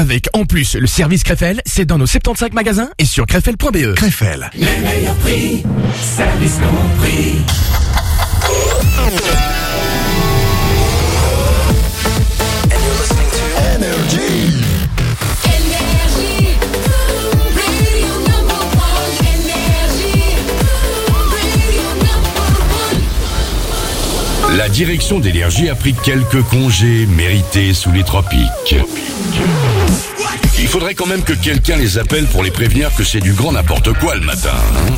avec en plus le service Krefel, c'est dans nos 75 magasins et sur. Les meilleurs prix, service compris. Radio number one. La direction d'énergie a pris quelques congés mérités sous les tropiques. Il faudrait quand même que quelqu'un les appelle pour les prévenir que c'est du grand n'importe quoi le matin. hein.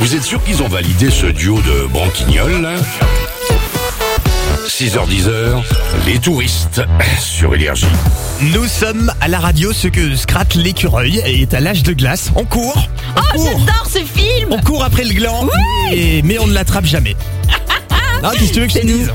Vous êtes sûr qu'ils ont validé ce duo de branquignoles là? 6h10h, les touristes sur énergie. Nous sommes à la radio ce que Scrat l'écureuil est à l'âge de glace. On court, on Oh, court, j'adore ce film on court après le gland, et- mais on ne l'attrape jamais. Ah, qu'est-ce que tu veux que je te dise?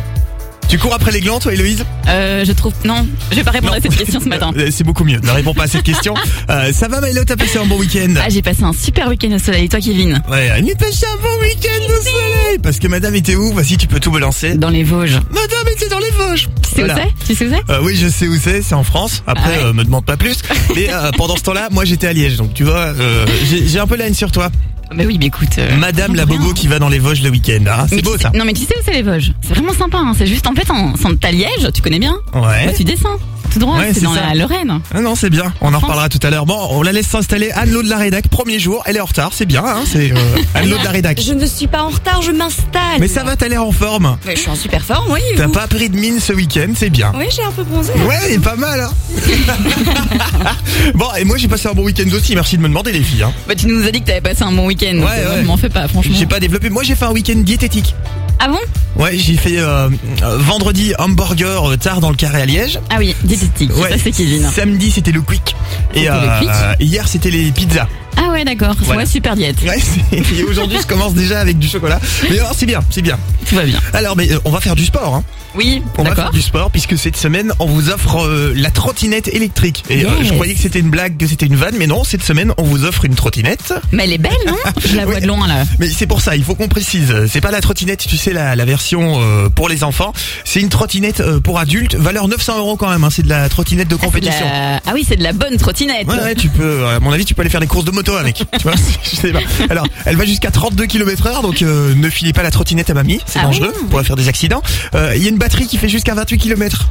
Tu cours après les glands toi Héloïse Euh, je trouve... Non, je vais pas répondre à cette question ce matin. C'est beaucoup mieux, ne réponds pas à cette question. Euh, ça va Maëlo, t'as passé un bon week-end Ah, j'ai passé un super week-end au soleil. Et toi, Kevin Ouais, a passé un bon week-end au soleil Parce que madame était où Voici, tu peux tout balancer. Dans les Vosges. Madame était dans les Vosges Tu sais Voilà. où c'est Tu sais où c'est Euh, oui, je sais où c'est, c'est en France. Après, Ah ouais. euh, me demande pas plus. Mais euh, pendant ce temps-là, moi j'étais à Liège, donc tu vois, euh, j'ai j'ai un peu la haine sur toi. Bah oui, mais écoute... euh, Madame la bobo qui va dans les Vosges le week-end, hein. Mais c'est beau sais- ça. Non mais tu sais où c'est les Vosges? C'est vraiment sympa, hein. c'est juste en fait en, en t'as Liège, tu connais bien? Ouais. Bah, tu descends, tout droit, Ouais, c'est dans ça. la Lorraine. Ah non, c'est bien. On en reparlera tout à l'heure. Bon, on la laisse s'installer. Anne-Lo de la rédac, premier jour. Elle est en retard, c'est bien, hein. C'est euh, Anne-Lo de la rédac. Je ne suis pas en retard, je m'installe. Mais ça va, t'as l'air en forme. Mais je suis en super forme, oui. T'as pas pris de mine ce week-end, c'est bien. Oui, j'ai un peu bronzé. Ouais, et pas mal, hein. bon, et moi j'ai passé un bon week-end aussi. Merci de me demander les filles. Hein. Bah tu nous as dit que t'avais passé un bon week-end, Ouais, euh, ouais. m'en fais pas franchement. J'ai pas développé. Moi j'ai fait un week-end diététique. Ah bon? Ouais, j'ai fait euh, euh, vendredi hamburger euh, tard dans le carré à Liège. Ah oui, diététique, Ouais. ça c'est Kevin. Samedi c'était le quick. Et le quick hier c'était les pizzas. Ah ouais d'accord, Voilà. ouais super diète, Ouais, c'est- et aujourd'hui je commence déjà avec du chocolat. Mais alors c'est bien, c'est bien. tout va bien. Alors mais euh, on va faire du sport. Hein. Oui, On va faire d'accord. du sport puisque cette semaine on vous offre euh, la trottinette électrique. Et euh, Yes. je croyais que c'était une blague, que c'était une vanne, mais non, cette semaine on vous offre une trottinette. Mais elle est belle non Je la vois Oui. de loin là. Mais c'est pour ça, il faut qu'on précise. C'est pas la trottinette, tu sais, la, la version euh, pour les enfants. C'est une trottinette euh, pour adultes, valeur 900 euros quand même. Hein, c'est de la trottinette de Ah, c'est de compétition. la- ah oui, c'est de la bonne trottinette. Ouais, ouais, tu peux, à mon avis, tu peux aller faire des courses de moto avec. tu vois, je sais pas. Alors, elle va jusqu'à 32 km heure, donc euh, ne filez pas la trottinette à mamie, c'est Ah dangereux, ouais. on pourrait faire des accidents. Euh, Il y a une batterie qui fait jusqu'à 28 km.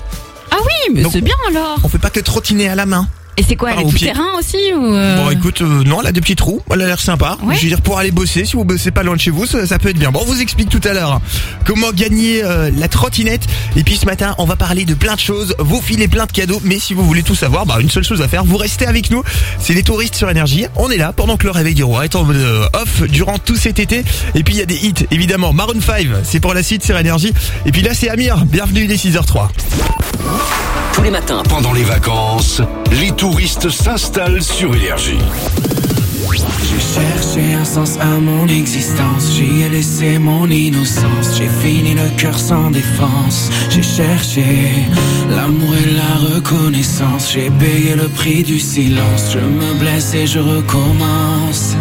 Ah oui, mais c'est bien alors. On fait pas que trottiner à la main. Et c'est quoi, elle Ah, est tout pied. terrain aussi ou euh, Bon, écoute, euh, non, elle a des petits trous, elle a l'air sympa. Ouais. Je veux dire, pour aller bosser, si vous bossez pas loin de chez vous, ça, ça peut être bien. Bon, on vous explique tout à l'heure hein, comment gagner euh, la trottinette. Et puis ce matin, on va parler de plein de choses, vous filez plein de cadeaux. Mais si vous voulez tout savoir, bah, une seule chose à faire, vous restez avec nous. C'est les touristes sur énergie. On est là pendant que le réveil du roi est en mode euh, off durant tout cet été. Et puis il y a des hits, évidemment. Maroon 5, c'est pour la suite sur énergie. Et puis là, c'est Amir. Bienvenue, il est 6h03. Tous les matins, Pendant les vacances, les touristes s'installent sur énergie. J'ai cherché un sens à mon existence, j'y ai laissé mon innocence, j'ai fini le cœur sans défense, j'ai cherché l'amour et la reconnaissance, j'ai payé le prix du silence, je me blesse et je recommence.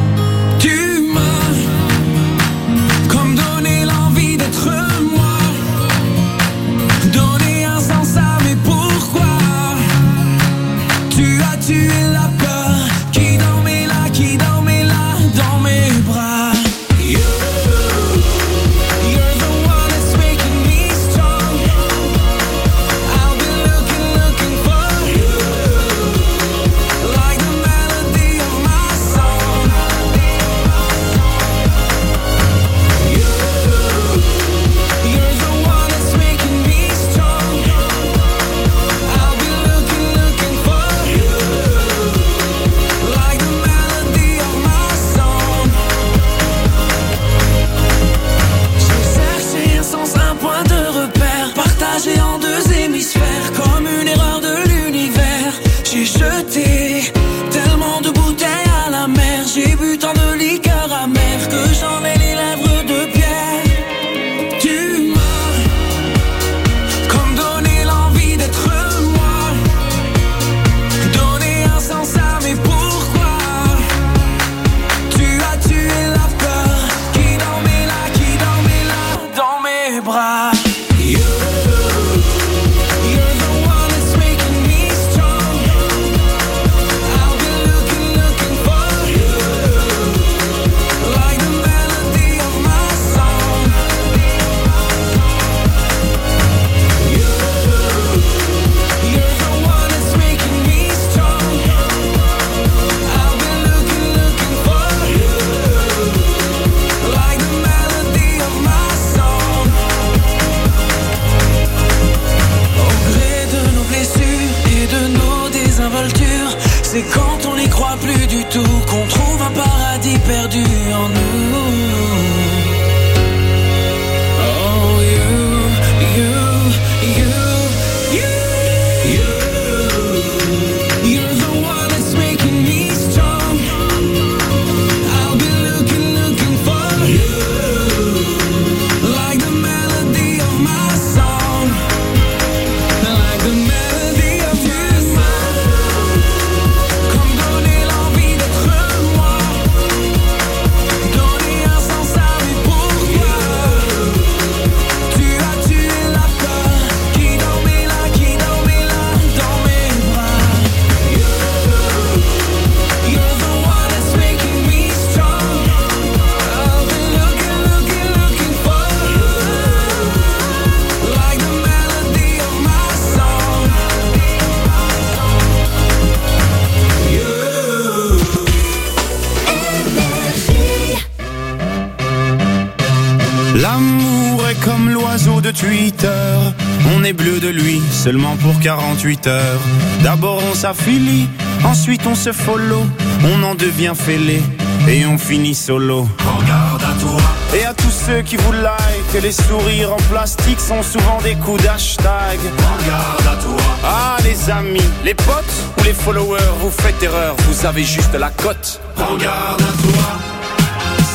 48 heures. D'abord on s'affilie, ensuite on se follow, on en devient fêlé et on finit solo. Regarde à toi. Et à tous ceux qui vous like, les sourires en plastique sont souvent des coups d'hashtag. Regarde-toi. Ah les amis, les potes ou les followers, vous faites erreur, vous avez juste la cote. Regarde à toi,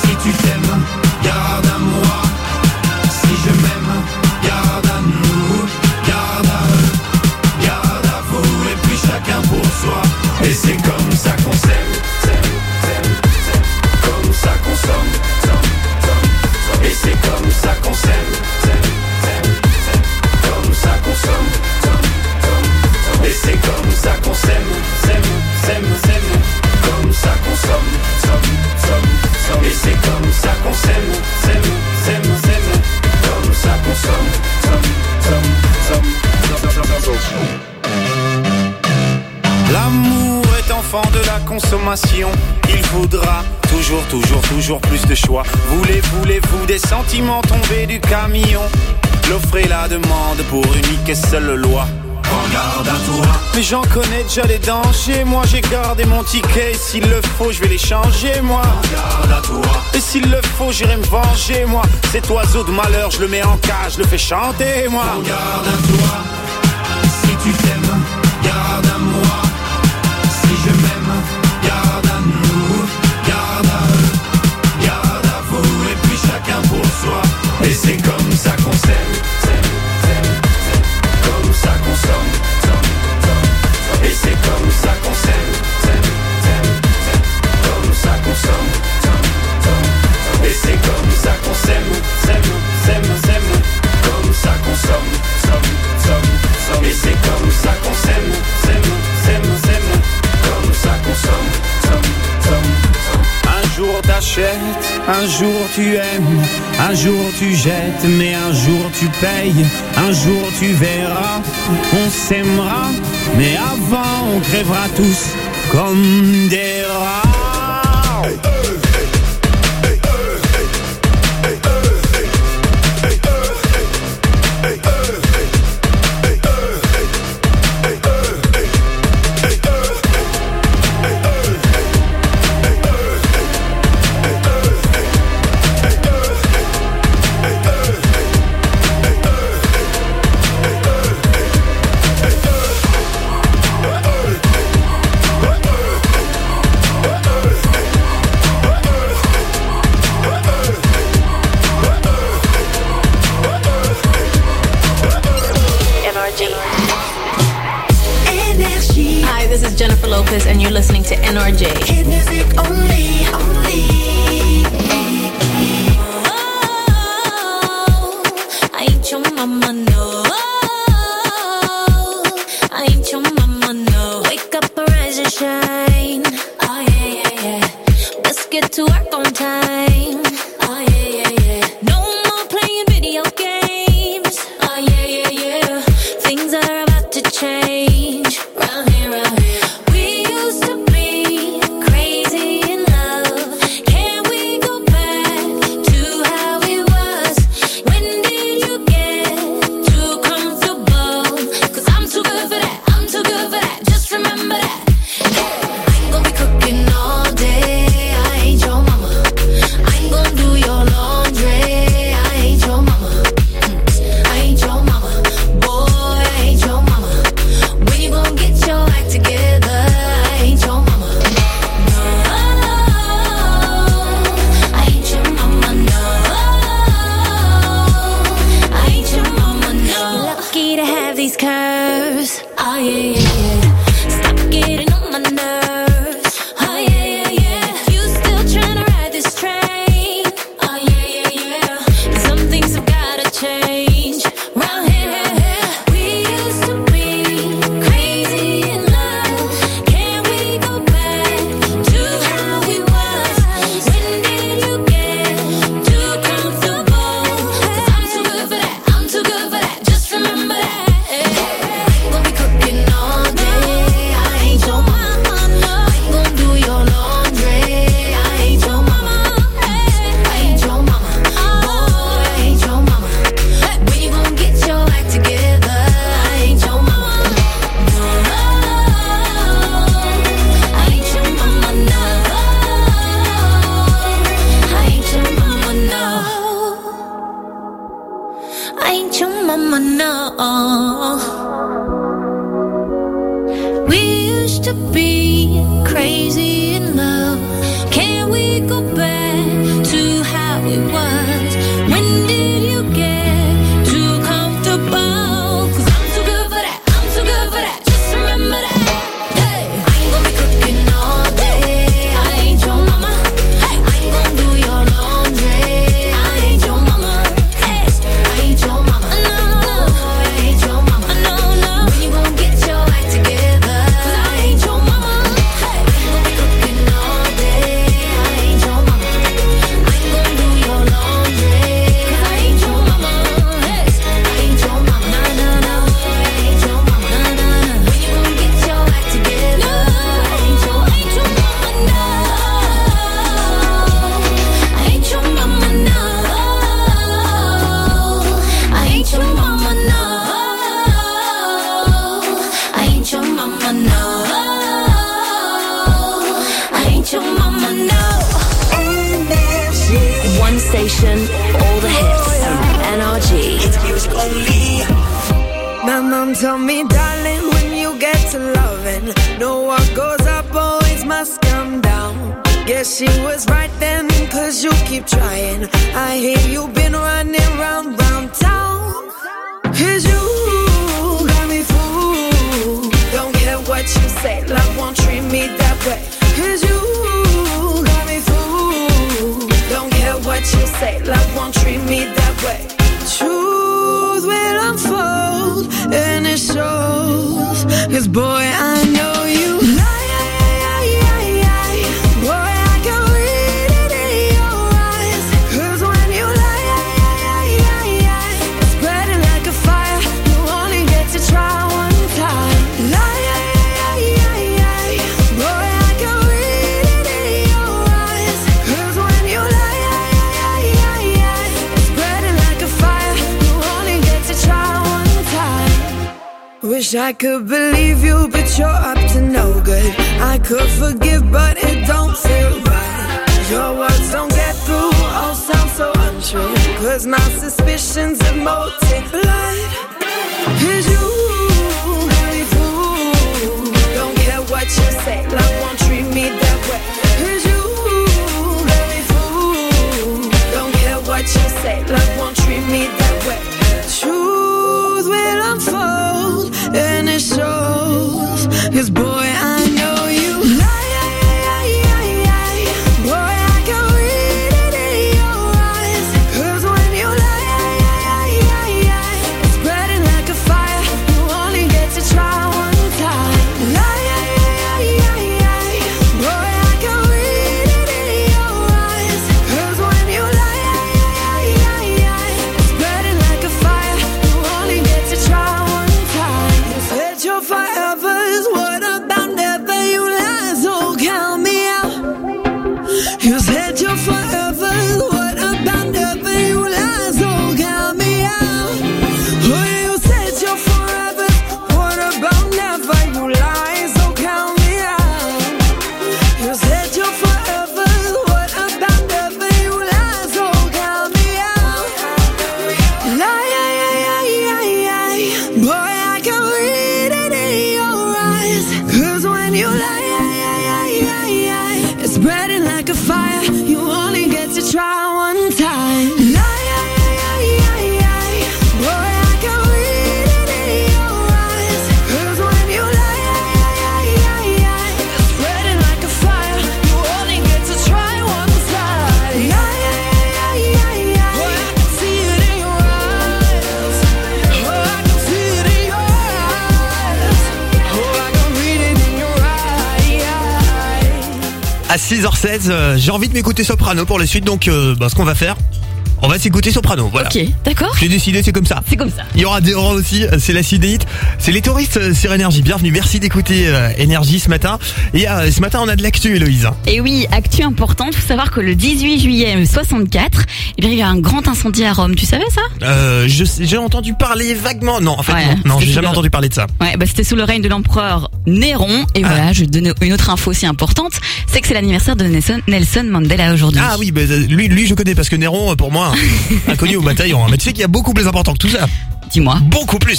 si tu t'aimes. Il faudra toujours, toujours, toujours plus de choix. Voulez, voulez-vous des sentiments tombés du camion? L'offre et la demande pour unique et seule loi. Regarde à toi. Mais j'en connais déjà les dangers. Moi j'ai gardé mon ticket. S'il le faut, je vais les changer. Moi, Regarde à toi. Et s'il le faut, j'irai me venger. Moi, cet oiseau de malheur, je le mets en cage, je le fais chanter. Moi, Regarde à toi. Un jour tu aimes, un jour tu jettes, mais un jour tu payes, un jour tu verras, on s'aimera, mais avant on crèvera tous comme des rats. de m'écouter Soprano pour la suite, donc euh, bah, ce qu'on va faire, on va s'écouter Soprano, voilà. Ok, d'accord. J'ai décidé, c'est comme ça. C'est comme ça. Il y aura des rangs aussi, c'est la CDIT. C'est les touristes euh, sur Énergie. Bienvenue, merci d'écouter euh, Énergie ce matin. Et ce matin, on a de l'actu, Héloïse. Et oui, actu importante. Faut savoir que le 18 juillet 64, il y a un grand incendie à Rome. Tu savais ça? Euh, J'ai entendu parler vaguement. Non, en fait, non, non j'ai jamais entendu parler de ça. Ouais, bah, c'était sous le règne de l'empereur Néron. Et ah. voilà, je vais donner une autre info aussi importante, c'est que c'est l'anniversaire de Nelson, Mandela aujourd'hui. Ah oui, bah, lui, lui je connais parce que Néron, euh, pour moi, inconnu au bataillon. Hein. Mais tu sais qu'il y a beaucoup plus important que tout ça. Dis-moi. Beaucoup plus.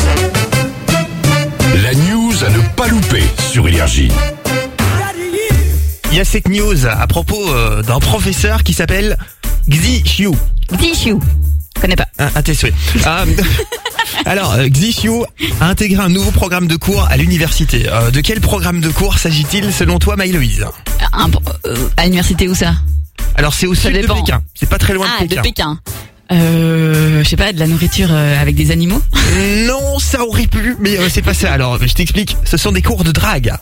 La news à ne pas louper sur Énergie. Il y a cette news à propos euh, d'un professeur qui s'appelle Xi Xiu. Xi Xiu. Connais pas. Ah, t'es alors, euh, Xi Xiu a intégré un nouveau programme de cours à l'université. Euh, de quel programme de cours s'agit-il selon toi, Maïloïse Un- euh, à l'université où ça Alors, c'est au Ça sud de dépend. Pékin. C'est pas très loin Ah, de Pékin. de Pékin. Euh, je sais pas, de la nourriture euh, avec des animaux Non, ça aurait pu, mais euh, c'est pas ça. Alors, je t'explique. Ce sont des cours de drague.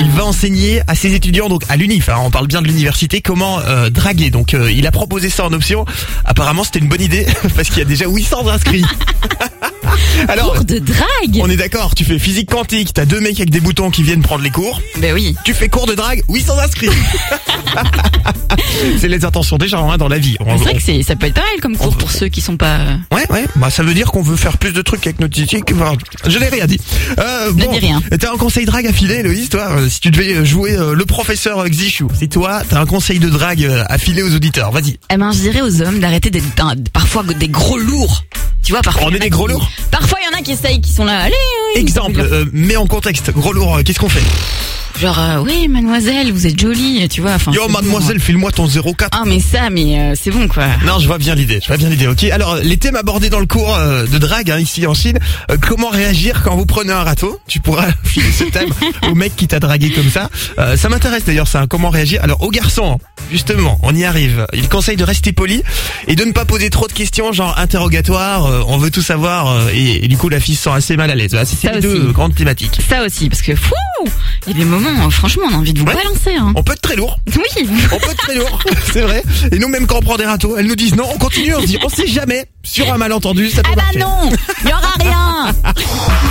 Il va enseigner à ses étudiants, donc à l'UNIF, hein, on parle bien de l'université, comment euh, draguer. Donc euh, il a proposé ça en option. Apparemment c'était une bonne idée, parce qu'il y a déjà 800 inscrits. Alors, Cours de drague on est d'accord, tu fais physique quantique, t'as deux mecs avec des boutons qui viennent prendre les cours. Ben oui. Tu fais cours de drague, 800 inscrits. c'est les intentions des gens hein, dans la vie. C'est vrai que c'est, ça peut être pas mal comme cours pour ceux qui sont pas... euh, Ouais, ouais, bah ça veut dire qu'on veut faire plus de trucs avec notre titi. enfin, je n'ai rien dit. Euh, bon, dis rien. T'as un conseil drague à filer, Loïs, toi euh, Si tu devais jouer euh, le professeur euh, Xishu, c'est toi, t'as un conseil de drague euh, à filer aux auditeurs. Vas-y. Eh ben, je dirais aux hommes d'arrêter d'être parfois des gros lourds. Tu vois, parfois. On est des gros qui- lourds Parfois, il y en a qui essayent, qui sont là. Allez, oui. Exemple, euh, mets en contexte, gros lourd, euh, qu'est-ce qu'on fait? Genre, euh, oui, mademoiselle, vous êtes jolie, tu vois. Enfin, Yo, c'est bon. mademoiselle, file-moi ton 04. Ah, mais ça, mais euh, c'est bon, quoi. Non, je vois bien l'idée, je vois bien l'idée, ok Alors, les thèmes abordés dans le cours euh, de drague, hein, ici en Chine, euh, comment réagir quand vous prenez un râteau? Tu pourras filer ce thème au mec qui t'a dragué comme ça. Euh, ça m'intéresse d'ailleurs, ça, hein, comment réagir Alors, aux garçons, justement, on y arrive. Il conseille de rester poli et de ne pas poser trop de questions, genre interrogatoire, euh, on veut tout savoir, euh, et, et du coup, la fille se sent assez mal à l'aise. Voilà, c'est Ça ces deux aussi. grandes thématiques. Ça aussi, parce que fou, il y a des moments, euh, franchement, on a envie de vous Ouais. balancer. Hein. On peut être très lourd. Oui. On peut être très lourd, c'est vrai. Et nous, même quand on prend des râteaux, elles nous disent non, on continue, on se dit, on sait jamais. Sur un malentendu, ça peut Ah bah marcher. non, il y aura rien.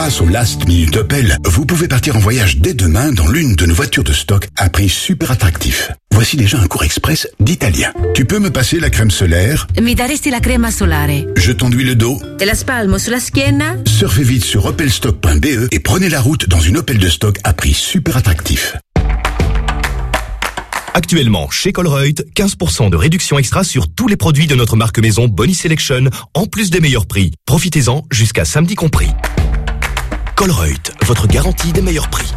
Grâce au Last Minute Opel, vous pouvez partir en voyage dès demain dans l'une de nos voitures de stock à prix super attractif. Voici déjà un cours express d'italien. Tu peux me passer la crème solaire Mi daresti la crema solare Je t'enduis le dos e la spalmo sulla schiena? Surfez vite sur opelstock.be et prenez la route dans une Opel de stock à prix super attractif. Actuellement, chez Colruyt, 15% de réduction extra sur tous les produits de notre marque maison Bonnie Selection, en plus des meilleurs prix. Profitez-en jusqu'à samedi compris. Colruyt, votre garantie des meilleurs prix.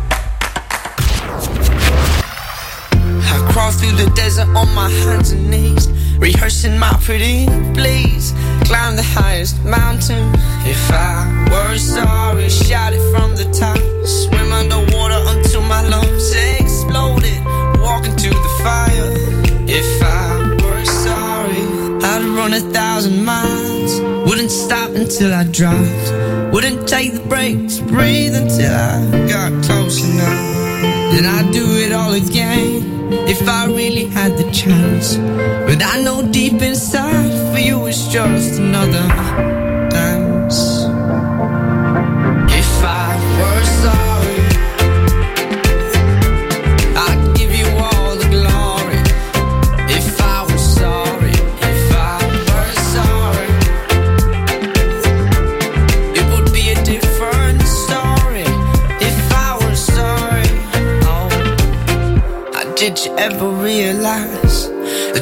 I crawl through the desert on my hands and knees, rehearsing my pretty please. Climb the highest mountain. If I were sorry, shout it from the top. Swim underwater until my lungs exploded. Walk into the fire. If I were sorry, I'd run a thousand miles. Stop until I dropped. Wouldn't take the breaks, breathe until I got close enough. Then I'd do it all again if I really had the chance. But I know deep inside for you it's just another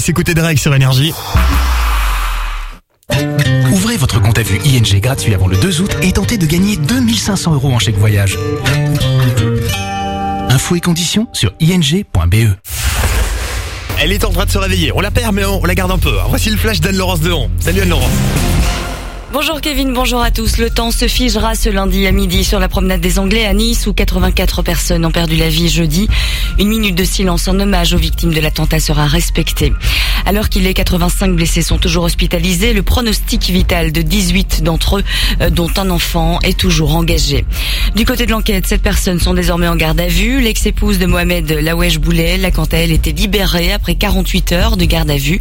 Va s'écouter Drake sur Énergie. Ouvrez votre compte à vue ING gratuit avant le 2 août et tentez de gagner 2500 euros en chèque voyage. Infos et conditions sur ing.be. Elle est en train de se réveiller. On la perd, mais on la garde un peu. Voici le flash d'Anne-Laurence Dehon. Salut Anne-Laurence. Bonjour Kevin, bonjour à tous. Le temps se figera ce lundi à midi sur la promenade des Anglais à Nice où 84 personnes ont perdu la vie jeudi. Une minute de silence en hommage aux victimes de l'attentat sera respectée. Alors qu'il est 85 blessés sont toujours hospitalisés, le pronostic vital de 18 d'entre eux, euh, dont un enfant, est toujours engagé. Du côté de l'enquête, sept personnes sont désormais en garde à vue. L'ex-épouse de Mohamed Lawesh Boulel a quant à elle été libérée après 48 heures de garde à vue.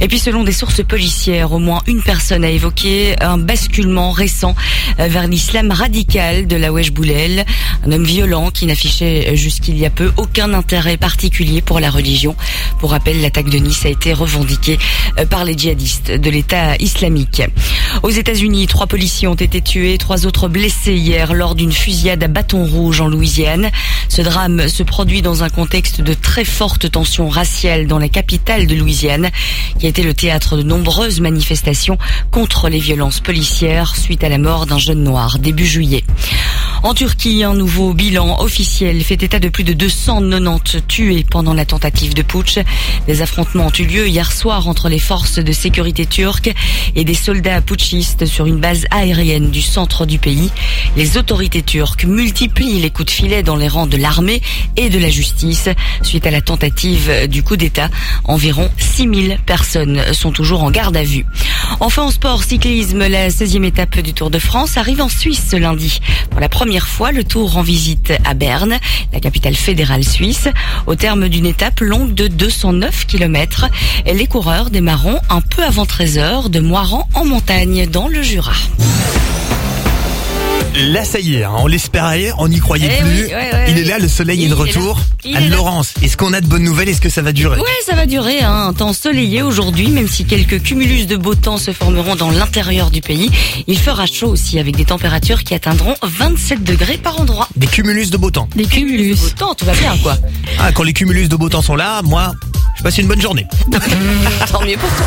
Et puis selon des sources policières, au moins une personne a évoqué un basculement récent euh, vers l'islam radical de Lawesh Boulel, un homme violent qui n'affichait jusqu'il y a peu aucun intérêt particulier pour la religion. Pour rappel, l'attaque de Nice a été revendiquée euh, par les djihadistes de l'État islamique. Aux États-Unis, trois policiers ont été tués, trois autres blessés hier lors d'une fusillade à bâton rouge en Louisiane. Ce drame se produit dans un contexte de très forte tension raciale dans la capitale de Louisiane, qui a été le théâtre de nombreuses manifestations contre les violences policières suite à la mort d'un jeune noir début juillet. En Turquie, un nouveau bilan officiel fait état de plus de 290 tués pendant la tentative de putsch. Des affrontements ont eu lieu hier soir entre les forces de sécurité turques et des soldats putschistes sur une base aérienne du centre du pays. Les autorités turques multiplient les coups de filet dans les rangs de l'armée et de la justice suite à la tentative du coup d'État. Environ 6000 personnes sont toujours en garde à vue. Enfin en sport cyclisme, la 16e étape du Tour de France arrive en Suisse ce lundi. Pour la première fois, le Tour rend visite à Berne, la capitale fédérale suisse, au terme d'une étape longue de 209 km. Les coureurs démarreront un peu avant 13 heures de Moiran en montagne dans le Jura. Là, ça y est, hein, on l'espérait, on n'y croyait Eh plus. oui, ouais, ouais, Il est là, le soleil est Il de est retour. Il est là. Anne-Laurence, est-ce qu'on a de bonnes nouvelles? Est-ce que ça va durer? Ouais, ça va durer, hein, un temps soleillé aujourd'hui, même si quelques cumulus de beau temps se formeront dans l'intérieur du pays. Il fera chaud aussi, avec des températures qui atteindront 27 degrés par endroit. Des cumulus de beau temps. Des cumulus de beau temps, tout va bien, quoi. Ah, quand les cumulus de beau temps sont là, moi, je passe une bonne journée. Tant mieux pour toi.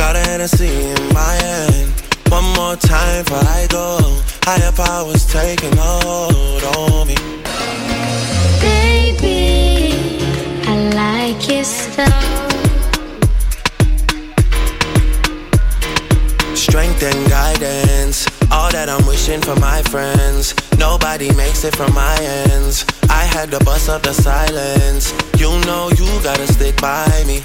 Got a Hennessy in my hand. One more time before I go. Higher powers taking a hold on me. Baby, I like your style. Strength and guidance. All that I'm wishing for my friends. Nobody makes it from my ends. I had to bust up the silence. You know you gotta stick by me.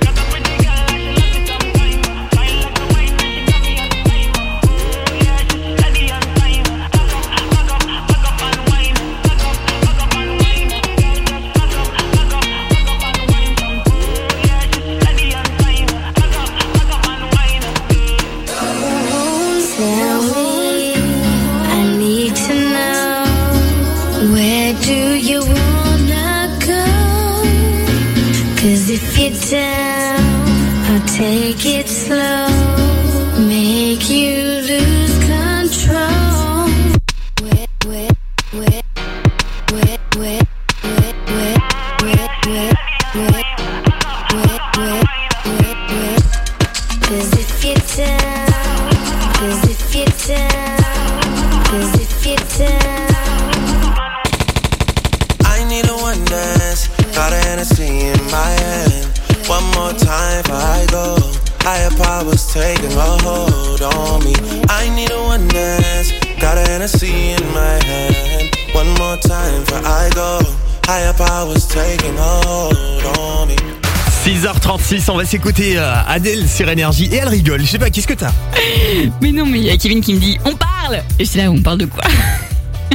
6h36, on va s'écouter euh, Adèle sur énergie et elle rigole. Je sais pas, qu'est-ce que t'as Mais non, mais il y a Kevin qui me dit on parle Et suis là, on parle de quoi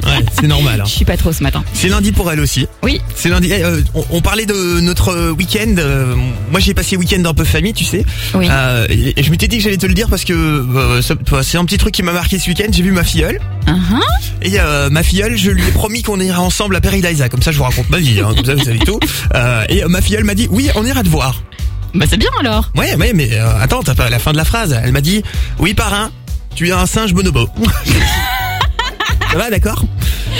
Ouais, c'est normal. hein. Je suis pas trop ce matin. C'est lundi pour elle aussi. Oui. C'est lundi. Eh, euh, on, on parlait de notre week-end. euh, moi, j'ai passé week-end un peu famille, tu sais. Oui. Euh, et, et je m'étais dit que j'allais te le dire parce que c'est un petit truc qui m'a marqué ce week-end. J'ai vu ma filleule. Uh-huh. Et ma filleule, je lui ai promis qu'on irait ensemble à Paradisa. Comme ça, je vous raconte ma vie. Hein, comme ça, vous savez tout. Et ma filleule m'a dit oui, on ira te voir. Bah c'est bien alors. Ouais, ouais, mais euh, attends, t'as pas la fin de la phrase. Elle m'a dit oui, parrain, tu es un singe bonobo. Ça va, d'accord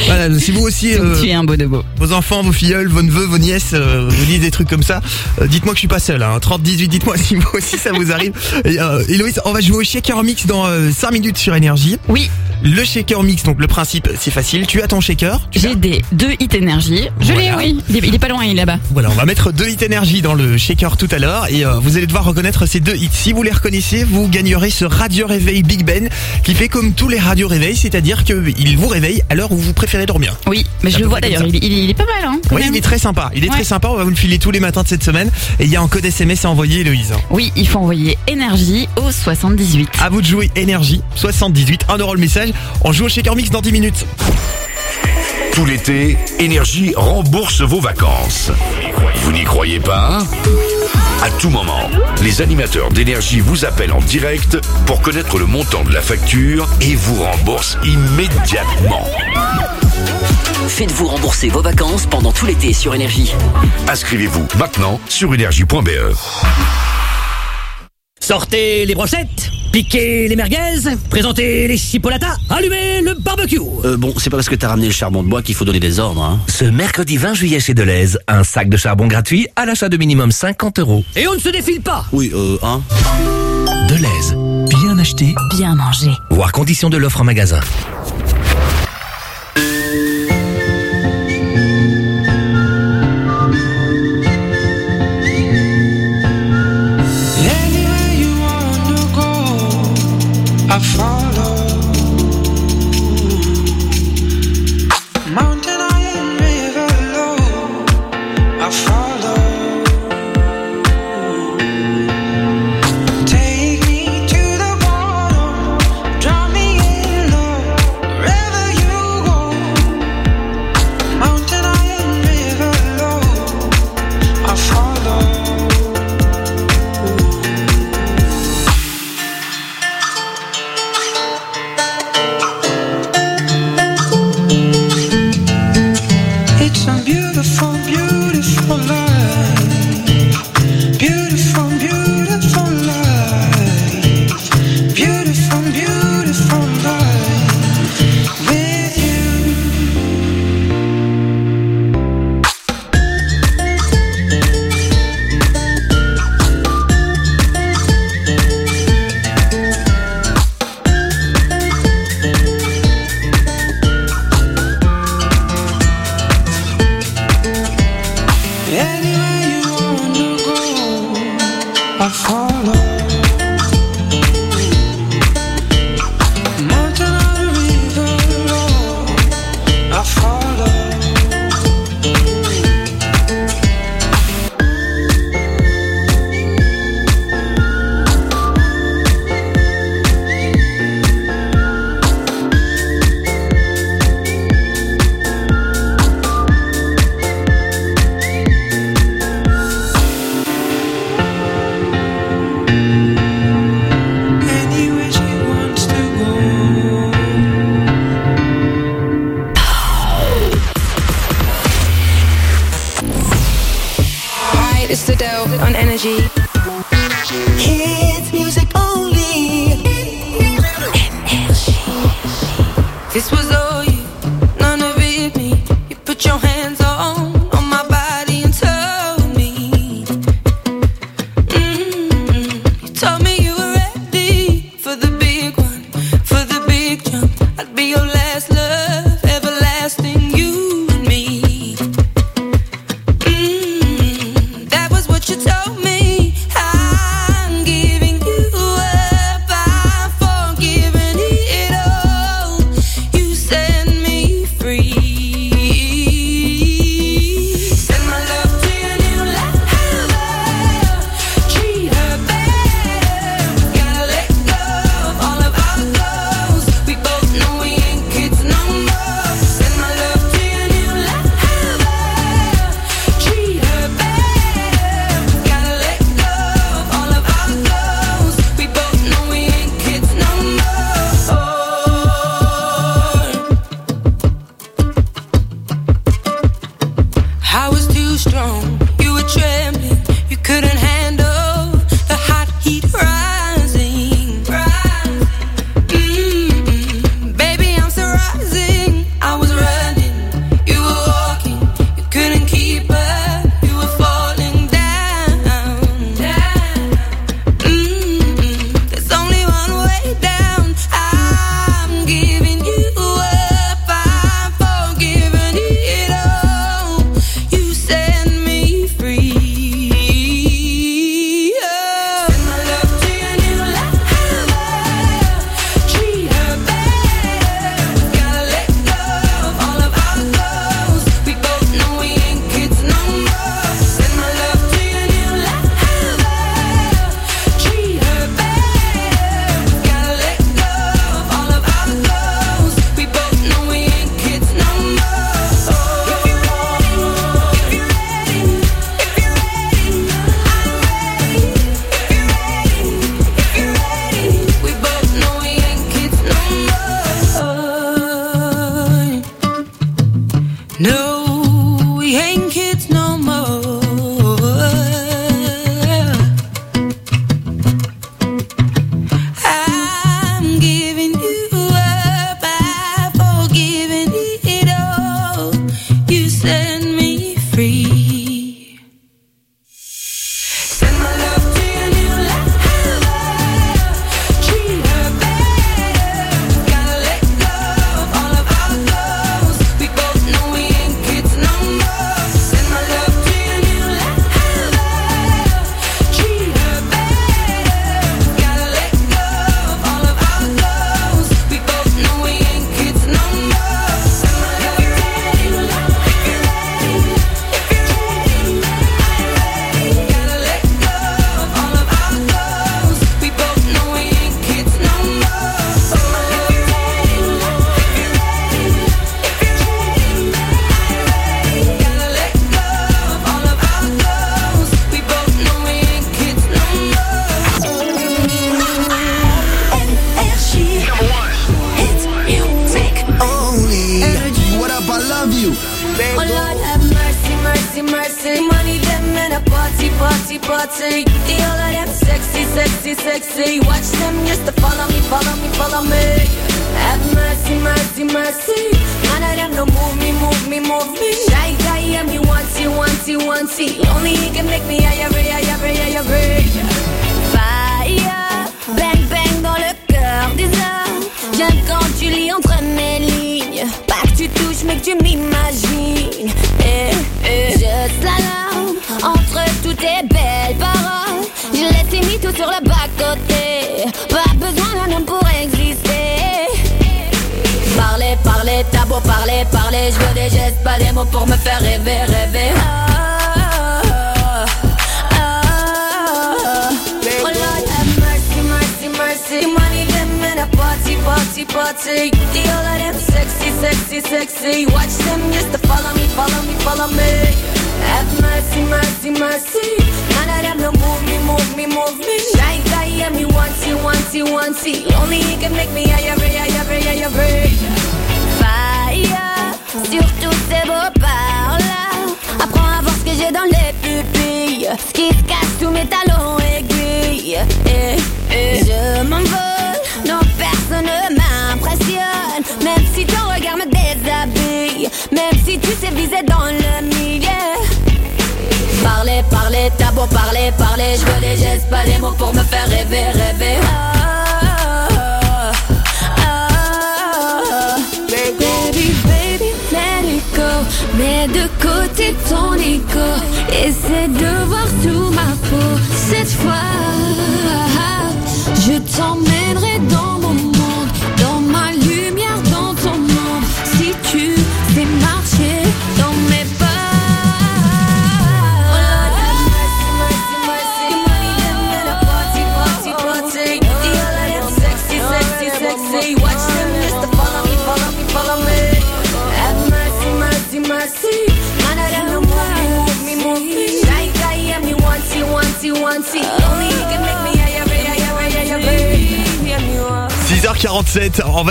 Voilà, si vous aussi, euh, Tu es un bonobo. vos enfants, vos filleuls, vos neveux, vos nièces, euh, vous disent des trucs comme ça, euh, dites-moi que je suis pas seul. Hein. 30, 18, dites-moi si vous aussi ça vous arrive. Et, euh, Héloïse, on va jouer au shaker mix dans 5 minutes sur énergie. Oui. Le shaker mix, donc le principe, c'est facile. Tu as ton shaker. J'ai des deux hit énergie. Je l'ai, Voilà. oui. Il est, il est pas loin, il est là-bas. Voilà, on va mettre deux hits énergie dans le shaker tout à l'heure et euh, vous allez devoir reconnaître ces deux hits. Si vous les reconnaissez, vous gagnerez ce radio réveil Big Ben qui fait comme tous les radios réveils, c'est-à-dire qu'il vous réveille à l'heure où vous préférez dormir. Oui, mais je le vois d'ailleurs. Il, est pas mal, hein. quand Oui, même. il est très sympa. Il est Ouais. très sympa. On va vous le filer tous les matins de cette semaine. Et il y a un code SMS à envoyer, Héloïse. Oui, il faut envoyer énergie au 78. À vous de jouer énergie 78 1 euro le message. On joue au shaker mix dans 10 minutes. Tout l'été, Énergie rembourse vos vacances. Vous n'y croyez pas? À tout moment, les animateurs d'Énergie vous appellent en direct pour connaître le montant de la facture et vous remboursent immédiatement. Faites-vous rembourser vos vacances pendant tout l'été sur Énergie. Inscrivez-vous maintenant sur énergie.be. Sortez les brochettes, piquez les merguez, présentez les chipolatas, allumez le barbecue. Euh, bon, c'est pas parce que t'as ramené le charbon de bois qu'il faut donner des ordres, hein. Ce mercredi 20 juillet chez Deleuze, un sac de charbon gratuit à l'achat de minimum 50 euros. Et on ne se défile pas. Oui, euh, hein. Deleuze, bien acheté, Bien mangé. voir conditions de l'offre en magasin. I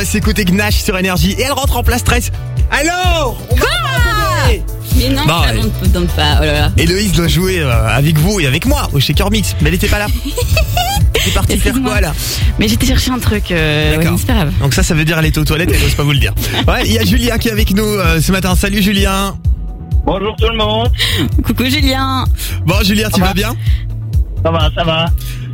6h47, on va s'écouter Gnash sur énergie et elle rentre en place stress. Alors on va Mais non, Bah, ça ouais. ne donne pas. Oh là là. Héloïse doit jouer euh, avec vous et avec moi au Shaker Mix, mais elle était pas là. C'est parti faire quoi là? Mais j'étais chercher un truc. Euh, ouais, c'est pas grave. Donc ça, ça veut dire elle était aux toilettes, elle n'ose pas vous le dire. Ouais, il y a Julien qui est avec nous euh, ce matin. Salut Julien. Bonjour tout le monde. Coucou Julien. Bon Julien, tu vas bien? Ça va, ça va.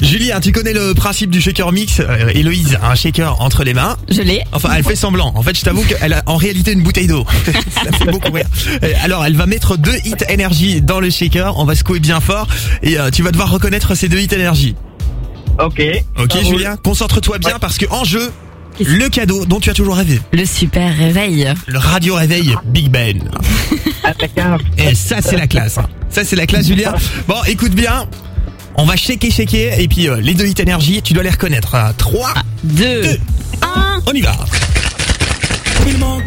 Julien, tu connais le principe du shaker mix Euh, Héloïse a un shaker entre les mains. Je l'ai. Enfin, elle fait semblant. En fait, je t'avoue qu'elle a en réalité une bouteille d'eau. Ça fait beaucoup rire. Euh, Alors, elle va mettre deux hits énergie dans le shaker. On va secouer bien fort et euh, tu vas devoir reconnaître ces deux hits énergie. Ok. Ok, Ça roule. Julien, concentre-toi bien parce que en jeu, le cadeau dont tu as toujours rêvé. Le super réveil. Le radio réveil Big Ben. Et ça, c'est la classe. hein. Ça, c'est la classe, Julien. Bon, écoute bien. On va shaker, shaker. Et puis, euh, les deux hits énergie, tu dois les reconnaître. 3, 2, 1. On y va. M'ont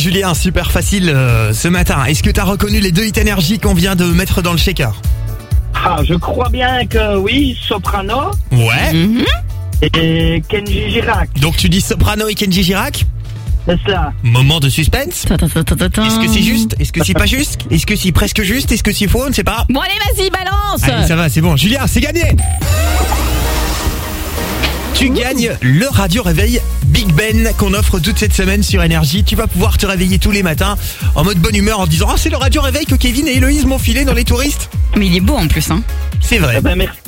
Julien, super facile euh, ce matin. Est-ce que t'as reconnu les deux hits énergie qu'on vient de mettre dans le shaker Ah, je crois bien que oui, Soprano Ouais. Mhm. et Kenji Girac. Donc tu dis Soprano et Kenji Girac C'est cela. Moment de suspense. Est-ce que c'est juste Est-ce que c'est pas juste Est-ce que c'est presque juste Est-ce que c'est faux On ne sait pas. Bon allez vas-y balance. Allez, ça va, c'est bon. Julien, c'est gagné Tu gagnes le radio réveil Big Ben qu'on offre toute cette semaine sur Énergie. Tu vas pouvoir te réveiller tous les matins en mode bonne humeur en disant Ah, c'est le radio réveil que Kevin et Héloïse m'ont filé dans les touristes. Mais il est beau en plus hein. C'est vrai. Eh ben, merci.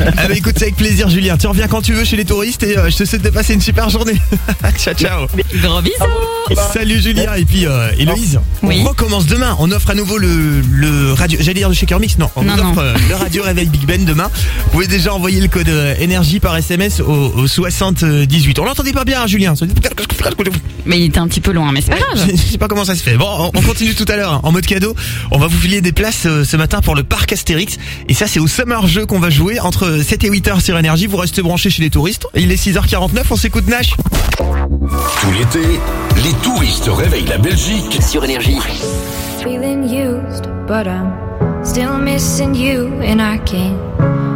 Ah bah écoute, c'est avec plaisir Julien. Tu reviens quand tu veux chez les touristes et euh, je te souhaite de passer une super journée. ciao ciao. Gros bisous. Salut Julien et puis euh, Héloïse. Oui. On recommence demain. On offre à nouveau le, le radio. J'allais dire le shaker mix. Non, on Non, vous offre non. euh, le radio réveil Big Ben demain. Vous pouvez déjà envoyer le code euh, énergie par SMS au, au 78. On l'entendait pas bien, hein, Julien. Mais il était un petit peu loin mais c'est pas grave. Je sais pas comment ça se fait. Bon, on, on continue tout à l'heure hein, en mode cadeau. On va vous filer des places euh, ce matin pour le parc Astérix. Et ça, c'est au Summer Jeu qu'on va jouer. jouer entre 7 et 8 heures sur énergie. Vous restez branchés chez les touristes. Il est 6h49, on s'écoute Nash. Tout l'été, les touristes réveillent la Belgique sur Énergie. feeling used, but I'm still missing you, and I can't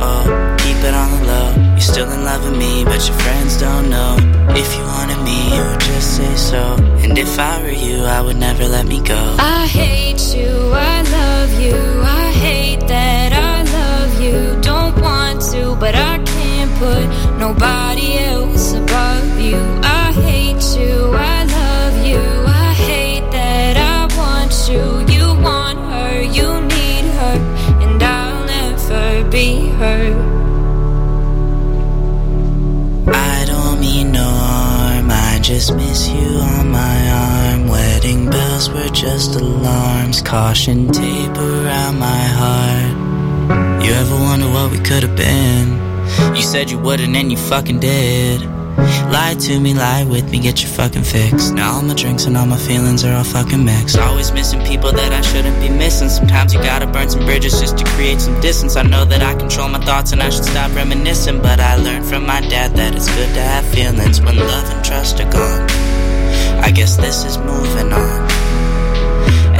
oh, keep it on the low. You're still in love with me, but your friends don't know. If you wanted me, you would just say so. And if I were you, I would never let me go. I hate you, I love you, I hate that I love you. Don't want to, but I can't put nobody else above you. I hate you, I bells were just alarms, caution tape around my heart. You ever wonder what we could have been? You said you wouldn't and you fucking did. Lie to me, lie with me, get your fucking fix. Now all my drinks and all my feelings are all fucking mixed. Always missing people that I shouldn't be missing. Sometimes you gotta burn some bridges just to create some distance. I know that I control my thoughts and I should stop reminiscing. But I learned from my dad that it's good to have feelings when love and trust are gone. I guess this is moving on.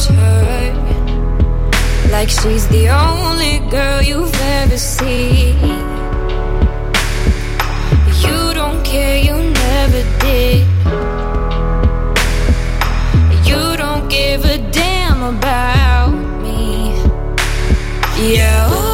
watch her. Like she's the only girl you've ever seen. You don't care, you never did. You don't give a damn about me. Yeah,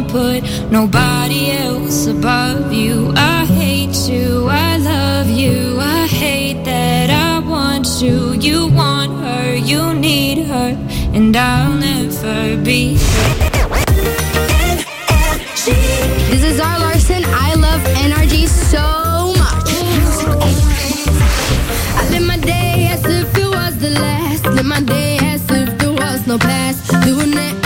put nobody else above you. I hate you, I love you, I hate that I want you. You want her, you need her, and I'll never be. This is our Larson. I love NRG so much. I live my day as if it was the last. Live my day as if there was no past. Doing it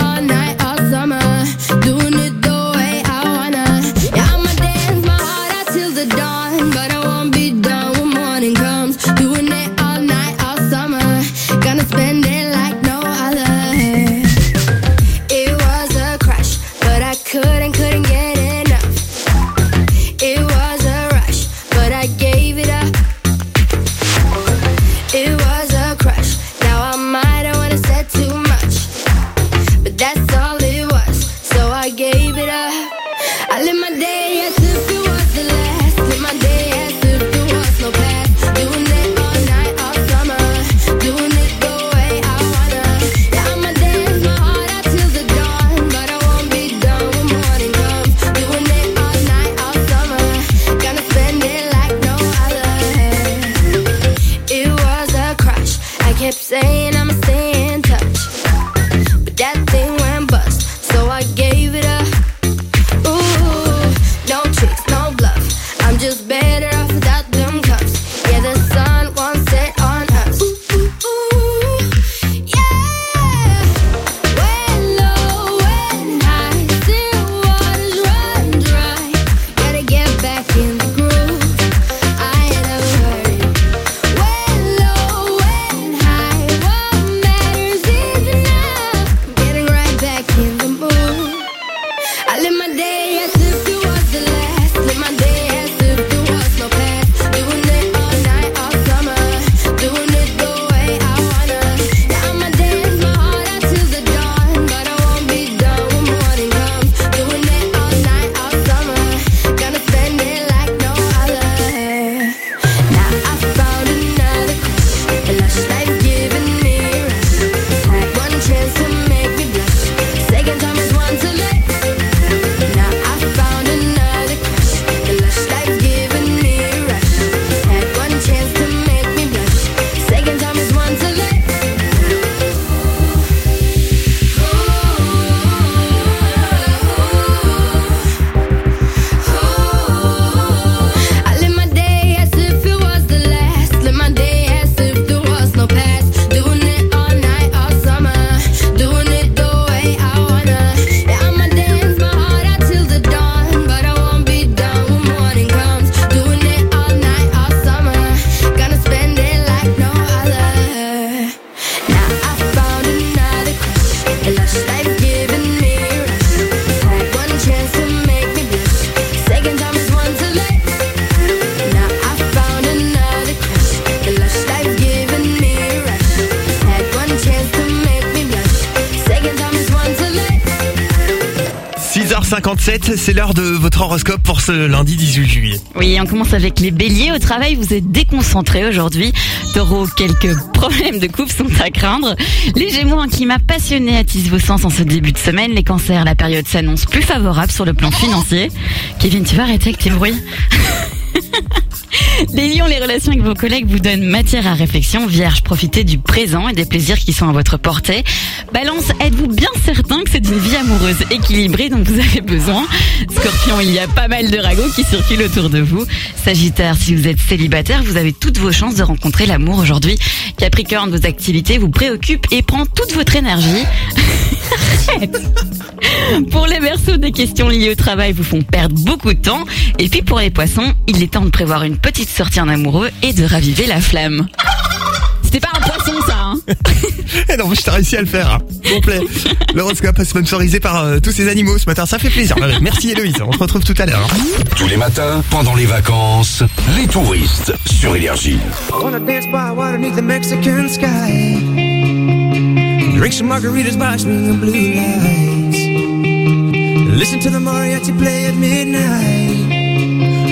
c'est l'heure de votre horoscope pour ce lundi 18 juillet. Oui, on commence avec les béliers. Au travail, vous êtes déconcentrés aujourd'hui. Taureau, quelques problèmes de couple sont à craindre. Les gémeaux, un climat passionné attise vos sens en ce début de semaine. Les cancers, la période s'annonce plus favorable sur le plan financier. Kevin, tu vas arrêter avec tes bruits Les lions, les relations avec vos collègues vous donnent matière à réflexion. Vierge, profitez du présent et des plaisirs qui sont à votre portée. Balance, êtes-vous bien certain que c'est une vie amoureuse équilibrée dont vous avez besoin? Scorpion, il y a pas mal de ragots qui circulent autour de vous. Sagittaire, si vous êtes célibataire, vous avez toutes vos chances de rencontrer l'amour aujourd'hui. Capricorne, vos activités vous préoccupent et prend toute votre énergie. Pour les versos, des questions liées au travail vous font perdre beaucoup de temps. Et puis pour les poissons, il est temps de prévoir une petite sortie en amoureux et de raviver la flamme. C'était pas un poisson ça, hein Eh non, je t'ai réussi à le faire. hein. Complet. L'horoscope sponsorisé par euh, tous ces animaux ce matin, ça fait plaisir. Merci Héloïse, on se retrouve tout à l'heure. hein. Tous les matins, pendant les vacances, les touristes sur Énergie. I wanna dance by water beneath the Mexican sky. Drink some margaritas by swinging blue lights. Listen to the mariachi play at midnight.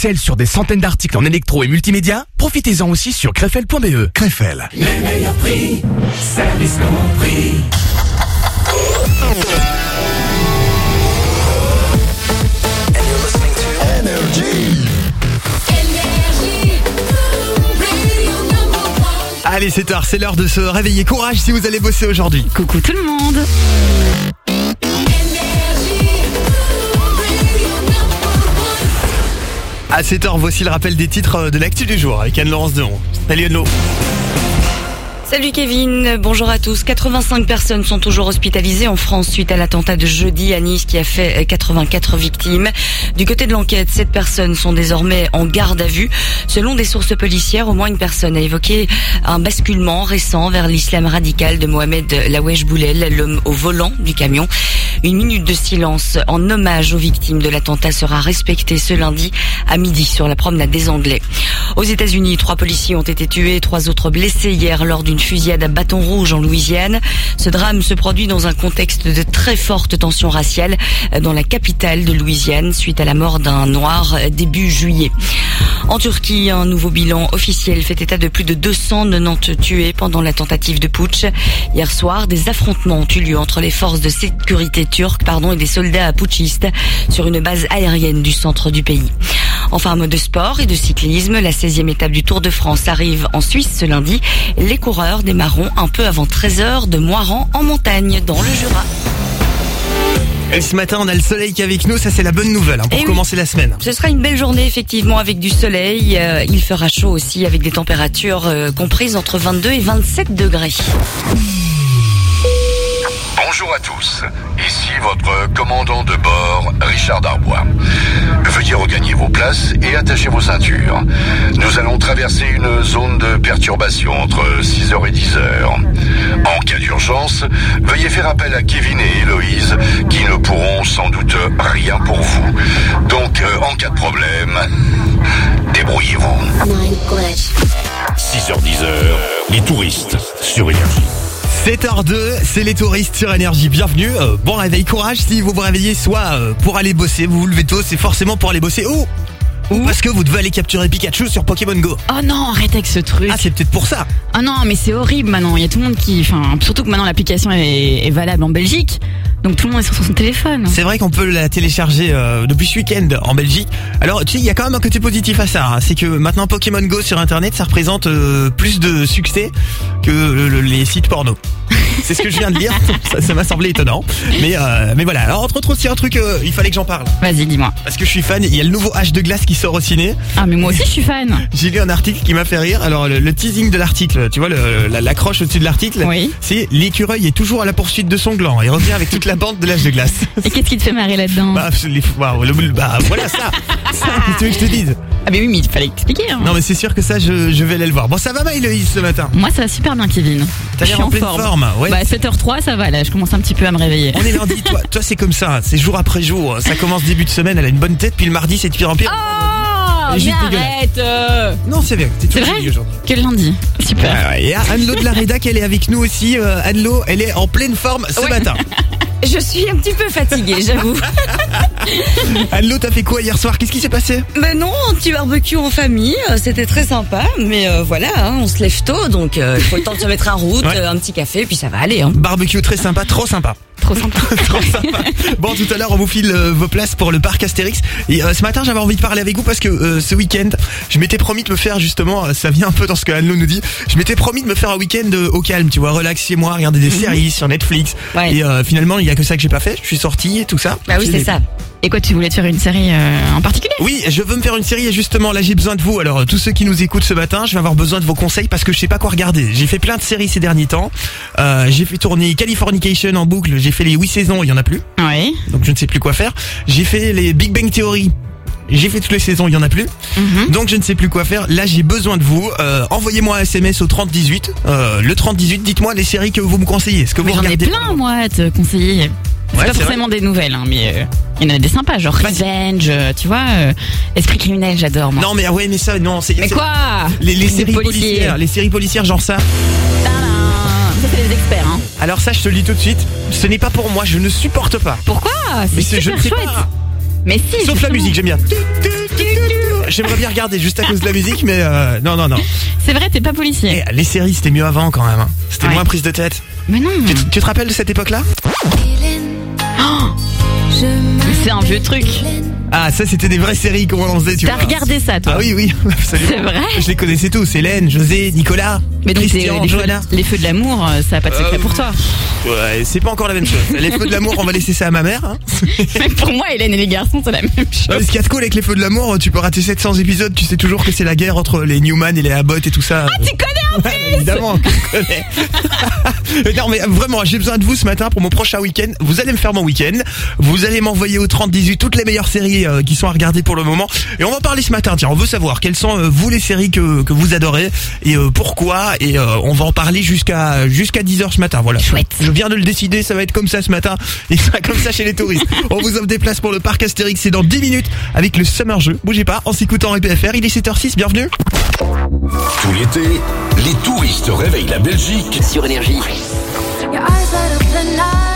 Sur des centaines d'articles en électro et multimédia, profitez-en aussi sur crefel.be. Crefel. Les meilleurs prix, service compris. Allez, c'est tard, c'est l'heure de se réveiller. Courage si vous allez bosser aujourd'hui. Coucou tout le monde. À 7h, voici le rappel des titres de l'actu du jour avec Anne-Laurence Deon. Salut Anne-Lo. Salut Kevin, bonjour à tous. 85 personnes sont toujours hospitalisées en France suite à l'attentat de jeudi à Nice qui a fait 84 victimes. Du côté de l'enquête, 7 personnes sont désormais en garde à vue. Selon des sources policières, au moins une personne a évoqué un basculement récent vers l'islam radical de Mohamed Lawesh Boulel, l'homme au volant du camion. Une minute de silence en hommage aux victimes de l'attentat sera respectée ce lundi à midi sur la promenade des Anglais. Aux États-Unis, trois policiers ont été tués, trois autres blessés hier lors d'une fusillade à bâton rouge en Louisiane. Ce drame se produit dans un contexte de très forte tension raciale dans la capitale de Louisiane suite à la mort d'un noir début juillet. En Turquie, un nouveau bilan officiel fait état de plus de 290 tués pendant la tentative de putsch. Hier soir, des affrontements ont eu lieu entre les forces de sécurité turques pardon, et des soldats putschistes sur une base aérienne du centre du pays. Un mot de sport et de cyclisme. La 16e étape du Tour de France arrive en Suisse ce lundi. Les coureurs démarreront un peu avant 13h de Moiran en montagne dans le Jura. Et ce matin, on a le soleil qui est avec nous, ça c'est la bonne nouvelle hein, pour Eh oui. commencer la semaine. Ce sera une belle journée effectivement avec du soleil. Euh, il fera chaud aussi avec des températures euh, comprises entre 22 et 27 degrés. Bonjour à tous, ici votre commandant de bord, Richard Darbois. Veuillez regagner vos places et attacher vos ceintures. Nous allons traverser une zone de perturbation entre 6h et 10h. En cas d'urgence, veuillez faire appel à Kevin et Héloïse qui ne pourront sans doute rien pour vous. Donc, euh, en cas de problème, débrouillez-vous. 6h-10h, les touristes sur Énergie. 7h02, c'est les touristes sur énergie. Bienvenue. Euh, bon réveil, courage. Si vous vous réveillez, soit euh, pour aller bosser, vous vous levez tôt, c'est forcément pour aller bosser. Ou ou parce que vous devez aller capturer Pikachu sur Pokémon Go. Oh non, arrête avec ce truc. Ah, c'est peut-être pour ça. Ah non, mais c'est horrible maintenant. Il y a tout le monde qui, enfin, surtout que maintenant l'application est, est valable en Belgique, donc tout le monde est sur son téléphone. C'est vrai qu'on peut la télécharger euh, depuis ce week-end en Belgique. Alors, tu sais, il y a quand même un côté positif à ça. hein. C'est que maintenant Pokémon Go sur Internet, ça représente euh, plus de succès que le- le- les sites porno. C'est ce que je viens de dire. Ça m'a semblé étonnant. Mais euh, mais voilà. Alors entre autres aussi un truc, euh, il fallait que j'en parle. Vas-y, dis-moi. Parce que je suis fan. Il y a le nouveau H de glace qui sort au ciné. Ah mais moi aussi je suis fan. J'ai lu un article qui m'a fait rire. Alors le, le teasing de l'article, tu vois le- la- l'accroche au-dessus de l'article, Oui. c'est l'écureuil est toujours à la poursuite de son gland. Il revient avec toute la bande de l'âge de glace. Et qu'est-ce qui te fait marrer là-dedans Bah, les- waouh, le- bah, voilà ça. ça qu'est-ce que tu veux que je te dise Ah mais oui, mais il fallait expliquer. Hein. Non mais c'est sûr que ça je, je vais aller le voir. Bon ça va Maïloïse ce matin? Moi ça va super bien, Kevin. T'as Je l'air suis en pleine forme, ouais. Bah 7h03, ça va là. Je commence un petit peu à me réveiller. On est lundi, toi, toi c'est comme ça, c'est jour après jour. Ça commence début de semaine, elle a une bonne tête, puis le mardi c'est de pire en pire. Oh, Et mais juste dégueulasse. arrête euh. Non c'est bien, c'est vrai aujourd'hui. Quel lundi Super. Ah ouais, Et Anne-Lo de la Rédac, elle est avec nous aussi. Euh, Anne-Lo, elle est en pleine forme ce matin. Je suis un petit peu fatiguée, j'avoue. Anne-Lo, t'as fait quoi hier soir? Qu'est-ce qui s'est passé? Ben non, un petit barbecue en famille, euh, c'était très sympa, mais euh, voilà, hein, on se lève tôt, donc euh, il faut le temps de se mettre en route, Ouais. euh, un petit café, puis ça va aller. Hein. Barbecue très sympa, trop sympa. Trop sympa. Trop sympa. Bon, tout à l'heure, on vous file euh, vos places pour le parc Astérix. Et euh, ce matin, j'avais envie de parler avec vous parce que euh, ce week-end, je m'étais promis de me faire justement, ça vient un peu dans ce que Anne-Lo nous dit, je m'étais promis de me faire un week-end au calme, tu vois, relax chez moi, regarder des séries sur Netflix. Ouais. Et finalement, il y a que ça que j'ai pas fait. Je suis sorti et tout ça. Bah oui, c'est ça. Et quoi, tu voulais te faire une série euh, en particulier? Oui, je veux me faire une série et justement là j'ai besoin de vous. Alors tous ceux qui nous écoutent ce matin, je vais avoir besoin de vos conseils parce que je sais pas quoi regarder. J'ai fait plein de séries ces derniers temps. Euh, j'ai fait tourner Californication en boucle. J'ai fait les 8 saisons, il y en a plus. Oui. Donc je ne sais plus quoi faire. J'ai fait les Big Bang Theory. J'ai fait toutes les saisons, il y en a plus. Mhm. Donc je ne sais plus quoi faire. Là j'ai besoin de vous. Euh, Envoyez-moi un SMS au 3018. Euh, le 3018, dites-moi les séries que vous me conseillez. Ce que Mais vous j'en ai regardez. plein moi à te conseiller. C'est Ouais, pas forcément des nouvelles, hein, mais euh, il y en a des sympas, genre Revenge, euh, tu vois, euh, Esprit criminel, j'adore moi. Non mais ah ouais mais ça non c'est Mais quoi les, séries policiers. policières, les séries policières genre ça. Ça c'est les experts, hein. Alors ça, je te le dis tout de suite, ce n'est pas pour moi, je ne supporte pas. Pourquoi? Mais C'est je super ne sais chouette. pas. Mais si. Sauf la musique, j'aime bien. J'aimerais bien regarder juste à cause de la musique, mais euh, non, non, non. C'est vrai, t'es pas policier. Eh, les séries, c'était mieux avant quand même. hein. C'était Ouais. moins prise de tête. Mais non. Tu, tu te rappelles de cette époque-là? Oh Mais c'est un vieux truc. Ah, ça, c'était des vraies séries qu'on lançait, tu T'as vois. regardé ça, toi Ah oui, oui, absolument. C'est vrai Je les connaissais tous. Hélène, José, Nicolas, Mais donc, Christian, les, feux, Johanna. les feux de l'amour, euh, ça a pas de secret Euh, pour toi. Ouais, c'est pas encore la même chose. Les feux de l'amour, on va laisser ça à ma mère. Hein. Mais pour moi, Hélène et les garçons, c'est la même chose. Ce qu'il y a de cool avec les feux de l'amour, tu peux rater 700 épisodes, tu sais toujours que c'est la guerre entre les Newman et les Abbott et tout ça. Ah, tu connais en Ouais, évidemment que je connais. non mais vraiment, j'ai besoin de vous ce matin pour mon prochain week-end. Vous allez me faire mon week-end. Vous allez m'envoyer au 30-18 toutes les meilleures séries euh, qui sont à regarder pour le moment. Et on va parler ce matin. Tiens, on veut savoir quelles sont euh, vous les séries que, que vous adorez et euh, pourquoi. Et euh, on va en parler jusqu'à jusqu'à 10h ce matin. Voilà. Chouette. Je viens de le décider, ça va être comme ça ce matin. Et ça sera comme ça chez les touristes. On vous offre des places pour le parc Astérix. C'est dans 10 minutes avec le Summer Jeu. Bougez pas, en s'écoutant EPFR. Il est 7h06, bienvenue. Tout l'été, les touristes réveillent la Belgique Sur Énergie. Your eyes light up the night.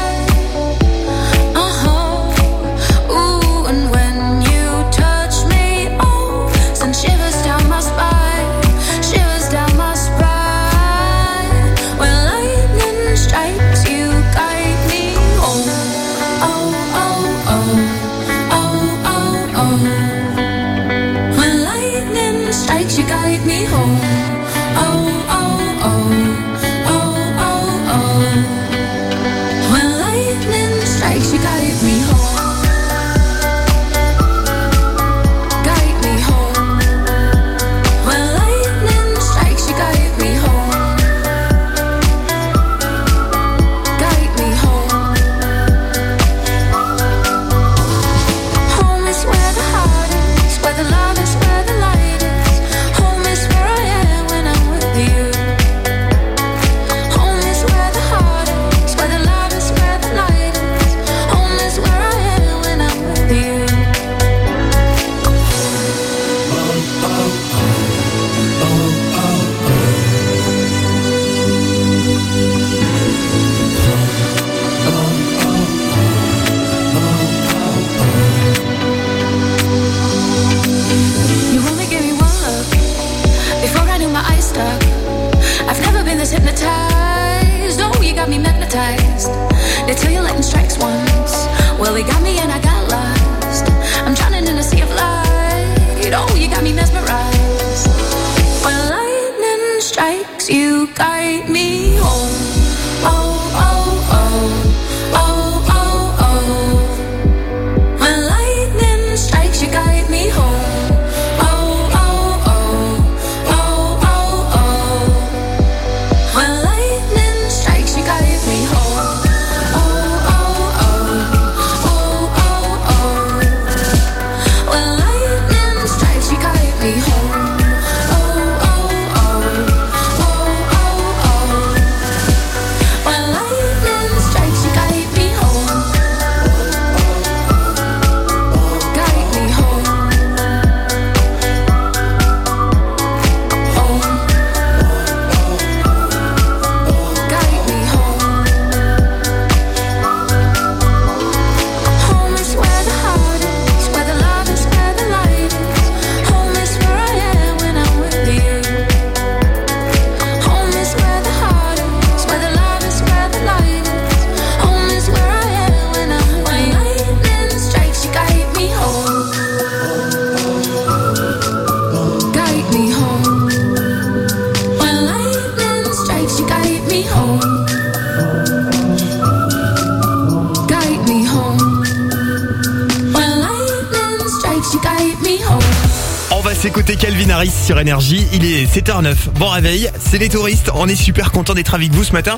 Sur Énergie. Il est 7h09. Bon réveil, c'est les touristes. On est super content d'être avec vous ce matin.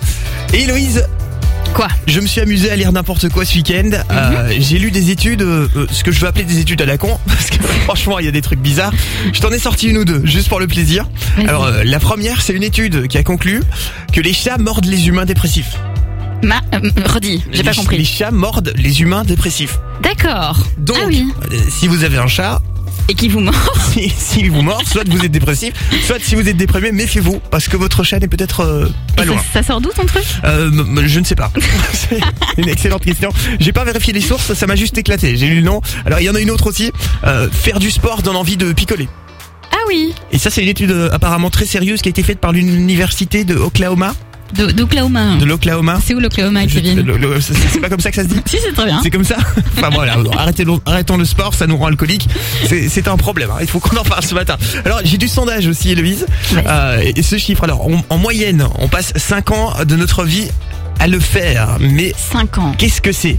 Et Héloïse. Quoi? Je me suis amusé à lire n'importe quoi ce week-end. Euh, J'ai lu des études, euh, euh, ce que je veux appeler des études à la con, parce que franchement il y a des trucs bizarres. Je t'en ai sorti une ou deux, juste pour le plaisir. Alors euh, la première, c'est une étude qui a conclu que les chats mordent les humains dépressifs. Ma, redis, j'ai pas compris. Les chats mordent les humains dépressifs. D'accord. Donc, ah oui. si vous avez un chat, Et qui vous mord si, s'il vous mord, soit vous êtes dépressif, soit si vous êtes déprimé, méfiez-vous, parce que votre chat n'est peut-être euh, pas loin. ça, ça sort d'où ton truc? Euh, je ne sais pas. C'est une excellente question. J'ai pas vérifié les sources, ça m'a juste éclaté. J'ai lu le nom. Alors il y en a une autre aussi. Euh, faire du sport donne envie de picoler. Ah oui. Et ça c'est une étude euh, apparemment très sérieuse qui a été faite par l'université de Oklahoma. De- D'Oklahoma. De l'Oklahoma. C'est où l'Oklahoma, Kevin C'est pas comme ça que ça se dit Si, c'est très bien. C'est comme ça Enfin voilà, arrêtez arrêtons le sport, ça nous rend alcoolique. C'est un problème, hein. il faut qu'on en parle ce matin. Alors j'ai du sondage aussi, Héloïse. Euh, et ce chiffre, alors on- en moyenne, on passe 5 ans de notre vie à le faire. Mais 5 ans. Qu'est-ce que c'est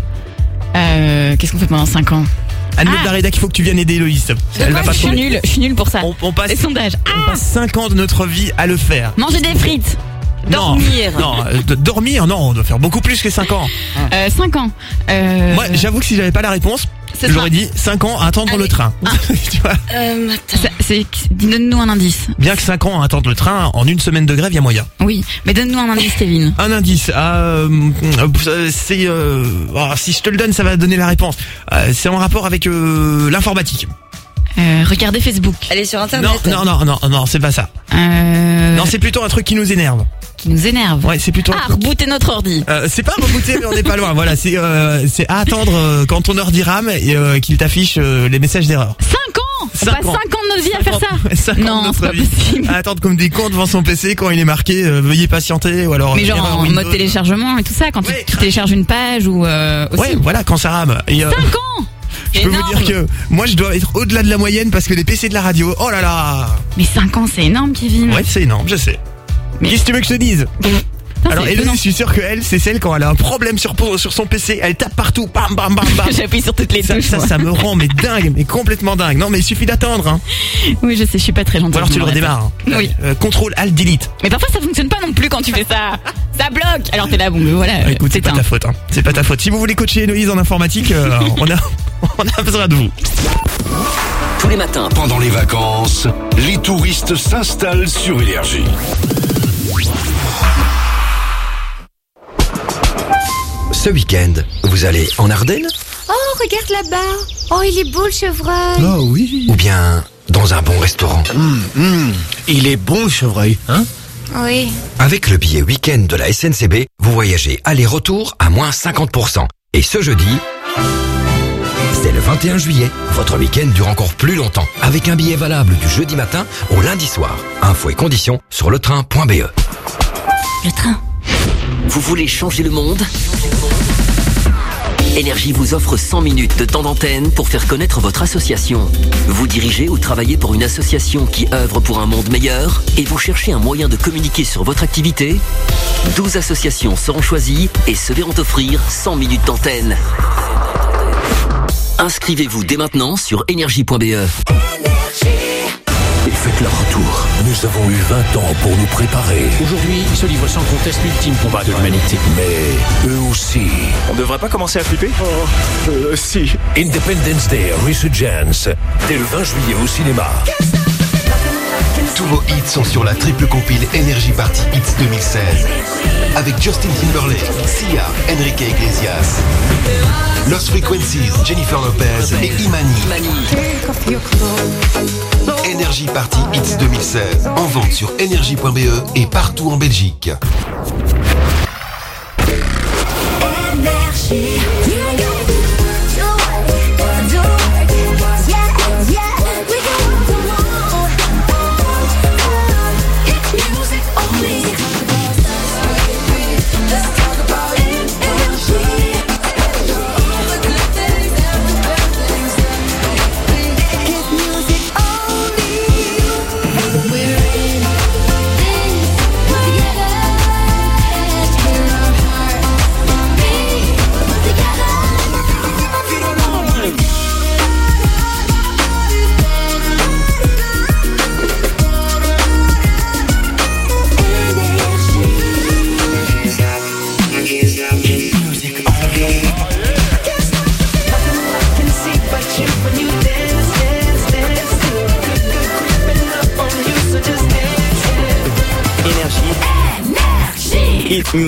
Euh, Qu'est-ce qu'on fait pendant 5 ans? Anne Ah. de la rédac, il faut que tu viennes aider Héloïse. Elle va pas Je suis nulle, je suis nulle pour ça. On, on passe, Les sondages. on passe 5 ans de notre vie à le faire. Manger des frites. Non, Dormir. Non, euh, de- dormir, non, on doit faire beaucoup plus que 5 ans. Euh, 5 ans. Euh, Moi, j'avoue que si j'avais pas la réponse, j'aurais dit 5 ans à attendre le train. tu vois euh, Donne-nous un indice. Bien que 5 ans à attendre le train, en une semaine de grève, il y a moyen. Oui, mais donne-nous un indice, Kevin. Un indice, euh, euh, c'est... Euh, oh, si je te le donne, ça va donner la réponse. Euh, c'est en rapport avec euh, l'informatique. Euh, regardez Facebook. Elle est sur Non, internet. non, non, non, non, c'est pas ça. Euh, Non, c'est plutôt un truc qui nous énerve. Qui nous énerve. Ouais, c'est plutôt... Ah, rebooter notre ordi. Euh, c'est pas rebooter, mais on n'est pas loin. Voilà, c'est euh, c'est à attendre euh, quand ton dit rame et qu'il t'affiche les messages d'erreur. 5 ans On Cinq passe ans. 5 ans de notre vie à faire ça 5 ans Non, notre c'est pas vie. possible. À attendre comme des cons devant son PC quand il est marqué euh, veuillez patienter ou alors Mais genre erreur en Windows. mode téléchargement et tout ça, quand tu- Ouais. tu, télécharges une page ou euh, aussi. Ouais, voilà, quand ça rame. Et, euh, 5 ans je peux vous Énorme. dire que moi je dois être au-delà de la moyenne parce que les PC de la radio, oh là là Mais 5 ans, c'est énorme, Kevin. Ouais, c'est énorme, je sais. Mais- Qu'est-ce que tu veux que je te dise Alors étonnant. je suis sûr que elle, c'est celle quand elle a un problème sur, sur son PC, elle tape partout, bam bam bam bam. J'appuie sur toutes les ça, touches. ça, moi. ça me rend mais dingue, mais complètement dingue. Non mais il suffit d'attendre. Hein. Oui, je sais, je suis pas très gentille. Ou alors tu le redémarres. hein. Oui. Euh, contrôle Alt Delete. Mais parfois ça fonctionne pas non plus quand tu fais ça. Ça bloque. Alors t'es là, bon, mais voilà. Ah, écoute, c'est c'est pas ta faute. Hein. C'est pas ta faute. Si vous voulez coacher Héloïse en informatique, euh, on a on a besoin de vous. Tous les matins, Pendant les vacances, les touristes s'installent sur Énergie. Ce week-end, vous allez en Ardennes Oh, regarde là-bas. Oh, il est beau le chevreuil. Oh oui. Ou bien dans un bon restaurant Il est bon le chevreuil, hein? Oui. Avec le billet week-end de la SNCB, vous voyagez aller-retour à moins 50%. Et ce jeudi, c'est le 21 juillet. Votre week-end dure encore plus longtemps. Avec un billet valable du jeudi matin au lundi soir. Infos et conditions sur letrain.be. Le train. vous voulez changer le monde? Énergie vous offre 100 minutes de temps d'antenne pour faire connaître votre association. Vous dirigez ou travaillez pour une association qui œuvre pour un monde meilleur et vous cherchez un moyen de communiquer sur votre activité? 12 associations seront choisies et se verront offrir 100 minutes d'antenne. Inscrivez-vous dès maintenant sur énergie.be. Et faites leur retour. Nous avons eu 20 ans pour nous préparer. Aujourd'hui, ils se livrent sans conteste l'ultime combat de l'humanité. Mais eux aussi. On devrait pas commencer à flipper? Oh, euh, si. Independence Day Resurgence. Dès le 20 juillet au cinéma. Tous vos hits sont sur la triple compile Energy Party Hits 2016. Avec Justin Timberlake, Sia, Enrique Iglesias, Lost Frequencies, Jennifer Lopez et Imani. Energy Party Hits 2016. En vente sur energy.be et partout en Belgique.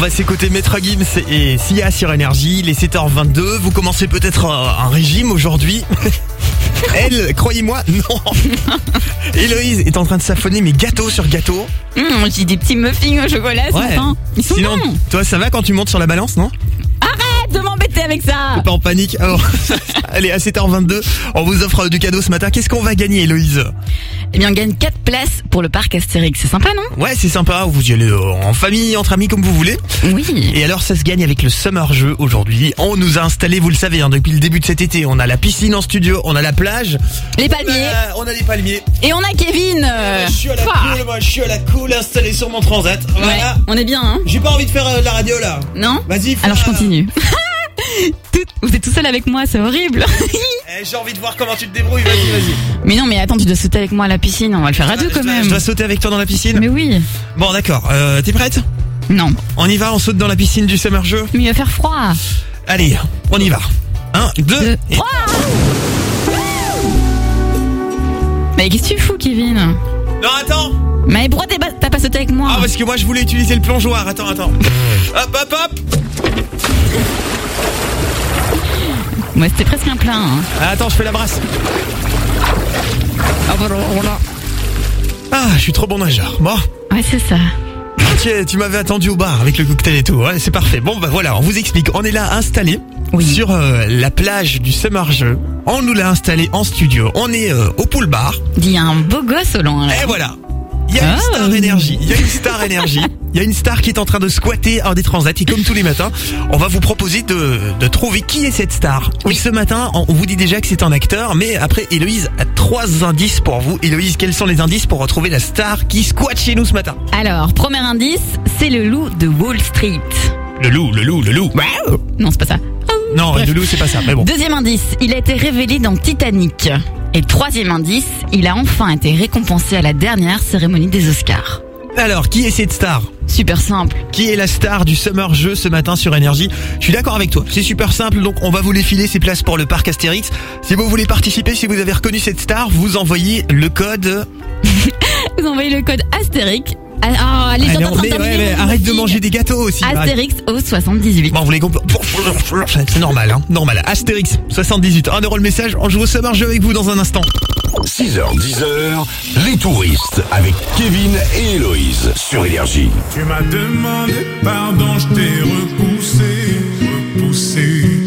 va s'écouter Maître Gims et Sia sur Énergie, les 7h22. Vous commencez peut-être un, un régime aujourd'hui. Elle, croyez-moi, non. Héloïse est en train de s'affonner mes gâteaux sur gâteaux. Hum, J'ai des petits muffins au chocolat ce matin. Ils sont Sinon, bons. toi, ça va quand tu montes sur la balance, non? Arrête de m'embêter avec ça. Pas en panique. Alors, allez, à 7h22, on vous offre du cadeau ce matin. Qu'est-ce qu'on va gagner, Héloïse? Eh bien, on gagne 4 places pour le parc Astérix. C'est sympa, non? Ouais, c'est sympa. Vous y allez euh, en famille, entre amis, comme vous voulez. Oui. Et alors, ça se gagne avec le Summer Jeu aujourd'hui. On nous a installé, vous le savez, hein, depuis le début de cet été. On a la piscine en studio, on a la plage. Les palmiers. On a, on a les palmiers. Et on a Kevin. euh, Je suis à la Pouah. cool, moi, je suis à la cool installé sur mon transat. Voilà. Ouais, on est bien, hein J'ai pas envie de faire euh, de la radio là. Non Vas-y, fais Alors je continue. Tout- vous êtes tout seul avec moi, c'est horrible. Eh, J'ai envie de voir comment tu te débrouilles. Vas-y, vas-y. mais non, mais attends, tu dois sauter avec moi à la piscine. On va le faire à deux Je quand même. Je dois sauter avec toi dans la piscine. Mais oui. Bon, d'accord. Euh, T'es prête? Non. On y va, on saute dans la piscine du Summer Jeu. Mais il va faire froid. Allez, on y va. Un, deux, et... Trois. Mais qu'est-ce que tu fous, Kevin? Non, attends. Mais pourquoi t'as pas sauté avec moi? Ah, parce que moi je voulais utiliser le plongeoir. Attends, attends. hop, hop, hop. Ouais, c'était presque un plein. hein. Ah, attends, je fais la brasse. Ah, voilà, voilà. Ah, je suis trop bon nageur. Bon. Ouais, c'est ça. Tu, tu m'avais attendu au bar avec le cocktail et tout. Ouais, c'est parfait. Bon, bah voilà, on vous explique. On est là installé sur euh, la plage du Summer Jeu. On nous l'a installé en studio. On est euh, au pool bar. Il y a un beau gosse au loin. là. Et voilà. Il y a une Ah. star énergie. Il y a une star énergie. Il y a une star qui est en train de squatter un des transats. Et comme tous les matins, on va vous proposer de, de trouver qui est cette star. Oui, ce matin, on on vous dit déjà que c'est un acteur. Mais après, Héloïse a trois indices pour vous. Héloïse, quels sont les indices pour retrouver la star qui squatte chez nous ce matin? Alors, premier indice, c'est le loup de Wall Street. Le loup, le loup, le loup. Non, c'est pas ça. Non, loup, c'est pas ça. Mais bon. Deuxième indice, il a été révélé dans Titanic. Et troisième indice, il a enfin été récompensé à la dernière cérémonie des Oscars. Alors, qui est cette star? Super simple. Qui est la star du Summer Jeu ce matin sur Énergie? Je suis d'accord avec toi, c'est super simple, donc on va vous les filer ces places pour le parc Astérix. Si vous voulez participer, si vous avez reconnu cette star, vous envoyez le code... Vous envoyez le code Astérix. Ah, ah, les gens Allez, en train on- de terminer, ouais, ouais, vous arrête de manger des gâteaux aussi. Astérix au 78. Bon, vous les comprenez C'est normal, hein, normal. Astérix, 78, 1 euro le message, on joue au Summer Jeu avec vous dans un instant. 6h, 10h, les touristes avec Kevin et Héloïse sur Énergie. Tu m'as demandé pardon, je t'ai repoussé, repoussé.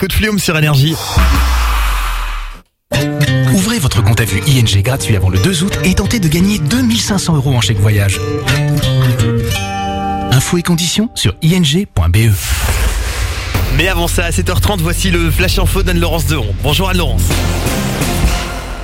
Code Flume sur Énergie. Ouvrez votre compte à vue ING gratuit avant le 2 août et tentez de gagner 2500 euros en chèque voyage. Infos et conditions sur ing.be. Mais avant ça, à 7h30, voici le Flash Info d'Anne-Laurence Deron. Bonjour Anne-Laurence.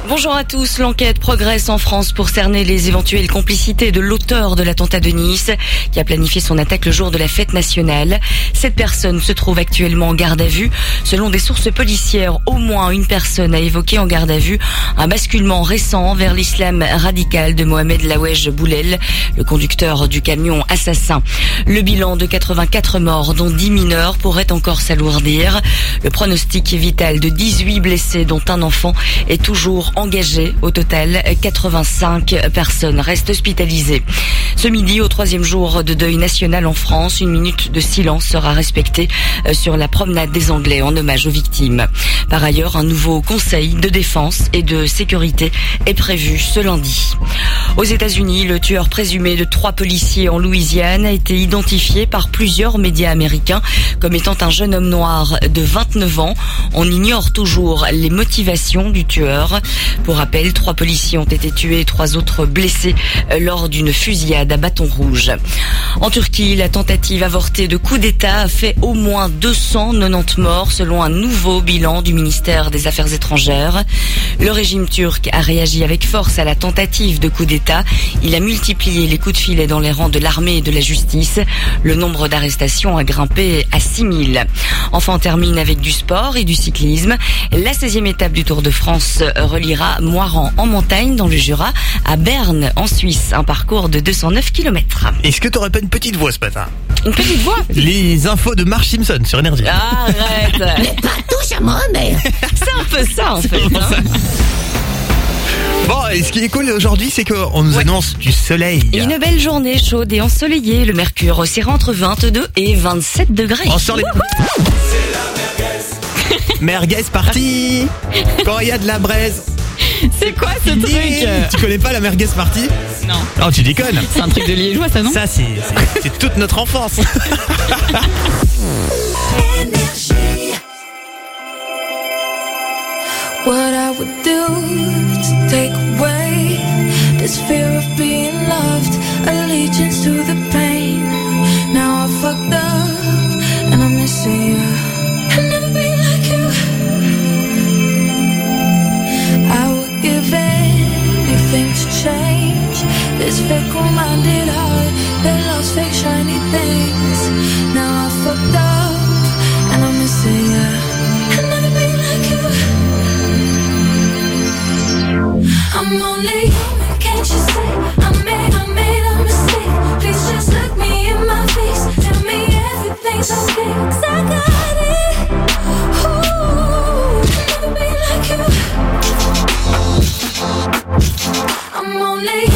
Bonjour à tous. L'enquête progresse en France pour cerner les éventuelles complicités de l'auteur de l'attentat de Nice, qui a planifié son attaque le jour de la fête nationale. Cette personne se trouve actuellement en garde à vue. Selon des sources policières, au moins une personne a évoqué en garde à vue un basculement récent vers l'islam radical de Mohamed Lawej Boulel, le conducteur du camion assassin. Le bilan de 84 morts, dont 10 mineurs, pourrait encore s'alourdir. Le pronostic vital de 18 blessés, dont un enfant, est toujours engagé. Au total, 85 personnes restent hospitalisées. Ce midi, au troisième jour de deuil national en France, une minute de silence sera respectée euh, sur la promenade des Anglais en hommage aux victimes. Par ailleurs, un nouveau conseil de défense et de sécurité est prévu ce lundi. Aux États-Unis, le tueur présumé de trois policiers en Louisiane a été identifié par plusieurs médias américains comme étant un jeune homme noir de 29 ans. On ignore toujours les motivations du tueur. Pour rappel, trois policiers ont été tués et trois autres blessés euh, lors d'une fusillade à bâton rouge. En Turquie, la tentative avortée de coup d'État a fait au moins 290 morts selon un nouveau bilan du ministère des Affaires étrangères. Le régime turc a réagi avec force à la tentative de coup d'État. Il a multiplié les coups de filet dans les rangs de l'armée et de la justice. Le nombre d'arrestations a grimpé à 6000. Enfin, on termine avec du sport et du cyclisme. La 16e étape du Tour de France reliera Moiran en montagne dans le Jura à Berne en Suisse. Un parcours de 209 km. Est-ce que t'aurais pas une petite voix ce matin Une petite voix Les infos de Marge Simpson sur Énergie. Arrête touche à moi, mais. C'est un peu ça en fait. hein. Bon, et ce qui est cool aujourd'hui, c'est qu'on nous annonce du soleil. Une belle journée chaude et ensoleillée. Le mercure oscillera entre 22 et 27 degrés. On sort les- Merguez party Quand il y a de la braise. C'est quoi ce truc Tu connais pas la merguez party Non. Non, tu déconnes. C'est un truc de liégeois, ça, non Ça, c'est c'est- c'est toute notre enfance. What I would do to take away this fear of being loved, allegiance to the pain. Now I fucked up and I'm missing you. This fickle-minded heart that loves fake shiny things. Now I fucked up and I'm missing you. I'll never be like you. I'm only human, can't you see? I made, I made a mistake. Please just look me in my face. Tell me everything's okay. 'Cause I got it. Ooh, never be like you. I'm only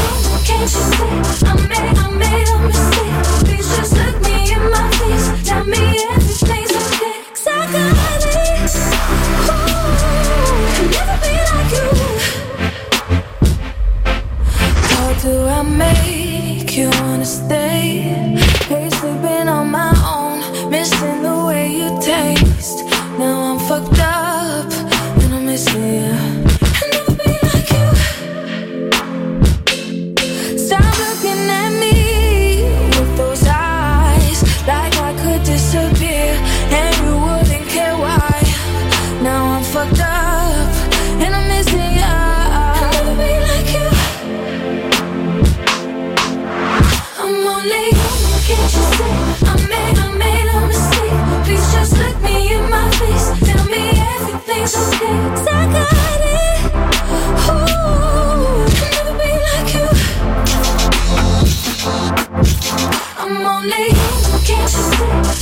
missing the way you taste. Now I'm fucked up and I'm missing you. I'm only human, can't you see?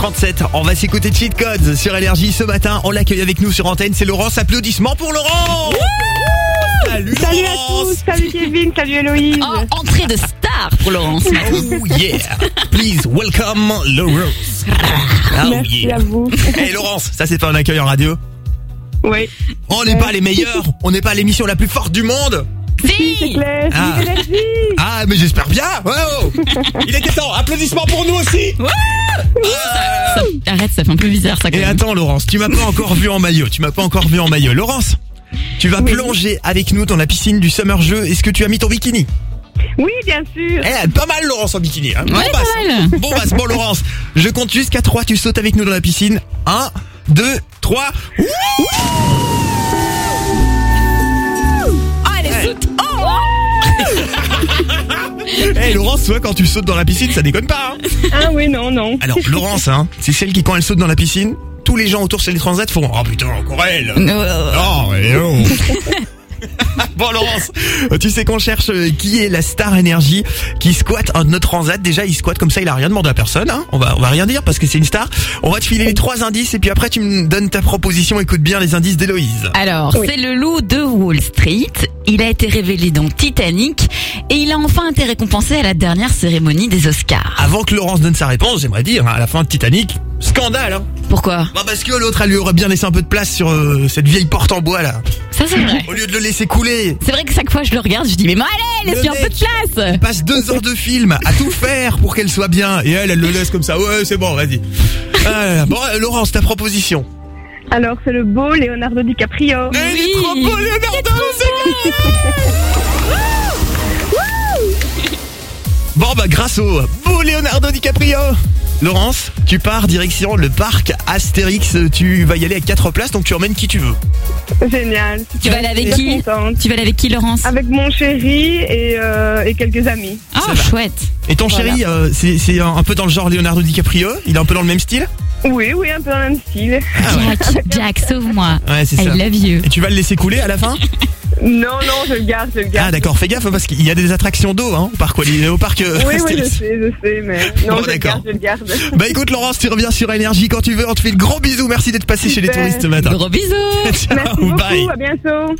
7h37. On va s'écouter Cheat Codes sur Énergie ce matin. On l'accueille avec nous sur antenne. C'est Laurence. Applaudissements pour Laurent. Salut, Salut à Laurence. tous, salut Kevin, salut Héloïse. Oh, entrée de star pour Laurence. Oh yeah. Please welcome Laurence. Oh Merci yeah. à vous. Hey Laurence, ça c'est pas un accueil en radio? Oui. On n'est pas les meilleurs. On n'est pas l'émission la plus forte du monde. Si. Ah. Ah mais j'espère bien. Wow. Il était temps. Applaudissements pour nous aussi. Ça- arrête, ça fait un peu bizarre ça quand Et même. attends Laurence, tu m'as pas encore vu en maillot, tu m'as pas encore vu en maillot. Laurence, tu vas plonger avec nous dans la piscine du Summer Jeu. Est-ce que tu as mis ton bikini? Oui, bien sûr. Eh, pas mal Laurence en bikini. Hein. Ouais, basse. pas mal. Bon basse, bon Laurence. Je compte jusqu'à 3, tu sautes avec nous dans la piscine. 1, 2, 3. Eh Laurence, toi quand tu sautes dans la piscine, ça déconne pas. Hein Ah oui, non, non. Alors Laurence, hein, c'est celle qui quand elle saute dans la piscine, tous les gens autour sur les transats font Oh putain, encore elle mais oh Bon Laurence, tu sais qu'on cherche euh, qui est la star énergie qui squatte un de nos transats. Déjà il squatte comme ça, il a rien demandé à personne. Hein. On va on va rien dire parce que c'est une star. On va te filer les trois indices et puis après tu me donnes ta proposition. Écoute bien les indices d'Héloïse. Alors, c'est le loup de Wall Street. Il a été révélé dans Titanic et il a enfin été récompensé à la dernière cérémonie des Oscars. Avant que Laurence donne sa réponse, j'aimerais dire hein, à la fin de Titanic, scandale. Hein. Pourquoi? Bah parce que l'autre elle lui aurait bien laissé un peu de place sur euh, cette vieille porte en bois là. Ça c'est vrai. Au lieu de le laisser couler. C'est vrai que chaque fois je le regarde, je dis mais moi allez, laisse-lui un peu de place. Il passe deux heures de film à tout faire pour qu'elle soit bien et elle, elle le laisse comme ça. Ouais, c'est bon, vas-y. Ah, bon, euh, Laurence, ta proposition. Alors, c'est le beau Leonardo DiCaprio. Elle est trop beau, Leonardo, c'est Bon bah grâce au beau Leonardo DiCaprio. Laurence, tu pars direction le parc Astérix. Tu vas y aller avec quatre places, donc tu emmènes qui tu veux. Génial. Tu vas aller avec Je suis qui contente. Tu vas aller avec qui Laurence Avec mon chéri et, euh, et quelques amis. Ah chouette. Et ton Voilà. chéri, euh, c'est un peu dans le genre Leonardo DiCaprio Il est un peu dans le même style? Oui, oui, un peu dans le même style. Jack, Jack, sauve-moi. Ouais, c'est I ça. love you. Et tu vas le laisser couler à la fin? Non, non, je le garde, je le garde. Ah d'accord, fais gaffe parce qu'il y a des attractions d'eau hein, au parc, Wally- au parc euh, Oui, oui, je sais, je sais, mais non, Bon, je le d'accord. garde, je le garde. Bah écoute Laurence, tu reviens sur Énergie quand tu veux. On te fait de gros bisous. Merci d'être passé chez les touristes ce matin. Gros bisous. Ciao, Merci beaucoup, bye. à bientôt.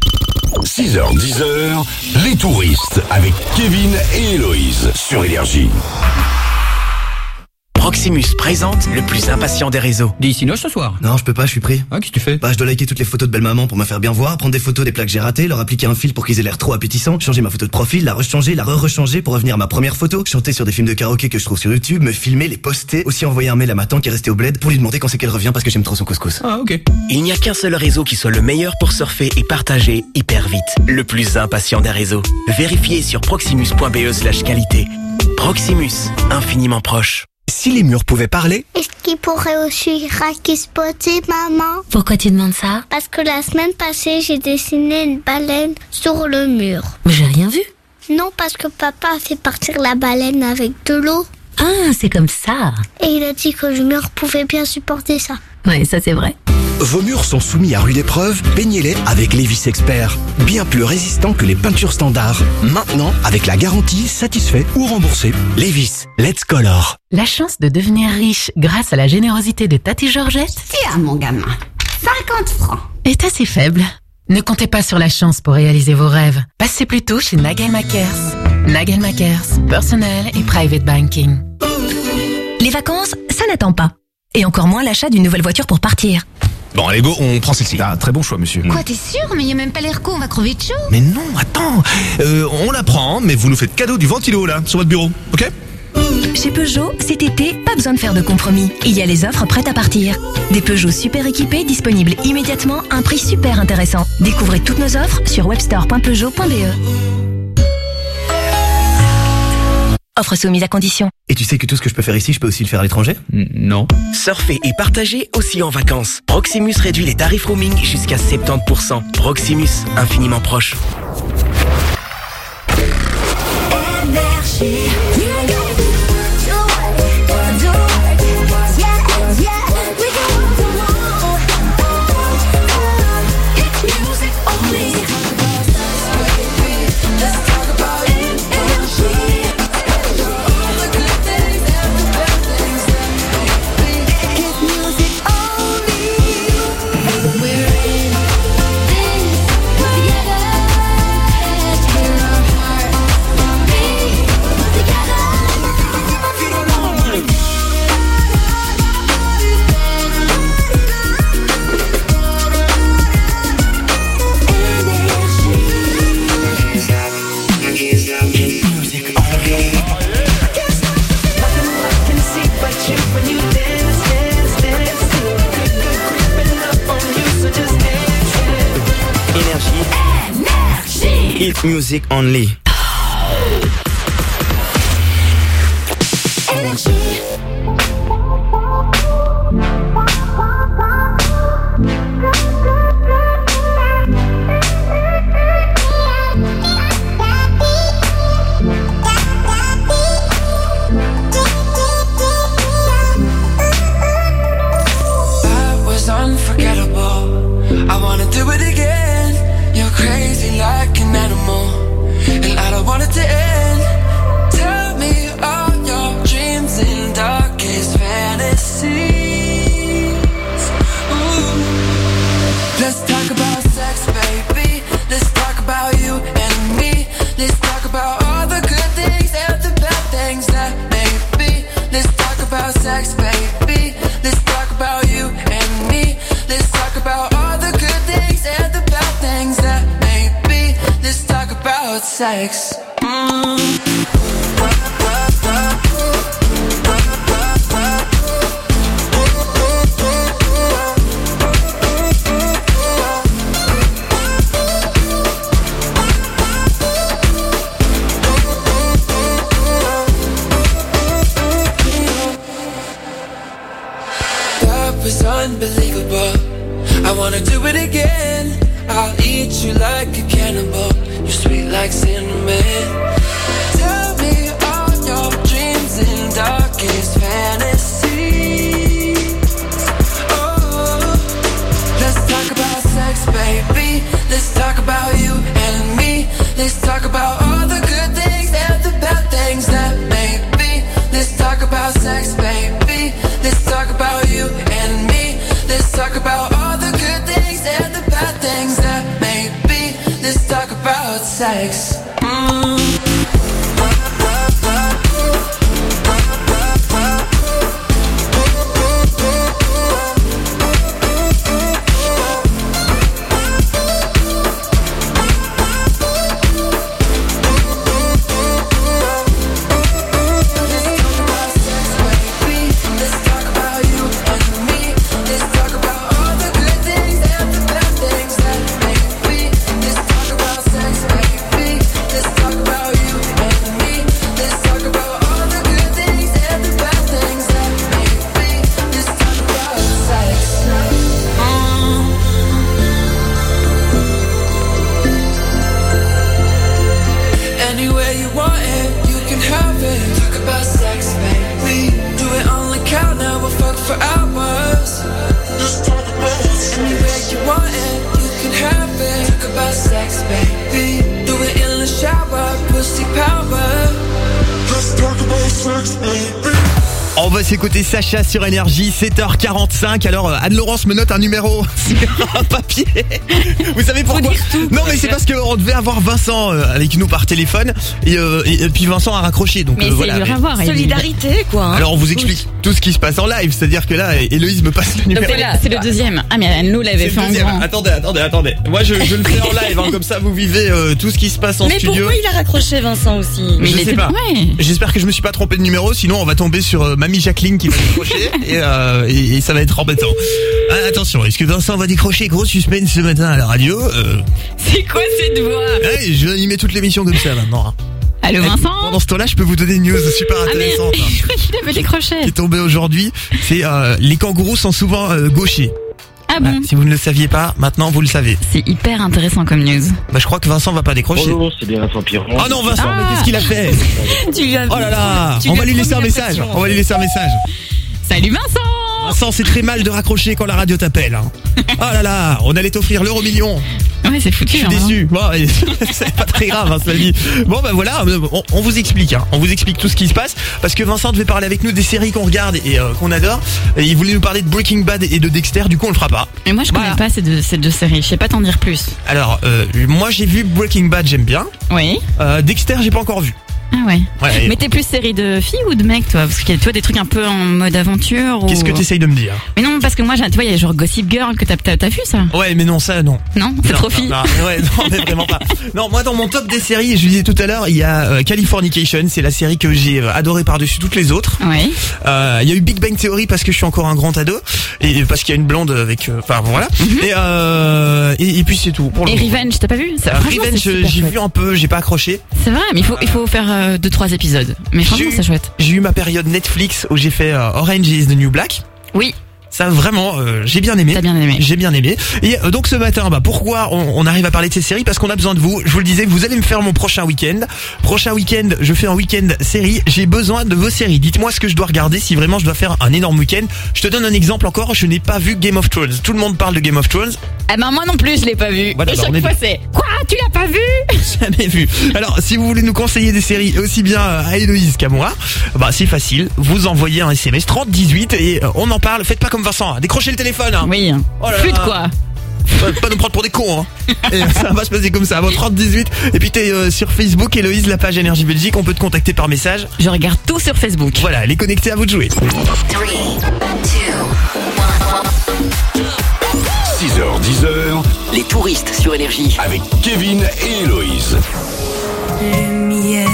6h, 10h, les touristes avec Kevin et Héloïse sur Énergie. Proximus présente le plus impatient des réseaux. Dis Cinoche ce soir. Non, je peux pas, je suis pris. Ah, qu'est-ce que tu fais Bah, je dois liker toutes les photos de belle maman pour me faire bien voir, prendre des photos des plats que j'ai ratés, leur appliquer un fil pour qu'ils aient l'air trop appétissants, changer ma photo de profil, la rechanger, la re-rechanger pour revenir à ma première photo, chanter sur des films de karaoké que je trouve sur YouTube, me filmer, les poster, aussi envoyer un mail à ma tante qui est restée au bled pour lui demander quand c'est qu'elle revient parce que j'aime trop son couscous. Ah, ok. Il n'y a qu'un seul réseau qui soit le meilleur pour surfer et partager hyper vite. Le plus impatient des réseaux. Vérifiez sur proximus.be slash qualité. Proximus, infiniment proche. Si les murs pouvaient parler, Est-ce qu'il pourrait aussi spotter maman? Pourquoi tu demandes ça? Parce que la semaine passée, j'ai dessiné une baleine sur le mur. Mais j'ai rien vu. Non, parce que papa a fait partir la baleine avec de l'eau. Ah, c'est comme ça. Et il a dit que le mur pouvait bien supporter ça. Ouais, ça c'est vrai. Vos murs sont soumis à rude épreuve, peignez-les avec Lévis Expert. Bien plus résistant que les peintures standards. Maintenant, avec la garantie satisfait ou remboursé. Lévis, let's color. La chance de devenir riche grâce à la générosité de Tati Georgette Tiens, mon gamin. 50 francs. est assez faible. Ne comptez pas sur la chance pour réaliser vos rêves. Passez plutôt chez Nagel Makers. Nagel Makers, personnel et private banking. Les vacances, ça n'attend pas. Et encore moins l'achat d'une nouvelle voiture pour partir. Bon, allez, go, on prend celle-ci. Ah, très bon choix, monsieur. Quoi, t'es sûr Mais y a même pas l'air con, on va crever de chaud. Mais non, attends. Euh, on la prend, mais vous nous faites cadeau du ventilo, là, sur votre bureau, ok? Chez Peugeot, cet été, pas besoin de faire de compromis. Il y a les offres prêtes à partir. Des Peugeot super équipés disponibles immédiatement à un prix super intéressant. Découvrez toutes nos offres sur webstore.peugeot.be. Offre soumise à condition. Et tu sais que tout ce que je peux faire ici, je peux aussi le faire à l'étranger? Non. Surfer et partager aussi en vacances. Proximus réduit les tarifs roaming jusqu'à 70%. Proximus, infiniment proche. Hit music only. That sex. Unbelievable. I wanna do it again. I'll eat you like a cannibal. Like cinnamon. Tell me all your dreams and darkest fantasies. Oh, let's talk about sex, baby. Let's talk about you and me. Let's talk about sex. On va s'écouter Sacha sur Énergie, 7h45. Alors euh, Anne-Laurence me note un numéro sur un papier. Vous savez pourquoi Non mais c'est parce qu'on devait avoir Vincent euh, avec nous par téléphone et, euh, et- et puis Vincent a raccroché. Donc Mais euh, voilà. dur à voir. Solidarité, quoi. hein. Alors on vous explique tout ce qui se passe en live, c'est-à-dire que là Héloïse me passe le numéro. c'est là, c'est le deuxième. Ah mais elle nous C'est l'avait le fait en deuxième. grand. Attendez, attendez, attendez. Moi je, je le fais en live, hein, comme ça vous vivez euh, tout ce qui se passe en Mais studio. pourquoi il a raccroché Vincent aussi je sais pas. J'espère que je me suis pas trompé de numéro, sinon on va tomber sur euh, Mamie Jacqueline qui va décrocher et, euh, et, et ça va être embêtant. Ah, attention, est-ce que Vincent va décrocher? Gros suspense ce matin à la radio. Euh, C'est quoi cette voix? Hey, je vais animer toute l'émission comme ça maintenant. Allô Et Vincent Pendant ce temps-là, je peux vous donner une news super Ah mais intéressante. je crois qu'il avait décroché. qui est tombée aujourd'hui. C'est euh, les kangourous sont souvent euh, gauchers. Ah bon Si vous ne le saviez pas, maintenant vous le savez. C'est hyper intéressant comme news. Bah, je crois que Vincent va pas décrocher. Bonjour, c'est bien Vincent Piron. Oh non Vincent, mais Ah. qu'est-ce qu'il a fait Tu lui as Oh là là tu On va lui laisser un message. On va lui laisser un message. Salut Vincent Vincent, c'est très mal de raccrocher quand la radio t'appelle. hein. Oh là là, on allait t'offrir l'euro million. Ouais, c'est foutu. Je suis hein. déçu. Bon, c'est pas très grave, hein, cela dit. Bon, ben voilà, on, on vous explique. hein. On vous explique tout ce qui se passe. Parce que Vincent devait parler avec nous des séries qu'on regarde et euh, qu'on adore. Et il voulait nous parler de Breaking Bad et de Dexter. Du coup, on le fera pas. Mais moi je connais pas ces deux, ces deux séries. Je sais pas t'en dire plus. Alors, euh, moi j'ai vu Breaking Bad, j'aime bien. Oui. Euh, Dexter, j'ai pas encore vu. Ah ouais. Ouais, Mais t'es plus série de filles ou de mecs, toi? Parce qu'il y a, des trucs un peu en mode aventure. Qu'est-ce que tu essayes de me dire? Mais non, parce que moi, tu vois, il y a genre Gossip Girl que t'as, vu ça? Ouais, mais non, ça, non. Non, c'est Non, trop non, fille. non, ouais, non, mais vraiment pas. Non, moi dans mon top des séries, je disais tout à l'heure, il y a euh, Californication, c'est la série que j'ai euh, adorée par-dessus toutes les autres. Ouais. Euh, Il y a eu Big Bang Theory parce que je suis encore un grand ado et parce qu'il y a une blonde avec, euh, enfin voilà. Et, euh, et et puis c'est tout. Pour le Mhm. Et. Revenge, t'as pas vu? Ça, Revenge, j'ai vu un peu, j'ai pas accroché. C'est vrai, mais il faut, il faut faire euh, deux trois épisodes. Mais franchement, c'est chouette. J'ai eu ma période Netflix où j'ai fait euh, Orange is the New Black. Oui. Ça vraiment, euh, j'ai bien aimé. T'as bien aimé. J'ai bien aimé. Et euh, donc ce matin, bah pourquoi on, on arrive à parler de ces séries? Parce qu'on a besoin de vous. Je vous le disais, vous allez me faire mon prochain week-end. Prochain week-end, je fais un week-end série. J'ai besoin de vos séries. Dites-moi ce que je dois regarder si vraiment je dois faire un énorme week-end. Je te donne un exemple encore. Je n'ai pas vu Game of Thrones. Tout le monde parle de Game of Thrones. Ah ben moi non plus, je l'ai pas vu. Voilà, Et bah, chaque fois c'est quoi? Tu l'as pas vu? Jamais vu. Alors, si vous voulez nous conseiller des séries aussi bien à Héloïse qu'à moi, bah c'est facile. Vous envoyez un SMS 3018 et euh, on en parle. Faites pas comme Vincent. hein. Décrochez le téléphone. hein. Oui. Oh là Flûte là. quoi Pas, pas nous prendre pour des cons. Hein. Et ça va se passer comme ça. Bon, 3018. Et puis t'es euh, sur Facebook, Héloïse, la page Énergie Belgique. On peut te contacter par message. Je regarde tout sur Facebook. Voilà, les connectés à vous de jouer. 6h, 10h, Les touristes sur Énergie. avec Kevin et Héloïse. Lumière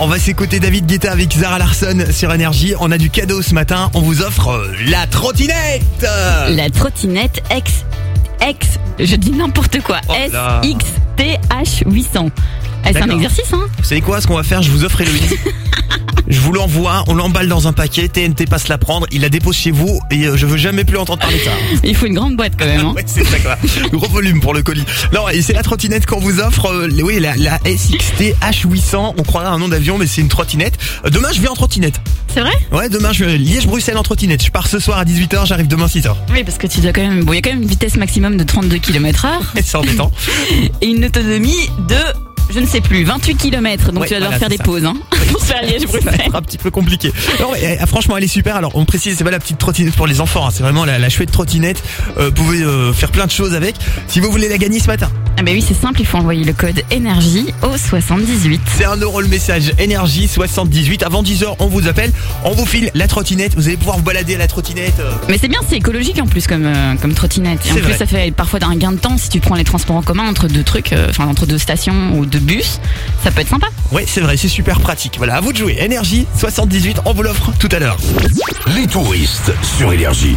On va s'écouter David Guetta avec Zara Larson sur Énergie. On a du cadeau ce matin. On vous offre euh, la trottinette. La trottinette X. X. Je dis n'importe quoi. Oh SXTH 800. Ah, c'est un exercice, hein Vous savez quoi? Ce qu'on va faire, je vous offre Héloïse. je vous l'envoie, on l'emballe dans un paquet, TNT passe la prendre, il la dépose chez vous et euh, je veux jamais plus entendre parler de ça. Il faut une grande boîte quand même. Hein. Ouais, c'est ça quoi. Gros volume pour le colis. Non, et c'est la trottinette qu'on vous offre. euh, oui, la, la SXT H800. On croirait un nom d'avion, mais c'est une trottinette. Euh, demain, je vais en trottinette. C'est vrai? Ouais, demain, je Liège-Bruxelles en trottinette. Je pars ce soir à 18h, j'arrive demain 6h. Oui, parce que tu dois quand même. Bon, il y a quand même une vitesse maximum de 32 km/h. C'est embêtant. Et une autonomie de. Je ne sais plus, 28 km, donc Ouais, tu vas devoir voilà, faire des ça. pauses, hein, un petit peu compliqué. Non, mais, eh, franchement, elle est super. Alors, on précise, c'est pas la petite trottinette pour les enfants. hein. C'est vraiment la, la chouette trottinette. Euh, vous pouvez euh, faire plein de choses avec. Si vous voulez la gagner ce matin, Ah bah oui, c'est simple, il faut envoyer le code énergie au 78. c'est un euro le message énergie 78. Avant 10h, on vous appelle. On vous file la trottinette. Vous allez pouvoir vous balader à la trottinette. euh. Mais c'est bien, c'est écologique en plus comme, euh, comme trottinette. Et en C'est plus, vrai. ça fait parfois un gain de temps si tu prends les transports en commun entre deux trucs, euh, enfin entre deux stations ou deux bus. Ça peut être sympa. Ouais, c'est vrai, c'est super pratique. Voilà, à vous de jouer. Énergie 78, on vous l'offre tout à l'heure. Les touristes sur Énergie.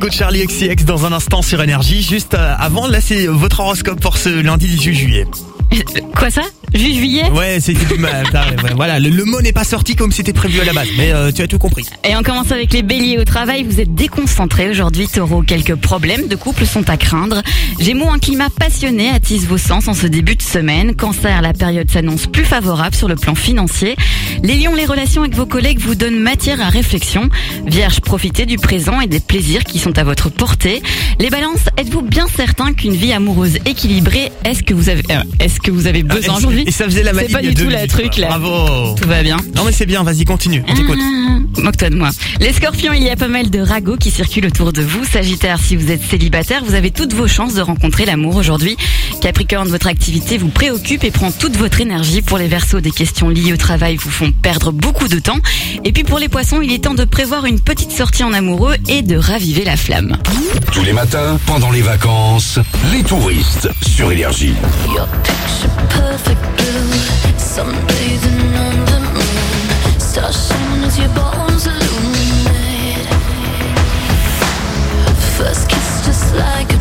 Coach Charlie XCX dans un instant sur Énergie. Juste euh, avant, là c'est votre horoscope pour ce lundi 18 juillet. Quoi ça? Ju- Juillet? Ouais, c'est du mal. Voilà, le, le mot n'est pas sorti comme c'était prévu à la base, mais euh, tu as tout compris. Et on commence avec les béliers au travail. Vous êtes déconcentrés aujourd'hui, taureau. Quelques problèmes de couple sont à craindre. Gémeaux, un climat passionné attise vos sens en ce début de semaine. Cancer, la période s'annonce plus favorable sur le plan financier. Les lions, les relations avec vos collègues vous donnent matière à réflexion. Vierge, profitez du présent et des plaisirs qui sont à votre portée. Les balances, êtes-vous bien certain qu'une vie amoureuse équilibrée, est-ce que vous avez, euh, est-ce que vous avez besoin Ah, et- aujourd'hui Et ça faisait la C'est pas du tout la truc là. Bravo. Tout va bien. Non mais c'est bien, vas-y continue, on t'écoute. Ah, Moque-toi de moi. Les scorpions, il y a pas mal de ragots qui circulent autour de vous. Sagittaire, si vous êtes célibataire, vous avez toutes vos chances de rencontrer l'amour aujourd'hui. Capricorne, votre activité vous préoccupe et prend toute votre énergie. Pour les versos, des questions liées au travail vous font perdre beaucoup de temps. Et puis pour les poissons, il est temps de prévoir une petite sortie en amoureux et de raviver la flamme. Tous les matins, pendant les vacances, les touristes sur Énergie. Your picture perfect blue, sunbathing on the moon. Stars shining as your bones illuminate. First kiss just like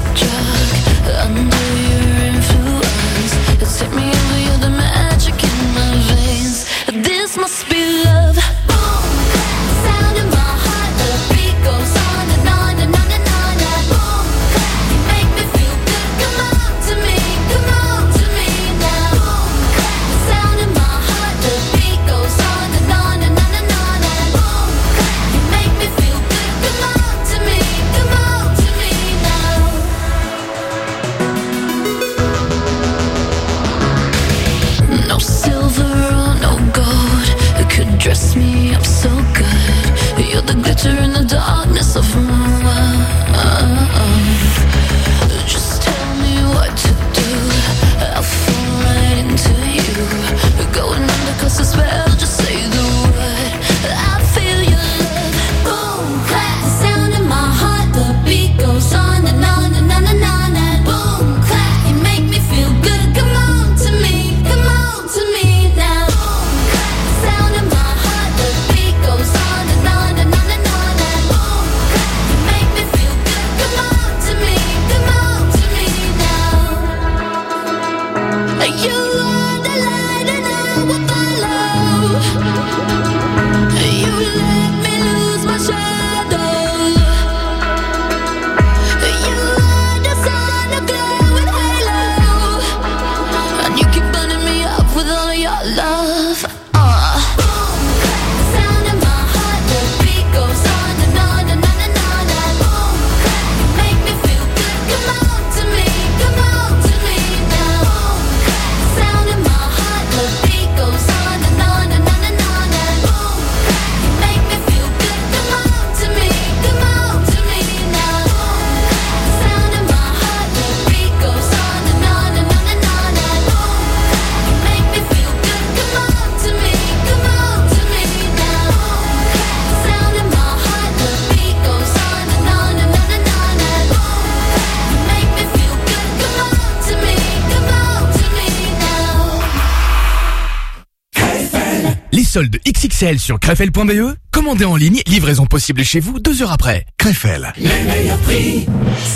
soldes XXL sur crefel.be, commandez en ligne, livraison possible chez vous deux heures après. Crefel. Les meilleurs prix,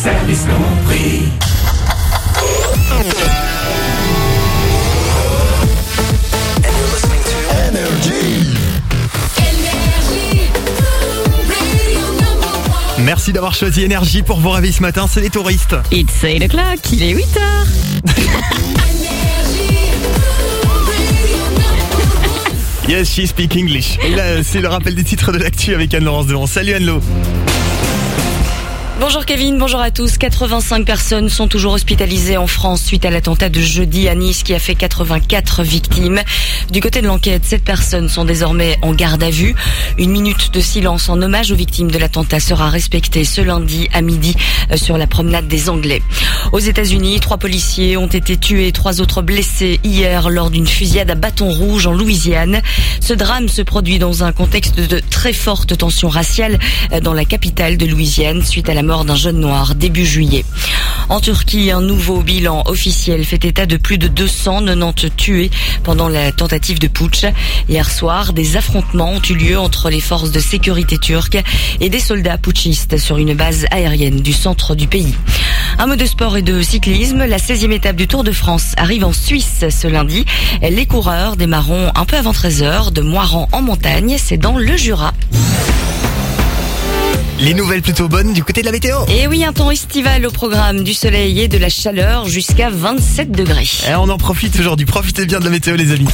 service compris. Merci d'avoir choisi Énergie pour vous réveiller ce matin, c'est les touristes. It's 8 o'clock, il est 8 Yes, she speak English. Et là, c'est le rappel des titres de l'actu avec Anne-Laurence Devon. Salut Anne-Lo. Bonjour Kevin, bonjour à tous. 85 personnes sont toujours hospitalisées en France suite à l'attentat de jeudi à Nice qui a fait 84 victimes. Du côté de l'enquête, 7 personnes sont désormais en garde à vue. Une minute de silence en hommage aux victimes de l'attentat sera respectée ce lundi à midi euh, sur la promenade des Anglais. Aux États-Unis, trois policiers ont été tués, trois autres blessés hier lors d'une fusillade à bâton rouge en Louisiane. Ce drame se produit dans un contexte de très forte tension raciale euh, dans la capitale de Louisiane suite à la mort d'un jeune noir début juillet. En Turquie, un nouveau bilan officiel fait état de plus de 290 tués pendant la tentative de putsch. Hier soir, des affrontements ont eu lieu entre les forces de sécurité turques et des soldats putschistes sur une base aérienne du centre du pays. Un mot de sport et de cyclisme. La 16e étape du Tour de France arrive en Suisse ce lundi. Les coureurs démarreront un peu avant 13h de Moiran en montagne. C'est dans le Jura. Les nouvelles plutôt bonnes du côté de la météo. Et oui, un temps estival au programme du soleil et de la chaleur jusqu'à 27 degrés. Eh, on en profite aujourd'hui. Profitez bien de la météo, les amis.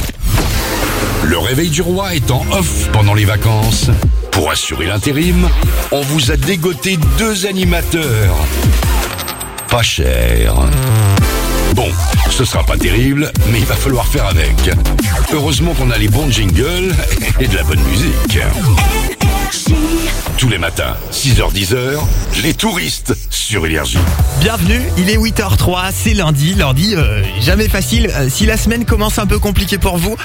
Le réveil du roi est en off pendant les vacances. Pour assurer l'intérim, on vous a dégoté deux animateurs. Pas cher. Bon, ce sera pas terrible, mais il va falloir faire avec. Heureusement qu'on a les bons jingles et de la bonne musique. Tous les matins, 6h-10h, les touristes sur Énergie. Bienvenue, il est 8h03, c'est lundi. Lundi, euh, jamais facile. Euh, si la semaine commence un peu compliquée pour vous,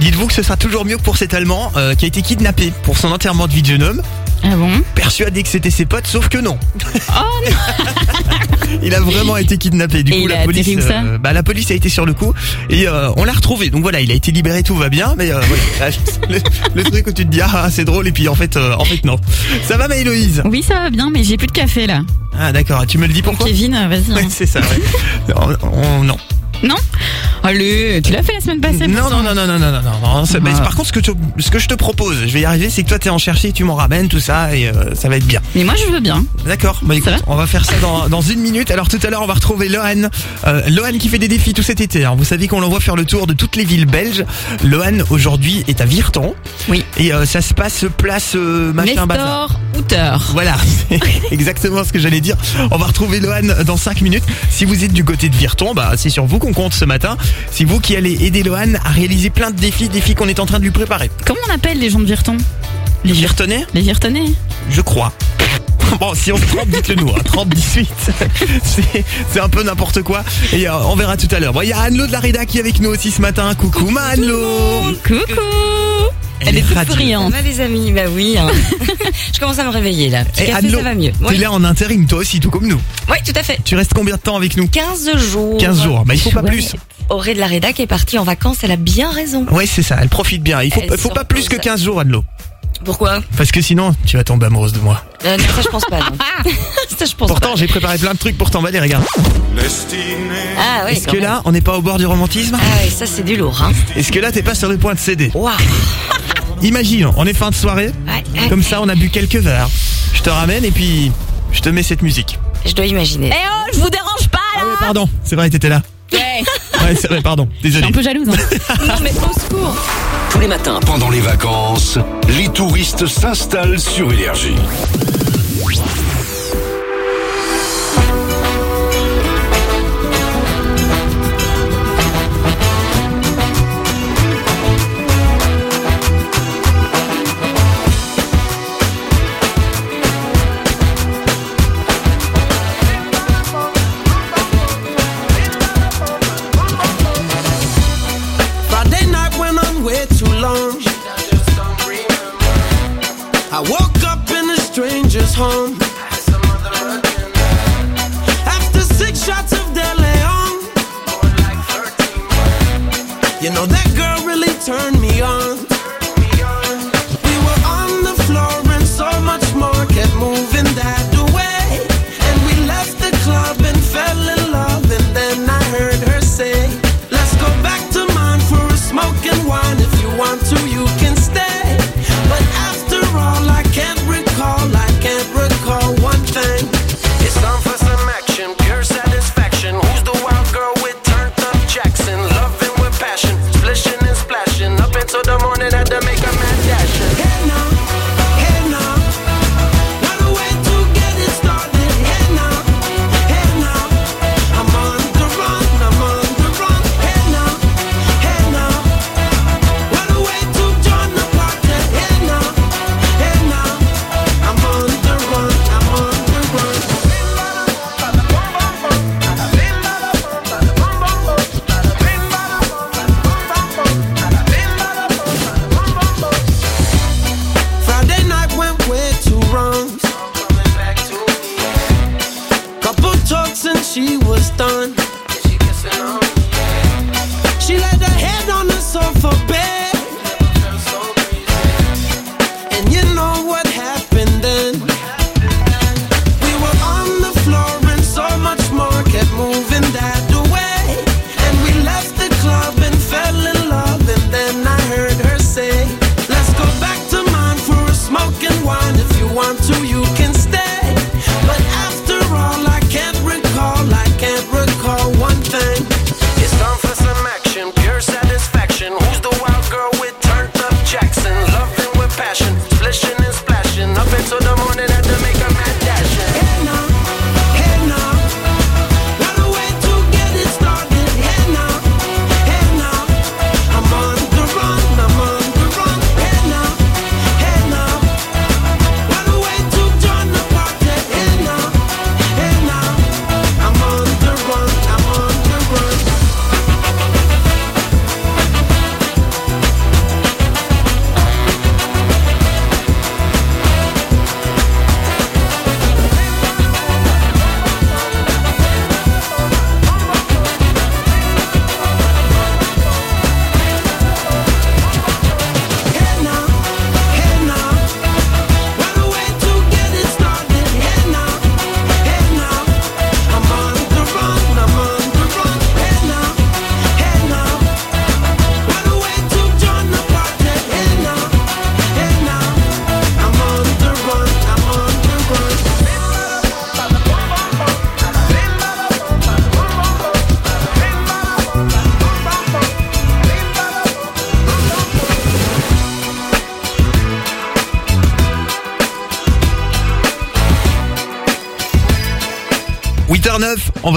dites-vous que ce sera toujours mieux pour cet Allemand euh, qui a été kidnappé pour son enterrement de vie de jeune homme. Ah bon Persuadé que c'était ses potes, sauf que non. Oh non Il a vraiment été kidnappé. Du Et coup, la police, euh, bah, la police a été sur le coup et euh, on l'a retrouvé. Donc voilà, il a été libéré, tout va bien. Mais euh, voilà, le, le truc où tu te dis ah c'est drôle et puis en fait, euh, en fait non. Ça va, Maëloïse Oui, ça va bien, mais j'ai plus de café là. Ah d'accord. Tu me le dis pourquoi? Kevin, vas-y. Ouais, hein. c'est ça. Ouais. On- on- non. Non Allez, tu l'as fait la semaine passée Non, non, non, non, non, non, non, non. Ça- bah. Par contre, ce que, je te propose, je vais y arriver, c'est que toi, t'es en chercher, tu m'en ramènes, tout ça, et euh, ça va être bien. Mais moi je veux bien. D'accord, bah, écoute, on va faire ça dans, une minute. Alors tout à l'heure, on va retrouver Lohan. Euh, Lohan qui fait des défis tout cet été. Hein. Vous savez qu'on l'envoie faire le tour de toutes les villes belges. Lohan, aujourd'hui, est à Virton. Oui. Et euh, ça se passe place machin bazar. Voilà, c'est exactement ce que j'allais dire. On va retrouver Lohan dans 5 minutes. Si vous êtes du côté de Virton, bah c'est sur vous qu'on compte ce matin. C'est vous qui allez aider Lohan à réaliser plein de défis, défis qu'on est en train de lui préparer. Comment on appelle les gens de Virton? Les Virtonais? Les Virtonais Je crois. Bon, si on se trompe, dites-le nous. Hein. 30, 18. C'est, c'est un peu n'importe quoi. Et euh, on verra tout à l'heure. Bon, il y a Anne-Lo de la Reda qui est avec nous aussi ce matin. Coucou, ma Anne-Lo. Coucou Elle est toute radieuse. souriante. Ça va les amis Bah oui. hein. je commence à me réveiller là. Petit Et café, Anne-Lo, ça va mieux. T'es Oui. là en intérim, toi aussi, tout comme nous. oui, tout à fait. Tu restes combien de temps avec nous 15 jours. 15 jours. Bah, il faut pas Ouais. plus. Auré de la Reda qui est partie en vacances, elle a bien raison. Ouais, c'est ça. Elle profite bien. Il faut, Elle faut pas plus que repose. 15 jours, Anne-Lo. Pourquoi Parce que sinon, tu vas tomber amoureuse de moi. Euh, non, Ça je pense pas. Non. ça je pense Pourtant, j'ai préparé plein de trucs pour t'emballer, regarde. Ah ouais. Est-ce que même. là, on n'est pas au bord du romantisme Ah ouais, ça c'est du lourd. Hein. Est-ce que là, t'es pas sur le point de céder Waouh. Imagine, on est fin de soirée. Ouais, ouais. Comme ça, on a bu quelques verres. Je te ramène et puis je te mets cette musique. Je dois imaginer. Eh oh, je vous dérange pas Ah là ouais, pardon, c'est vrai, t'étais là. Ouais. Ouais, c'est vrai, pardon, Je suis désolé. un peu jalouse. hein. non mais au secours. Tous les matins, Pendant les vacances, les touristes s'installent sur Énergie. turn me on.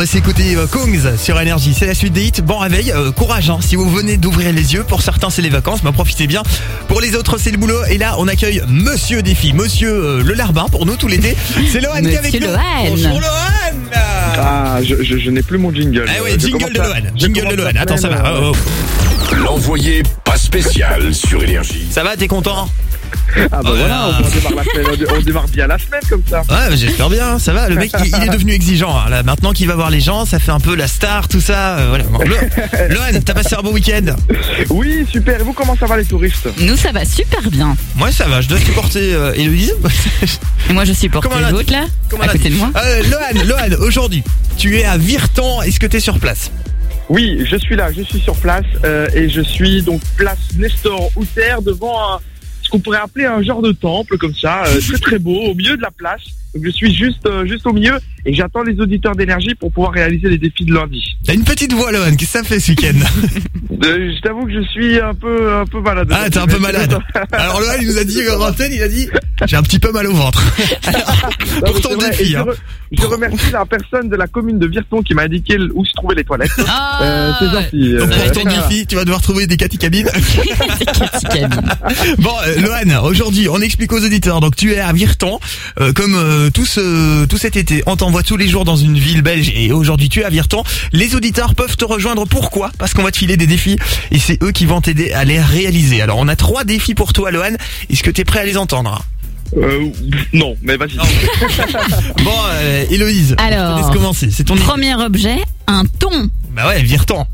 Va s'écouter euh, Kongs sur Énergie. C'est la suite des hits. Bon réveil, euh, courage. Hein. Si vous venez d'ouvrir les yeux, pour certains c'est les vacances, bah profitez bien. Pour les autres c'est le boulot. Et là on accueille Monsieur Défi, Monsieur euh, le Larbin pour nous tout l'été. C'est Lohan qui est avec nous. Lohan. Bonjour Lohan. Ah, je, je, je n'ai plus mon jingle. Ah ouais, Je jingle de Lohan. Jingle de Lohan. Attends, ça va. Oh, oh. L'envoyé pas spécial sur Énergie. Ça va, t'es content? Ah bah voilà, on démarre, la semaine, on dé- on démarre bien la semaine comme ça. Ouais, mais j'espère bien, ça va. Le mec, il, il est devenu exigeant. hein. Là, maintenant qu'il va voir les gens, ça fait un peu la star, tout ça. euh, voilà. Bon, Lo- Lohan, t'as passé un beau week-end Oui, super. Et vous, comment ça va les touristes? Nous, ça va super bien. Moi, ça va. Je dois supporter euh, Héloïse. Et moi, je supporte Comment les lundi autres, là, Comment à lundi côté de moi. Euh, Lohan, Lohan, aujourd'hui, tu es à Virton. Est-ce que t'es sur place? Oui, je suis là, je suis sur place euh, et je suis donc place Nestor Houter devant un, ce qu'on pourrait appeler un genre de temple comme ça, euh, très très beau, au milieu de la place. Donc je suis juste euh, juste au milieu et j'attends les auditeurs d'énergie pour pouvoir réaliser les défis de lundi. T'as une petite voix, Lohan. Qu'est-ce que ça fait ce week-end Euh, je t'avoue que je suis un peu un peu malade. Ah, t'es un peu malade. Alors Lohan, il nous a dit, euh, Rantel, il a dit, j'ai un petit peu mal au ventre. Non, Pour ton défi, je, hein. re- je remercie la personne de la commune de Virton qui m'a indiqué où se trouvaient les toilettes. Euh, c'est gentil. Donc euh, pour ton défi, tu vas devoir trouver des Cathy cabines. bon, euh, Lohan, aujourd'hui, on explique aux auditeurs. Donc tu es à Virton, euh, comme euh, tout, ce- tout cet été, on t'envoie tous les jours dans une ville belge et aujourd'hui tu es à Virton. Les auditeurs peuvent te rejoindre. Pourquoi? Parce qu'on va te filer des défis et c'est eux qui vont t'aider à les réaliser. Alors on a trois défis pour toi, Lohan. Est-ce que t'es prêt à les entendre? Euh, non, mais vas-y. Bon, euh, Héloïse, Alors, laisse commencer. C'est ton premier objet, un thon. Bah ouais, Virton.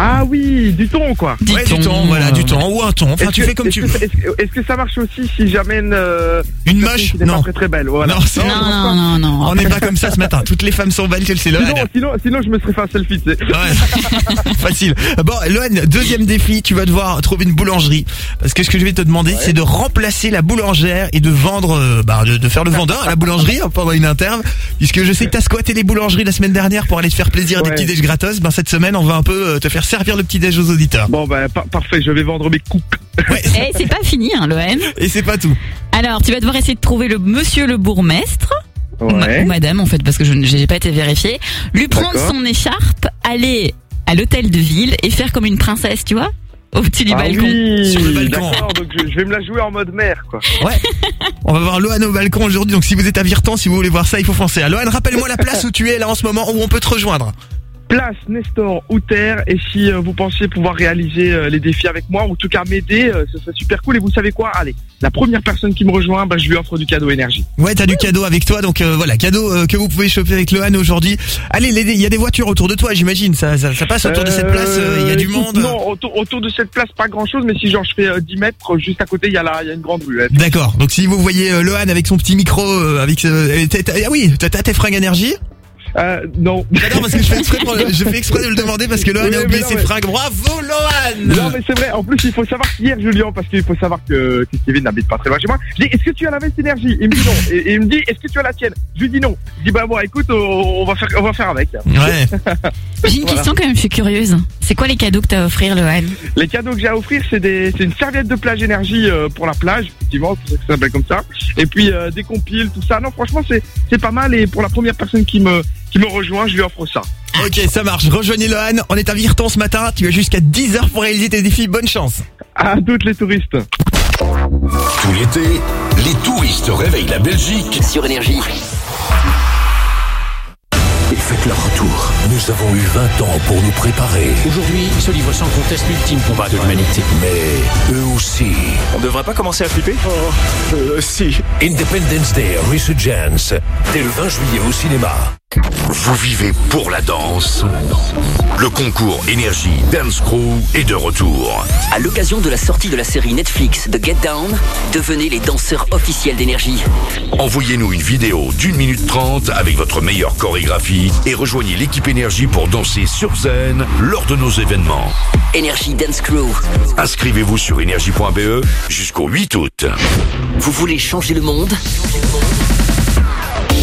Ah oui, du thon quoi. ouais, du thon, voilà, du thon ou un thon. Enfin, Est-ce tu que- fais comme tu que veux. ça- Est-ce que, ça marche aussi si j'amène euh, Une moche Non. pas très très belle voilà. Non, Non, non, non, non. On n'est pas comme ça ce matin. Toutes les femmes sont belles, c'est Lohan. sinon, sinon, je me serais fait un selfie. tu sais. Ouais. Facile. Bon, Lohan, deuxième défi, tu vas devoir trouver une boulangerie. Parce que ce que je vais te demander, c'est de remplacer la boulangère et de vendre, euh, bah, de, de faire le vendeur à la boulangerie hein, pendant une interve. Puisque je sais que t'as squatté les boulangeries la semaine dernière pour aller te faire plaisir des Ouais. petits déj gratos. Ben, cette semaine, on va un peu euh, te faire servir le petit déj aux auditeurs. Bon bah par- parfait, je vais vendre mes coupes. Ouais. Eh, c'est pas fini, hein, Lohan. Et c'est pas tout. Alors, tu vas devoir essayer de trouver le monsieur le bourgmestre. Ou, ma- Ouais. ou madame, en fait, parce que je n'ai pas été vérifié. Lui prendre D'accord. son écharpe, aller à l'hôtel de ville et faire comme une princesse, tu vois Au-dessus du Ah balcon. oui, Sur le balcon. D'accord, donc je, je vais me la jouer en mode mère quoi. Ouais. On va voir Lohan au balcon aujourd'hui. Donc si vous êtes à Virton, si vous voulez voir ça, il faut foncer. À Lohan, rappelle-moi la place où tu es là en ce moment, où on peut te rejoindre. Place Nestor Outer. Et si euh, vous pensez pouvoir réaliser euh, les défis avec moi, ou en tout cas m'aider, euh, ce serait super cool. Et vous savez quoi? Allez, la première personne qui me rejoint, bah, je lui offre du cadeau énergie. Ouais, t'as du cadeau avec toi, donc euh, voilà, cadeau euh, que vous pouvez choper avec Lohan aujourd'hui. Allez, il y a des voitures autour de toi, j'imagine. Ça, ça, ça passe autour de cette place. Il y a du monde. Non, autour, autour de cette place, pas grand chose, mais si genre je fais euh, 10 mètres, juste à côté, il y, a la- il y a une grande rue. D'accord. Donc si vous voyez Lohan avec son petit micro, avec ah oui, t'as tes fringues énergie? Euh, non. J'adore parce que je fais exprès, pour- je fais exprès de le demander parce que Lohan Oui, a oublié non, ses mais- fringues. Bravo Lohan. Non mais c'est vrai, en plus il faut savoir qu'hier Julien, parce qu'il faut savoir que, que Kevin n'habite pas très loin chez moi, je dis est-ce que tu as la veste énergie? Il me dit non, et, et il me dit est-ce que tu as la tienne? Je lui dis non, je dis bah bon écoute on, on va faire on va faire avec. Ouais. J'ai une question quand même, je suis curieuse. C'est quoi les cadeaux que t'as à offrir, Lohan? Les cadeaux que j'ai à offrir c'est des c'est une serviette de plage énergie euh, pour la plage, effectivement, c'est ça que ça s'appelle comme ça, et puis euh, des compiles, tout ça. Non franchement c'est c'est pas mal et pour la première personne qui me qui me rejoint, je lui offre ça. Ok, ça marche. Rejoignez Lohan. On est à Virton ce matin. Tu as jusqu'à 10h pour réaliser tes défis. Bonne chance. À toutes les touristes. Tout l'été, les touristes réveillent la Belgique sur Énergie. Faites leur retour. Nous avons eu 20 ans pour nous préparer. Aujourd'hui, se livre sans conteste l'ultime combat de l'humanité. Mais eux aussi. On devrait pas commencer à flipper? Oh, euh, si. Independence Day Resurgence, dès le 20 juillet au cinéma. Vous vivez pour la danse. Le concours Énergie Dance Crew est de retour. À l'occasion de la sortie de la série Netflix The Get Down, devenez les danseurs officiels d'énergie. Envoyez-nous une vidéo d'une minute trente avec votre meilleure chorégraphie et rejoignez l'équipe Énergie pour danser sur scène lors de nos événements. Énergie Dance Crew. Inscrivez-vous sur énergie.be jusqu'au 8 août. Vous voulez changer le monde?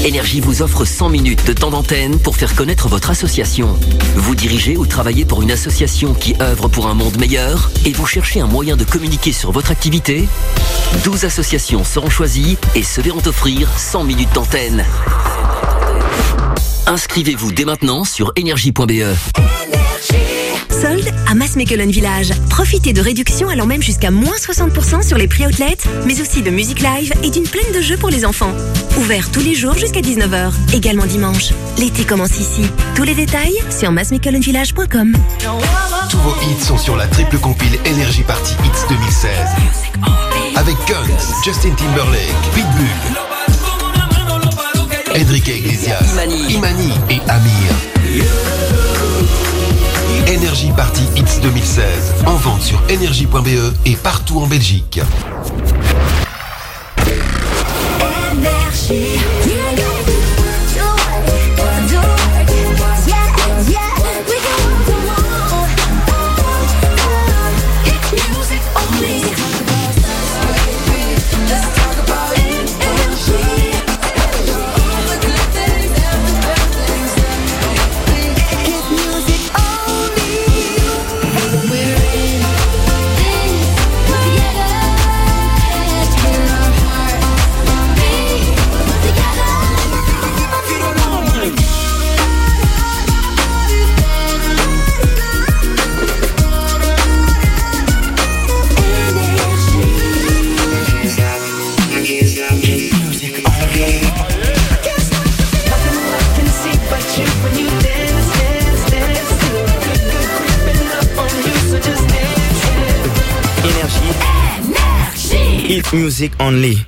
Énergie vous offre 100 minutes de temps d'antenne pour faire connaître votre association. Vous dirigez ou travaillez pour une association qui œuvre pour un monde meilleur et vous cherchez un moyen de communiquer sur votre activité? 12 associations seront choisies et se verront offrir 100 minutes d'antenne. Inscrivez-vous dès maintenant sur énergie.be. Solde à Maasmechelen Village. Profitez de réductions allant même jusqu'à moins 60% sur les prix outlet, mais aussi de musique live et d'une plaine de jeux pour les enfants. Ouvert tous les jours jusqu'à 19h, également dimanche. L'été commence ici. Tous les détails sur maasmechelenvillage.com. Tous vos hits sont sur la triple compile Energy Party Hits 2016. Avec Guns, Justin Timberlake, Pitbull, Enrique Iglesias, Imani, et Amir. Energy Party Hits 2016. En vente sur energy.be et partout en Belgique. Hit music only.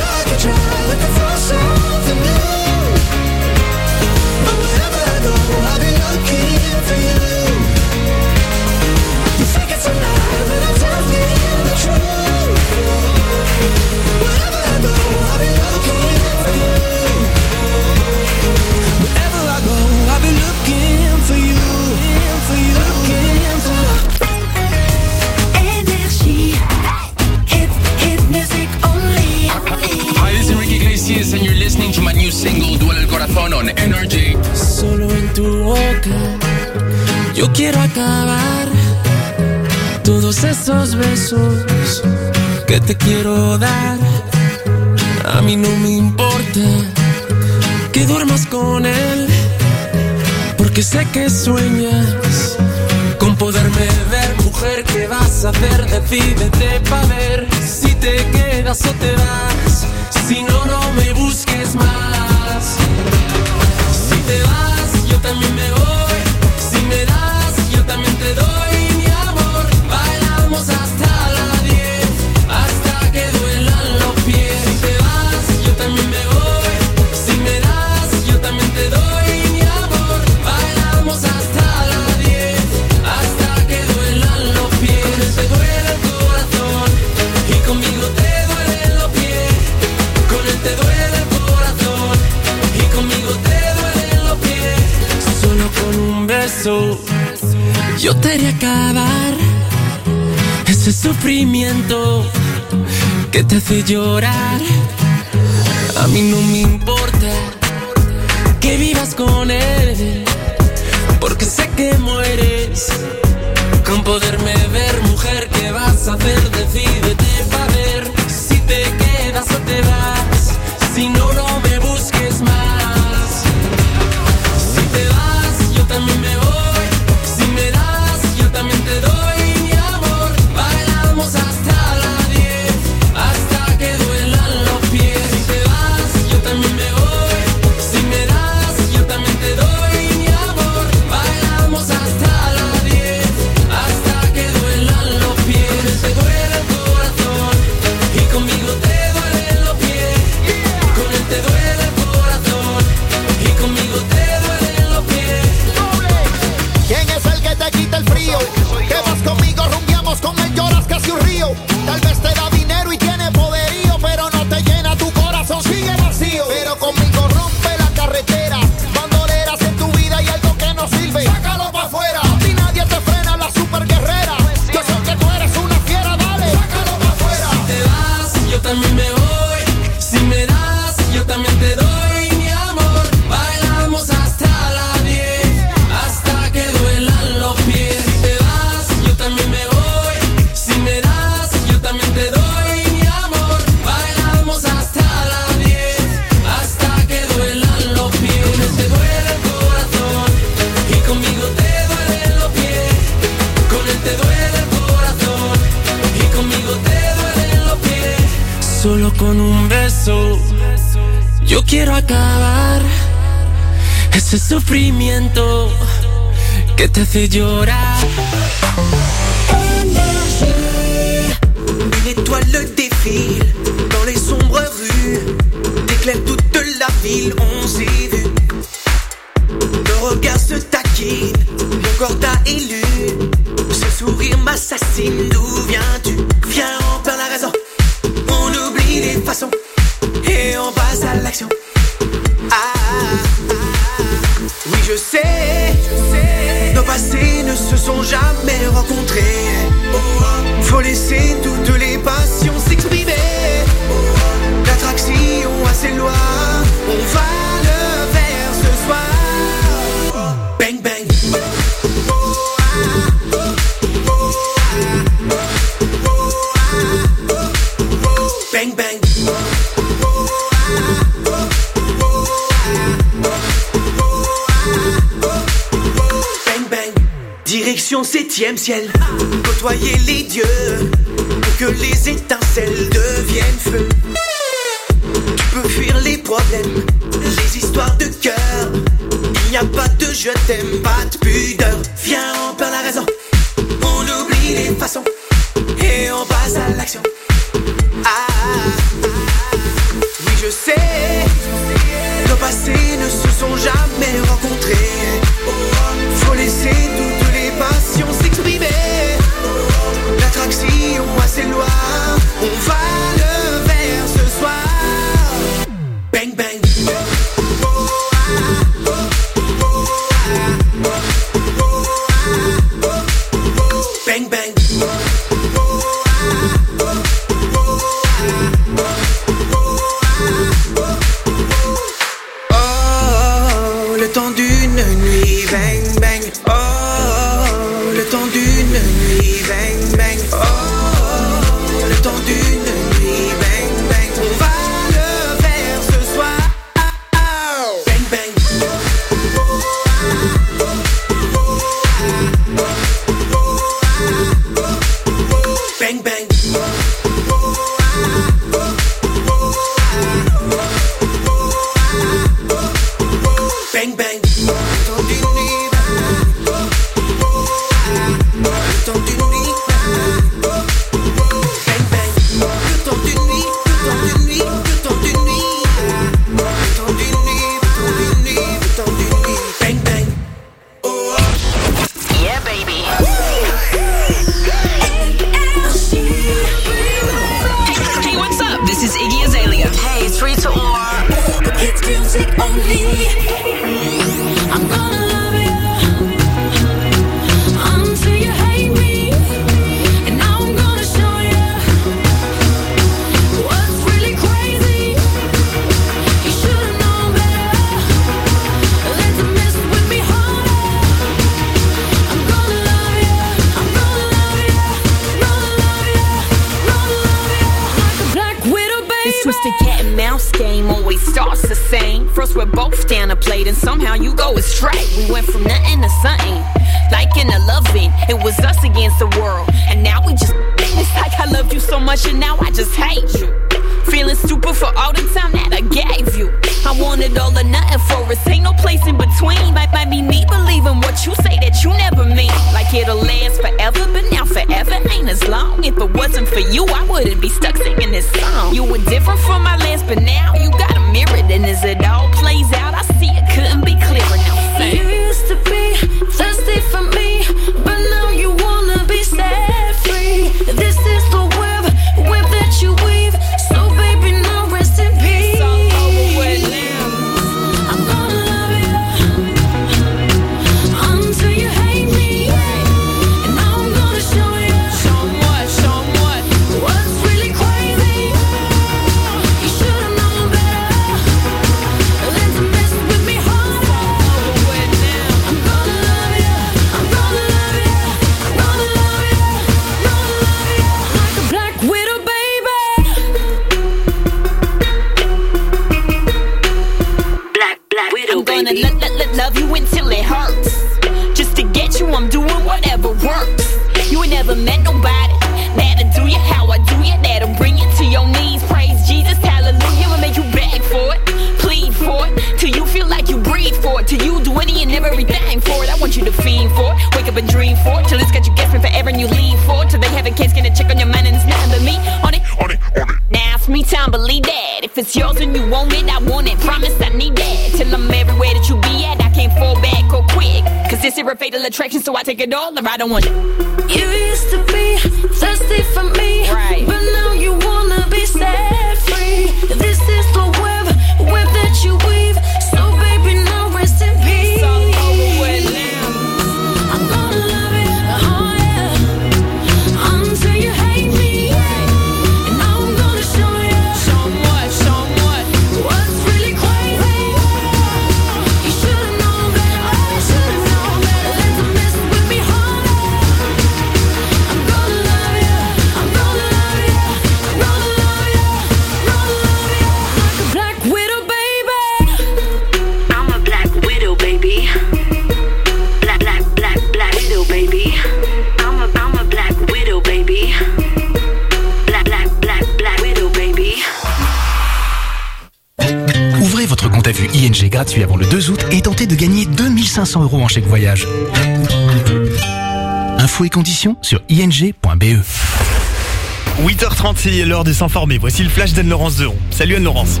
8h30, c'est l'heure de s'informer. Voici le flash d'Anne-Laurence Deron. Salut Anne-Laurence.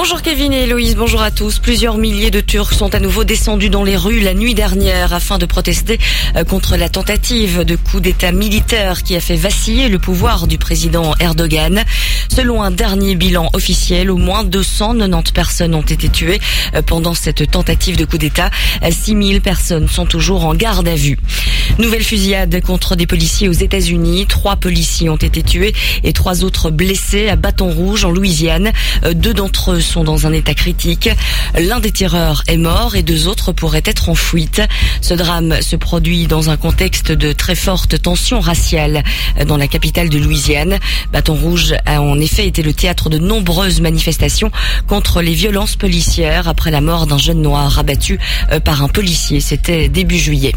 Bonjour Kevin et Héloïse, bonjour à tous. Plusieurs milliers de Turcs sont à nouveau descendus dans les rues la nuit dernière afin de protester euh, contre la tentative de coup d'État militaire qui a fait vaciller le pouvoir du président Erdogan. Selon un dernier bilan officiel, au moins 290 personnes ont été tuées euh, pendant cette tentative de coup d'État. 6000 personnes sont toujours en garde à vue. Nouvelle fusillade contre des policiers aux États-Unis. Trois policiers ont été tués et trois autres blessés à Bâton Rouge en Louisiane. Euh, Deux d'entre eux sont dans un état critique. L'un des tireurs est mort et deux autres pourraient être en fuite. Ce drame se produit dans un contexte de très forte tension raciale dans la capitale de Louisiane. Bâton Rouge a en effet été le théâtre de nombreuses manifestations contre les violences policières après la mort d'un jeune noir abattu euh, par un policier. C'était début juillet.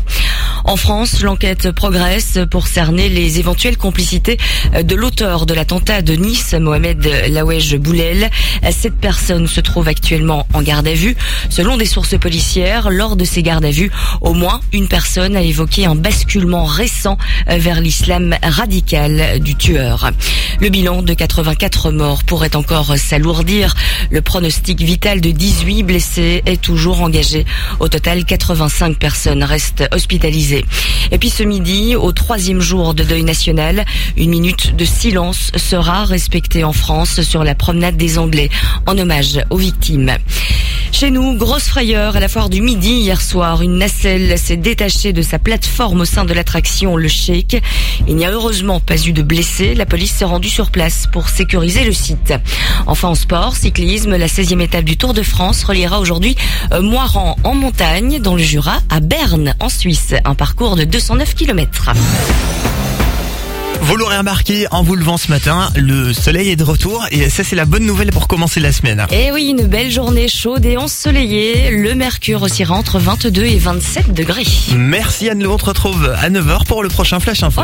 En France, l'enquête progresse pour cerner les éventuelles complicités euh, de l'auteur de l'attentat de Nice, Mohamed Laouej Boulel. Cette personne se trouve actuellement en garde à vue. Selon des sources policières, lors de ces gardes à vue, au moins une personne a évoqué un basculement récent euh, vers l'islam radical du tueur. Le bilan de 84 morts pourrait encore s'alourdir. Le pronostic vital de 18 blessés est toujours engagé. Au total, 85 personnes restent hospitalisées. Et puis ce midi, au troisième jour de deuil national, une minute de silence sera respectée en France sur la promenade des Anglais en hommage aux victimes. Chez nous, grosse frayeur à la foire du Midi hier soir. Une nacelle s'est détachée de sa plateforme au sein de l'attraction Le Sheik. Il n'y a heureusement pas eu de blessés. La police s'est rendue sur place pour sécuriser le site. Enfin en sport, cyclisme, la 16e étape du Tour de France reliera aujourd'hui euh, Moiran en montagne dans le Jura à Berne en Suisse. Un parcours de 209 km. Vous l'aurez remarqué en vous levant ce matin, le soleil est de retour et ça c'est la bonne nouvelle pour commencer la semaine. Et Eh oui, une belle journée chaude et ensoleillée. Le mercure aussi entre 22 et 27 degrés. Merci Anne, on te retrouve à 9h pour le prochain Flash Info.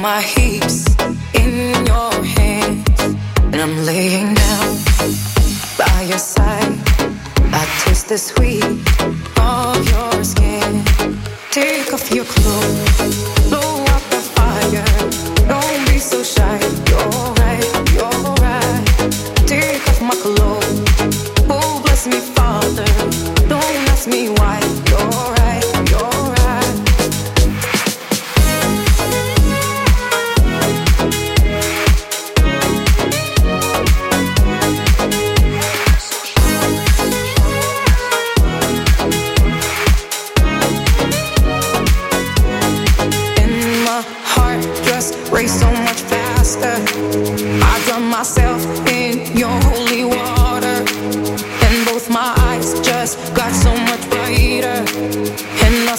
My hips in your hands? And I'm laying down by your side. I taste the sweet of your skin. Take off your clothes, blow out the fire. Don't be so shy. You're right, you're right. Take off my clothes. Oh, bless me, Father. Don't ask me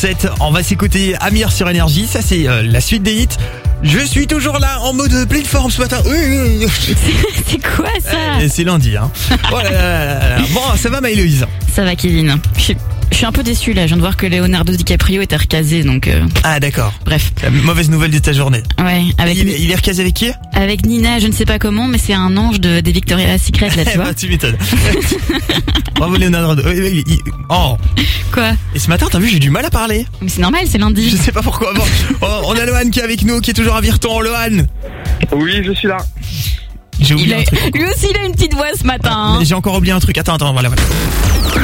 8h37, on va s'écouter Amir sur Énergie, ça c'est euh, la suite des hits. Je suis toujours là en mode pleine forme ce matin. C'est quoi ça? Et C'est lundi, hein. Oh là là là là là. Bon, ça va Maëlys? Ça va Kevin. Je suis, je suis un peu déçu là, je viens de voir que Leonardo DiCaprio était recasé donc euh, Ah d'accord. Bref. La mauvaise nouvelle de ta journée. ouais, avec il, est- il est recasé avec qui? avec Nina, je ne sais pas comment mais c'est un ange de des Victoria's Secret là, tu Eh vois. bah, tu m'étonnes. Bravo Leonardo. Il- il- Oh. Quoi? Et ce matin, t'as vu, j'ai du mal à parler. Mais c'est normal, c'est lundi. Je sais pas pourquoi. Bon, oh, on a Lohan qui est avec nous, qui est toujours à Virton. Lohan. Oui, je suis là. J'ai Il oublié a- un truc. lui aussi il a une petite voix ce matin. hein. Mais J'ai encore oublié un truc. Attends, attends, voilà. voilà.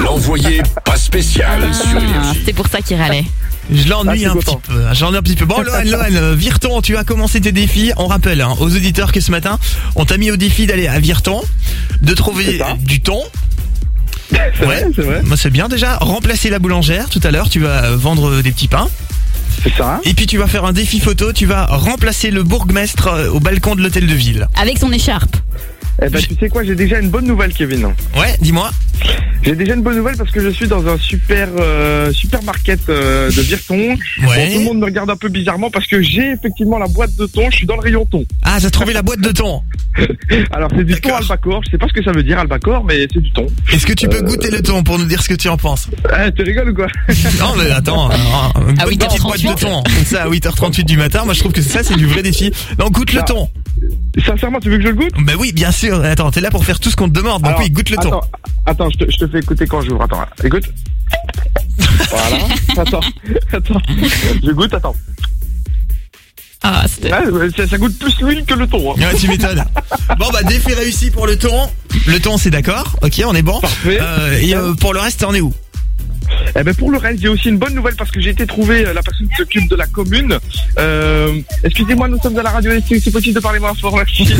L'envoyé pas spécial sur Ah, Énergie. C'était pour ça qu'il râlait. Je l'ennuie Ah, un content. petit peu. Un petit peu. Bon, Lohan, Lohan, euh, Virton, tu as commencé tes défis. On rappelle hein, aux auditeurs que ce matin, on t'a mis au défi d'aller à Virton, de trouver C'est ça. du thon. C'est vrai, c'est vrai. Moi, c'est bien déjà. Remplacer la boulangère tout à l'heure. Tu vas euh, vendre des petits pains. C'est ça. Et puis tu vas faire un défi photo. Tu vas remplacer le bourgmestre euh, au balcon de l'hôtel de ville. Avec son écharpe. Eh ben, tu sais quoi, j'ai déjà une bonne nouvelle, Kevin. Ouais, dis-moi. J'ai déjà une bonne nouvelle parce que je suis dans un super euh, supermarket euh, de Virton. Bon, tout le monde me regarde un peu bizarrement parce que j'ai effectivement la boîte de thon. Je suis dans le rayon thon. Ah, t'as trouvé la boîte de thon. Alors c'est du thon albacore. Je sais pas ce que ça veut dire albacore, mais c'est du thon. Est-ce que tu peux Euh, goûter le thon pour nous dire ce que tu en penses? Eh, tu rigoles ou quoi? Non, mais attends, euh, une À petite boîte de 8h38. thon. Comme ça, à 8h38 du matin, moi je trouve que ça, c'est du vrai défi. Non, goûte le Ah. thon. Sincèrement, tu veux que je le goûte? Bah oui, bien sûr. Attends, t'es là pour faire tout ce qu'on te demande. Donc Alors, oui, goûte le ton. Attends, attends je, te, je te fais écouter quand j'ouvre. Attends, écoute. voilà. Attends, attends. Je goûte, attends. Ah, Ouais, ça, ça goûte plus l'huile que le thon. hein. Ouais, tu m'étonnes. Bon bah défi réussi pour le ton. Le ton c'est d'accord. Ok, on est bon. Parfait. Euh, et euh, pour le reste, t'en es où? Eh ben pour le reste, j'ai aussi une bonne nouvelle parce que j'ai été trouvé euh, la personne qui s'occupe de la commune. Euh, Excusez-moi, nous sommes à la radio. C'est possible de parler moins fort Merci.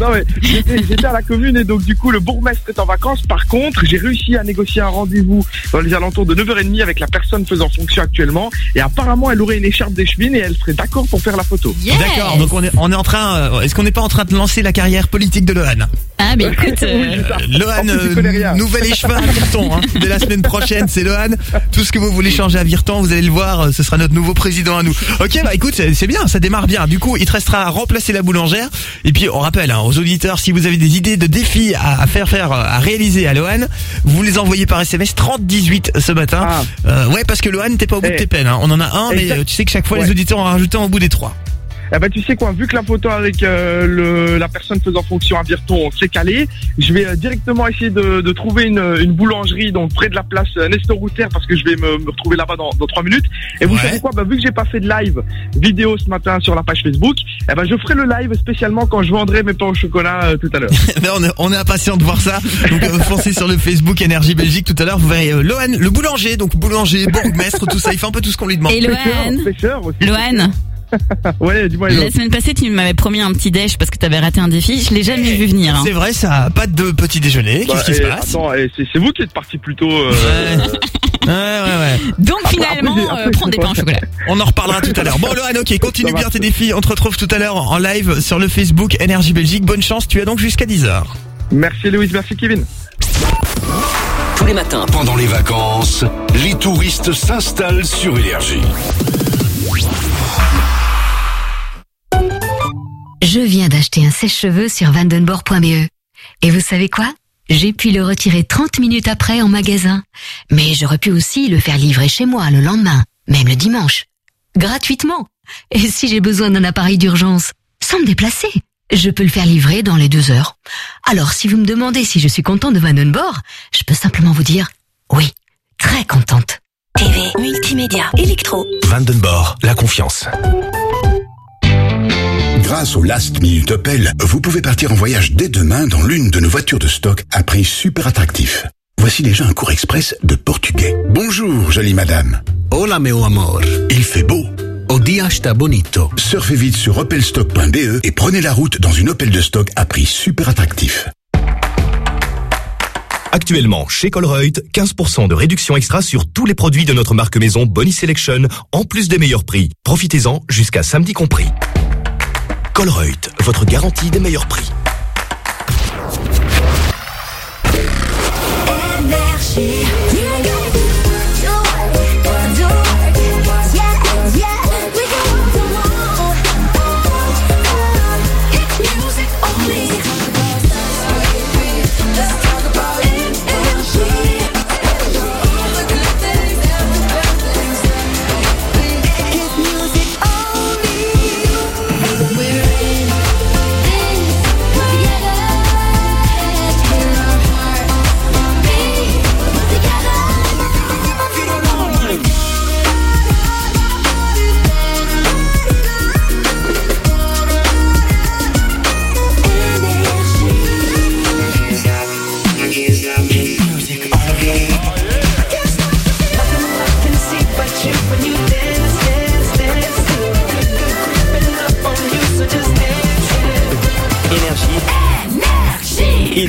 non mais j'étais j'étais à la commune et donc du coup le bourgmestre est en vacances. Par contre, j'ai réussi à négocier un rendez-vous dans les alentours de 9h30 avec la personne faisant fonction actuellement et apparemment elle aurait une écharpe des chemines et elle serait d'accord pour faire la photo. D'accord. Donc on est on est en train. euh, Est-ce qu'on n'est pas en train de lancer la carrière politique de Lohan? Ah, mais écoute, euh, Lohan, euh, nouvel échevin à Virton. Hein. Dès la semaine prochaine, c'est Lohan. Tout ce que vous voulez changer à Virton, vous allez le voir, euh, ce sera notre nouveau président à nous. Ok, bah écoute, c'est bien, ça démarre bien. Du coup, il te restera à remplacer la boulangère. Et puis, on rappelle hein, aux auditeurs, si vous avez des idées de défis à, faire faire, à réaliser à Lohan, vous les envoyez par SMS 3018 ce matin. Euh, ouais, parce que Lohan, t'es pas au bout de Eh. tes peines. hein. On en a un, mais euh, tu sais que chaque fois, Ouais. les auditeurs en rajoutent un au bout des trois. Eh ben tu sais quoi, vu que la photo avec euh, le, la personne faisant fonction à Virton s'est calée, je vais euh, directement essayer de, de trouver une, une boulangerie donc près de la place euh, Nestor Router parce que je vais me, me retrouver là-bas dans, dans 3 minutes. Et vous Ouais. savez quoi, bah, vu que j'ai pas fait de live vidéo ce matin sur la page Facebook, eh ben je ferai le live spécialement quand je vendrai mes pains au chocolat euh, tout à l'heure. Ben, on, est, on est impatient de voir ça. Donc euh, foncez sur le Facebook Énergie Belgique tout à l'heure. Vous verrez euh, Lohan, le boulanger, donc boulanger, bourgmestre, tout ça. Il fait un peu tout ce qu'on lui demande. Et. Lohan, Ouais, dis-moi. la semaine passée, tu m'avais promis un petit déj parce que t'avais raté un défi. Je l'ai jamais vu venir. hein. C'est vrai, ça. Pas de petit déjeuner. Bah, Qu'est-ce qui se passe Attends, c'est vous qui êtes parti plutôt. euh, Ouais, ouais, ouais. Donc Après- finalement, après, euh, prends des pains au chocolat. On en reparlera tout à l'heure. Bon, Lohan, ok, continue bien tes défis. On te retrouve tout à l'heure en live sur le Facebook Énergie Belgique. Bonne chance, tu as donc jusqu'à 10h. Merci Louise, merci Kevin. Tous les matins, Pendant les vacances, les touristes s'installent sur Énergie. Je viens d'acheter un sèche-cheveux sur vandenborg.be. Et vous savez quoi? J'ai pu le retirer 30 minutes après en magasin. Mais j'aurais pu aussi le faire livrer chez moi le lendemain, même le dimanche. Gratuitement. Et si j'ai besoin d'un appareil d'urgence, sans me déplacer, je peux le faire livrer dans les deux heures. Alors si vous me demandez si je suis content de Vandenborg, je peux simplement vous dire oui, très contente. TV, multimédia, électro. Vandenborg, la confiance. Grâce au Last Minute Opel, vous pouvez partir en voyage dès demain dans l'une de nos voitures de stock à prix super attractif. Voici déjà un cours express de portugais. Bonjour, jolie madame. Hola, meu amor. Il fait beau. O dia está bonito. Surfez vite sur opelstock.be et prenez la route dans une Opel de stock à prix super attractif. Actuellement, chez Colreuth, 15% de réduction extra sur tous les produits de notre marque maison Bonnie Selection, en plus des meilleurs prix. Profitez-en jusqu'à samedi compris. Colreuth, votre garantie des meilleurs prix.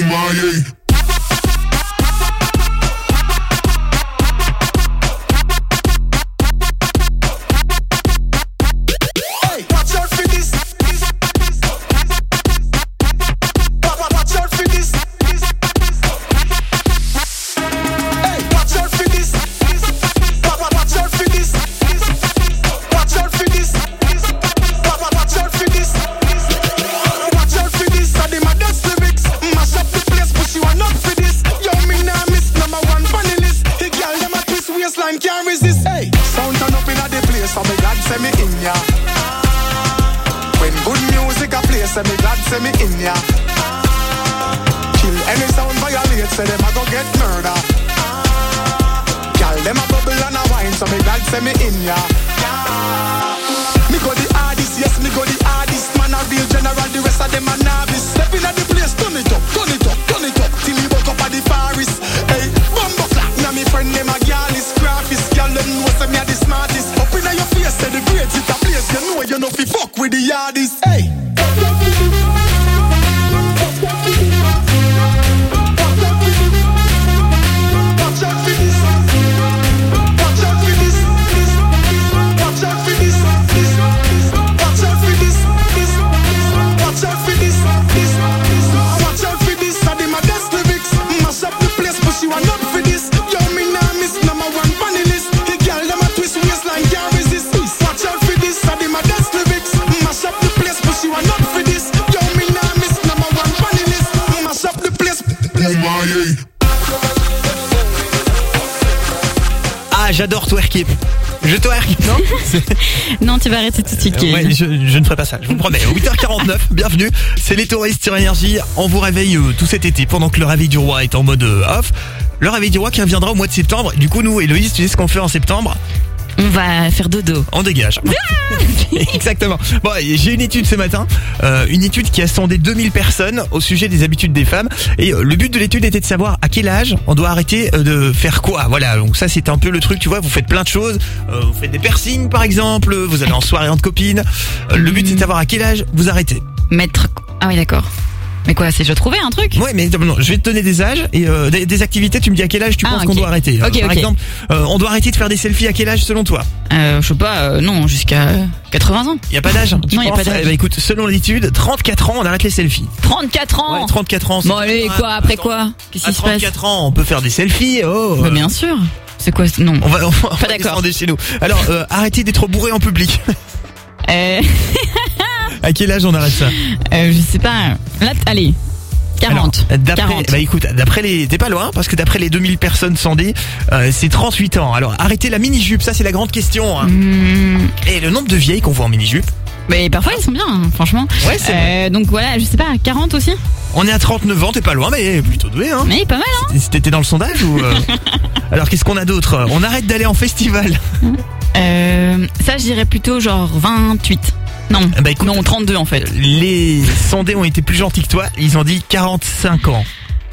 Place. Arrêter tout je, ne ferai pas ça, je vous promets. 8h49, bienvenue. C'est les touristes sur énergie. On vous réveille euh, tout cet été pendant que le réveil du roi est en mode euh, off. Le réveil du roi qui reviendra au mois de septembre. Du coup, nous, Héloïse, tu sais ce qu'on fait en septembre? On va faire dodo. On dégage. Exactement. Bon, j'ai une étude ce matin, euh, une étude qui a sondé 2000 personnes au sujet des habitudes des femmes. Et euh, le but de l'étude était de savoir à quel âge on doit arrêter euh, de faire quoi. Voilà, donc ça c'est un peu le truc, tu vois, vous faites plein de choses. Vous faites des piercings par exemple, vous allez en soirée entre copines. Le but c'est de savoir à quel âge vous arrêtez. Mettre. Ah oui, d'accord. Mais quoi, c'est je trouvais un truc Ouais, mais non, je vais te donner des âges et euh, des, des activités. Tu me dis à quel âge tu Ah, penses qu'on doit arrêter. Euh, Ok, par exemple, euh, on doit arrêter de faire des selfies à quel âge selon toi? Euh, Je sais pas, euh, non, jusqu'à 80 ans. Il y a pas d'âge? Non, y a pas d'âge. Eh ben, écoute, selon l'étude, 34 ans, on arrête les selfies. 34 ans Ouais, 34 ans. c'est Bon allez, pas quoi, après quoi? Qu'est-ce qui se passe? 34 ans, on peut faire des selfies. Oh. Bah, Bien sûr. C'est quoi Non. On va, on va, va d'accord. chez nous. Alors, arrêtez d'être bourré en public. Euh, à quel âge on arrête ça? Euh, je sais pas. Là, allez. 40. Alors, d'après, 40. bah écoute, d'après les, t'es pas loin parce que d'après les 2000 personnes sondées, euh, c'est 38 ans. Alors, arrêtez la mini jupe, ça c'est la grande question. hein. Hmm, Et le nombre de vieilles qu'on voit en mini jupe. mais parfois ils sont bien, hein, franchement. Ouais, c'est Euh, donc voilà, je sais pas, 40 aussi? On est à 39 ans, t'es pas loin, mais plutôt doué. Hein. Mais pas mal, hein T'étais dans le sondage ou euh? Alors, qu'est-ce qu'on a d'autre? On arrête d'aller en festival. euh, Ça, je dirais plutôt genre 28. Non, Bah écoute, non 32 en fait. les sondés ont été plus gentils que toi. Ils ont dit 45 ans.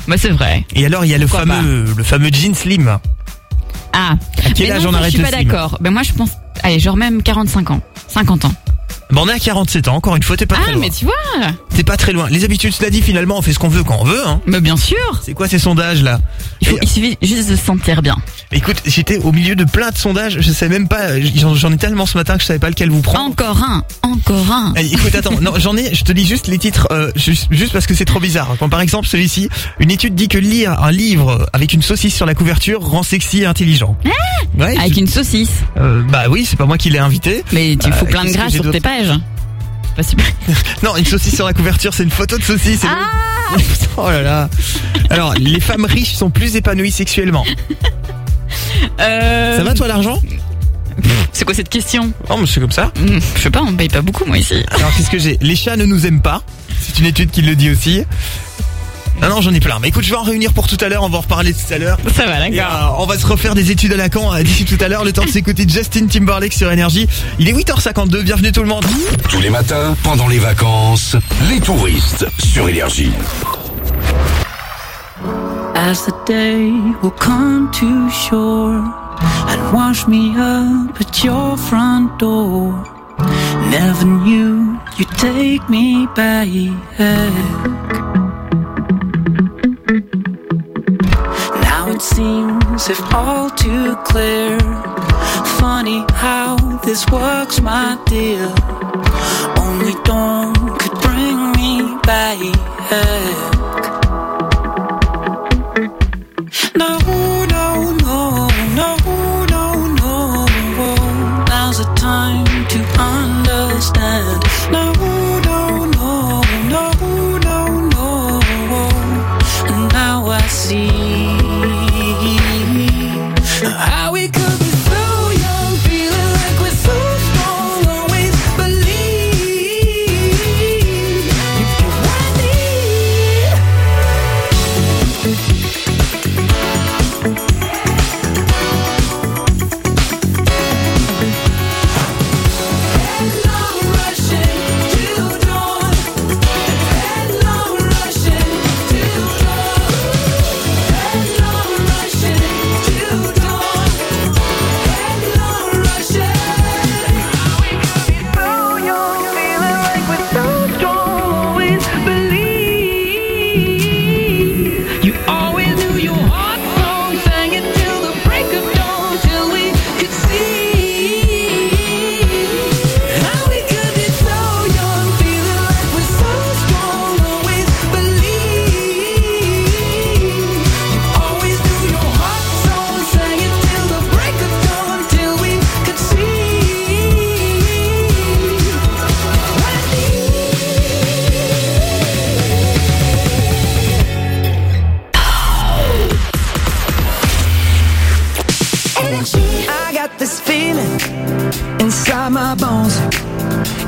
Bah c'est vrai. Et alors, il y a le fameux, le fameux jean slim. Ah, À quel mais âge non, on arrête je suis pas d'accord. Ben moi je pense, allez, genre même 45 ans, 50 ans. Bon, on est à 47 ans, encore une fois, t'es pas très Ah, loin. mais tu vois T'es pas très loin. Les habitudes, cela dit, finalement, on fait ce qu'on veut quand on veut. Hein. Mais bien sûr C'est quoi ces sondages là? Il, faut, Et, il suffit juste de se sentir bien. Écoute, j'étais au milieu de plein de sondages. Je sais même pas. J'en ai tellement ce matin que je savais pas lequel vous prendre. Encore un, encore un. Allez, écoute, attends, non, j'en ai, je te lis juste les titres, euh, juste, juste parce que c'est trop bizarre. Quand par exemple celui-ci, une étude dit que lire un livre avec une saucisse sur la couverture rend sexy et intelligent. Ouais, Avec une saucisse. euh, bah oui, c'est pas moi qui l'ai invité. Mais tu Euh, fous plein de j'ai sur tes pages. Pas super. Non, une saucisse sur la couverture, c'est une photo de saucisse. Ah Oh là là. Alors, les femmes riches sont plus épanouies sexuellement. Euh, Ça va toi l'argent? C'est quoi cette question? Oh, mais c'est comme ça. Hmm, Je sais pas, on paye pas beaucoup moi ici. Alors qu'est-ce que j'ai Les chats ne nous aiment pas. C'est une étude qui le dit aussi. Non, non, j'en ai plein. Mais écoute, je vais en réunir pour tout à l'heure. On va en reparler tout à l'heure. Ça va, d'accord. euh, on va se refaire des études à Lacan euh, d'ici tout à l'heure. Le temps de s'écouter Justin Timberlake sur Énergie. Il est 8h52. Bienvenue tout le monde. Tous les matins, pendant les vacances, les touristes sur Énergie. As the day will come to shore and wash me up at your front door. Never knew you'd take me back. Seems if all too clear. Funny how this works, my dear. Only dawn could bring me back. No, no, no, no, no, no. Now's the time to understand.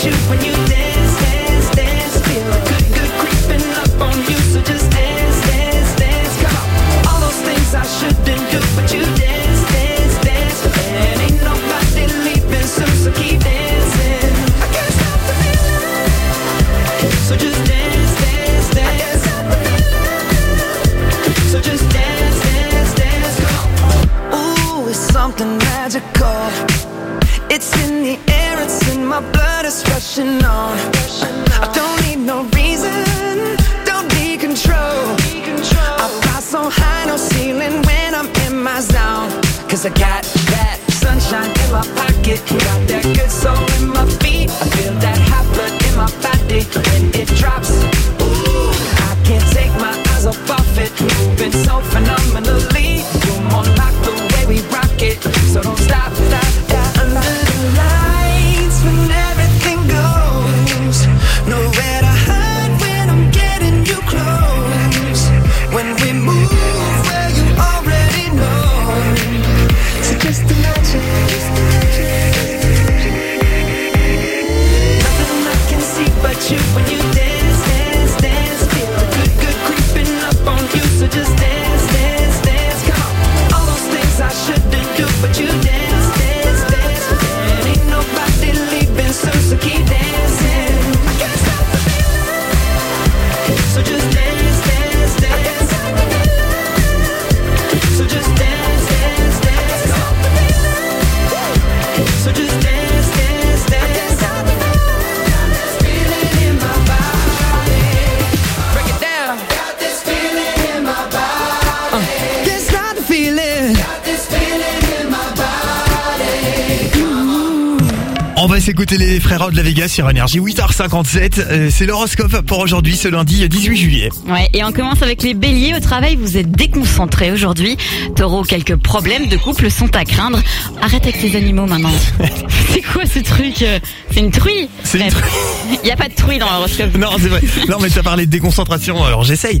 See but you when you de la Vega sur Énergie 8h57. Euh, c'est l'horoscope pour aujourd'hui, ce lundi 18 juillet. Ouais, et on commence avec les béliers. Au travail, vous êtes déconcentrés aujourd'hui. Taureau, quelques problèmes de couple sont à craindre. Arrête avec les animaux maintenant. c'est quoi ce truc euh, C'est une truie C'est une Bref. Il n'y a pas de truie dans l'horoscope. Non, c'est vrai. Non, mais t'as parlé de déconcentration, alors j'essaye.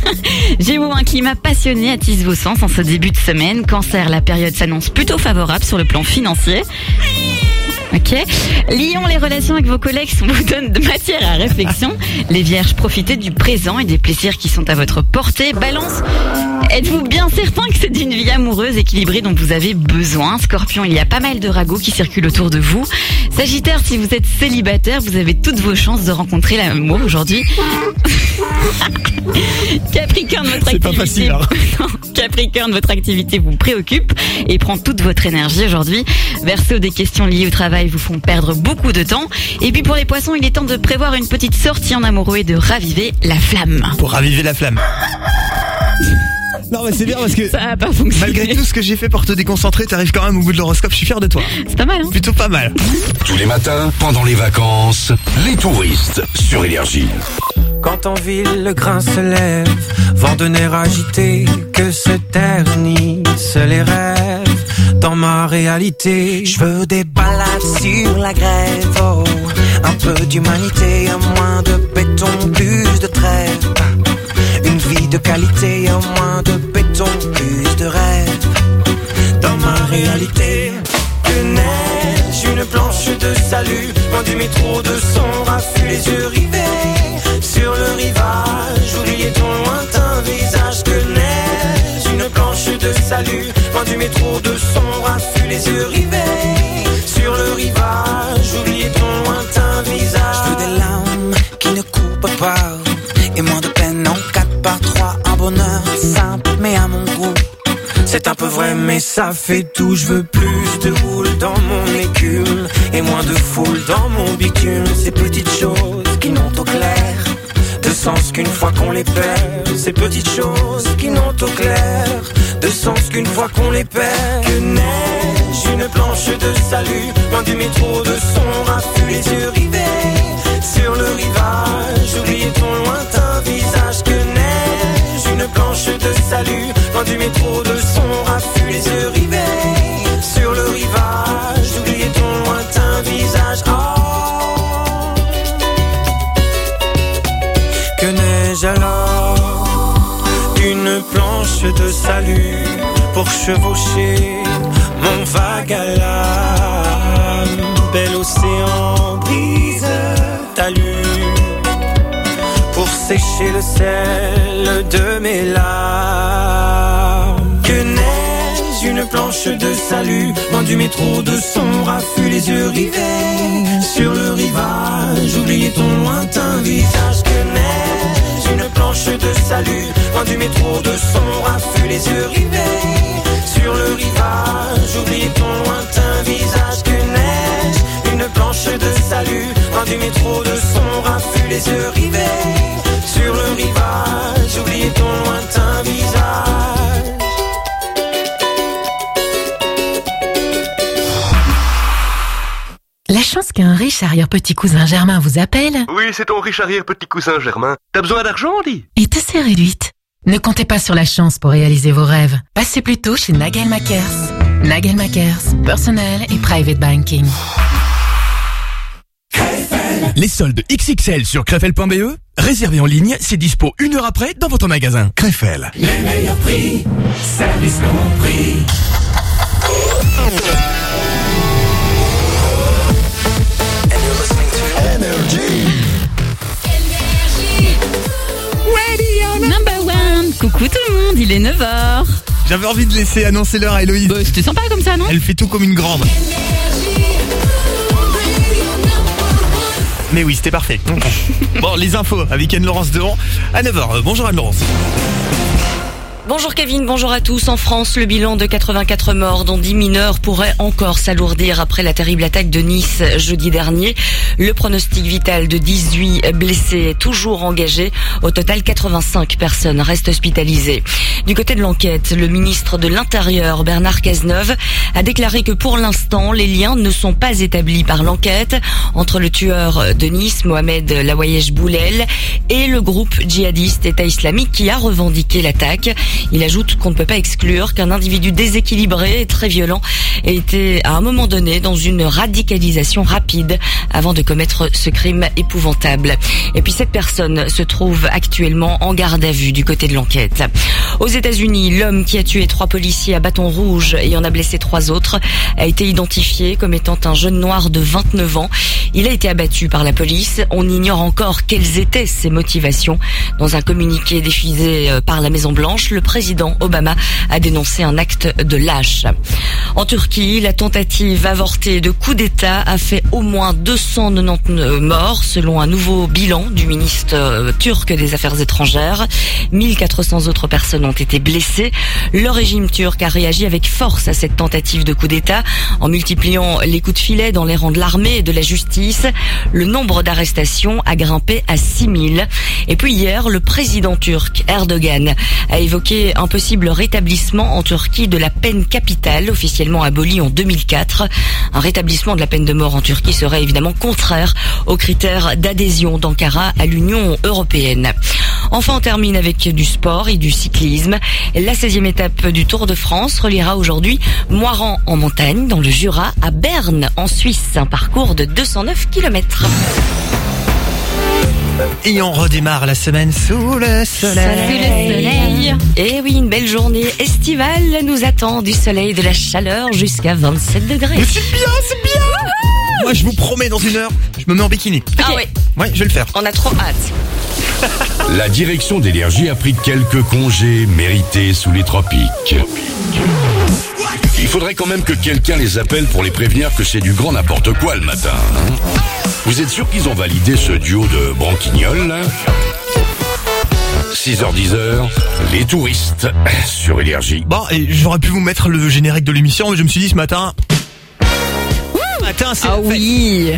Gémeaux, un climat passionné attise vos sens en ce début de semaine. Cancer, la période s'annonce plutôt favorable sur le plan financier. Ok. Lion, les relations avec vos collègues vous donnent de matière à réflexion. Les vierges, profitez du présent et des plaisirs qui sont à votre portée. Balance, êtes-vous bien certain que c'est d'une vie amoureuse équilibrée dont vous avez besoin? Scorpion, il y a pas mal de ragots qui circulent autour de vous. Sagittaire, si vous êtes célibataire, vous avez toutes vos chances de rencontrer l'amour aujourd'hui. Capricorne, votre C'est pas activité. facile, hein. Capricorne, votre activité vous préoccupe et prend toute votre énergie aujourd'hui. Verseau, des questions liées au travail vous font perdre beaucoup de temps. Et puis pour les poissons, il est temps de prévoir une petite sortie en amoureux et de raviver la flamme. Pour raviver la flamme. Non, mais c'est bien parce que Ça a pas fonctionné. malgré tout ce que j'ai fait pour te déconcentrer, t'arrives quand même au bout de l'horoscope. Je suis fier de toi. C'est pas mal, hein Plutôt pas mal. Tous les matins, pendant les vacances, les touristes sur Énergie. Quand en ville le grain se lève, vent de nerfs agité, que se ternissent les rêves. Dans ma réalité, je veux des balades sur la grève, oh, un peu d'humanité, un moins de béton, plus de trêve. Une vie de qualité, un moins de béton, plus de rêve. Dans ma réalité, que neige, une planche de salut, loin du métro de son raffut, les yeux rivés sur le rivage. Oubliez ton lointain visage que neige, une planche de salut, loin du métro de son raffut, les yeux rivés sur le rivage. Oubliez ton lointain visage. Je veux des larmes qui ne coupent pas et moins de peine en 4 par 3 un bonheur C'est un peu vrai, mais ça fait tout. Je veux plus de houle dans mon écume et moins de foule dans mon bitume. Ces petites choses qui n'ont sens qu'une fois qu'on les perd. Ces petites choses qui n'ont au clair de sens qu'une fois qu'on les perd. Que neige une planche de salut, loin du métro de son raffut, les yeux rivés sur le rivage. Oubliez ton lointain visage. Que neige une planche de salut, loin du métro de son raffut, les yeux rivés sur le rivage. Oubliez ton lointain visage. Oh. Neige alors une planche de salut pour chevaucher mon vague à l'âme. Bel océan brise talus pour sécher le sel de mes larmes. Que neige une planche de salut, loin du métro de son raffut, les yeux rivés sur le rivage. Oubliez ton lointain visage. Que neige? Planche de salut, loin du métro de son raffut, les yeux rivés sur le rivage. Oubliez ton lointain visage. Que neige? Une planche de salut, loin du métro de son raffut, les yeux rivés sur le rivage. Oubliez ton lointain visage? La chance qu'un riche arrière-petit cousin Germain vous appelle Oui, c'est ton riche arrière petit cousin Germain. T'as besoin d'argent, dit? Est assez réduite. Ne comptez pas sur la chance pour réaliser vos rêves. Passez plutôt chez Nagel Makers. Nagel Makers, personnel et private banking. Les soldes XXL sur crefel.be, réservez en ligne, c'est dispo une heure après dans votre magasin. Crefel. Les meilleurs prix, service compris. Number one Coucou tout le monde, il est 9h. J'avais envie de laisser annoncer l'heure à Héloïse. Bah, C'était sympa comme ça, non Elle fait tout comme une grande. Mais oui, c'était parfait. bon, les infos avec Anne-Laurence Deron à 9h. Bonjour Anne-Laurence. Bonjour Kevin, bonjour à tous. En France, le bilan de 84 morts, dont 10 mineurs, pourrait encore s'alourdir après la terrible attaque de Nice jeudi dernier. Le pronostic vital de 18 blessés est toujours engagé. Au total, 85 personnes restent hospitalisées. Du côté de l'enquête, le ministre de l'Intérieur, Bernard Cazeneuve, a déclaré que pour l'instant, les liens ne sont pas établis par l'enquête entre le tueur de Nice, Mohamed Lawayesh Boulel, et le groupe djihadiste État islamique qui a revendiqué l'attaque. Il ajoute qu'on ne peut pas exclure qu'un individu déséquilibré et très violent ait été à un moment donné dans une radicalisation rapide avant de commettre ce crime épouvantable. Et puis cette personne se trouve actuellement en garde à vue du côté de l'enquête. Aux États-Unis, l'homme qui a tué trois policiers à bâton rouge et en a blessé trois autres a été identifié comme étant un jeune noir de 29 ans. Il a été abattu par la police. On ignore encore quelles étaient ses motivations. Dans un communiqué diffusé euh, par la Maison Blanche, le président Obama a dénoncé un acte de lâche. En Turquie, la tentative avortée de coup d'État a fait au moins 299 morts, selon un nouveau bilan du ministre euh, turc des Affaires étrangères. 1400 autres personnes ont été blessées. Le régime turc a réagi avec force à cette tentative de coup d'État en multipliant les coups de filet dans les rangs de l'armée et de la justice. Le nombre d'arrestations a grimpé à 6000. Et puis hier, le président turc Erdogan a évoqué un possible rétablissement en Turquie de la peine capitale officiellement abolie en 2004. Un rétablissement de la peine de mort en Turquie serait évidemment contraire aux critères d'adhésion d'Ankara à l'Union européenne. Enfin, on termine avec du sport et du cyclisme. La 16e étape du Tour de France reliera aujourd'hui Moiran en montagne dans le Jura à Berne en Suisse. Un parcours de 209 km. Et on redémarre la semaine sous le soleil. Et oui, une belle journée estivale nous attend du soleil, de la chaleur jusqu'à 27 degrés. Mais c'est bien, c'est bien Moi, je vous promets, dans une heure, je me mets en bikini. Ah ouais, Ouais, je vais le faire. on a trop hâte. La direction d'énergie a pris quelques congés mérités sous les tropiques. Il faudrait quand même que quelqu'un les appelle pour les prévenir que c'est du grand n'importe quoi le matin. hein. Vous êtes sûr qu'ils ont validé ce duo de branquignoles là? 6h10h, les touristes sur Énergie. Bon, et j'aurais pu vous mettre le générique de l'émission, mais je me suis dit ce matin. Matin, c'est Ah la fête. oui.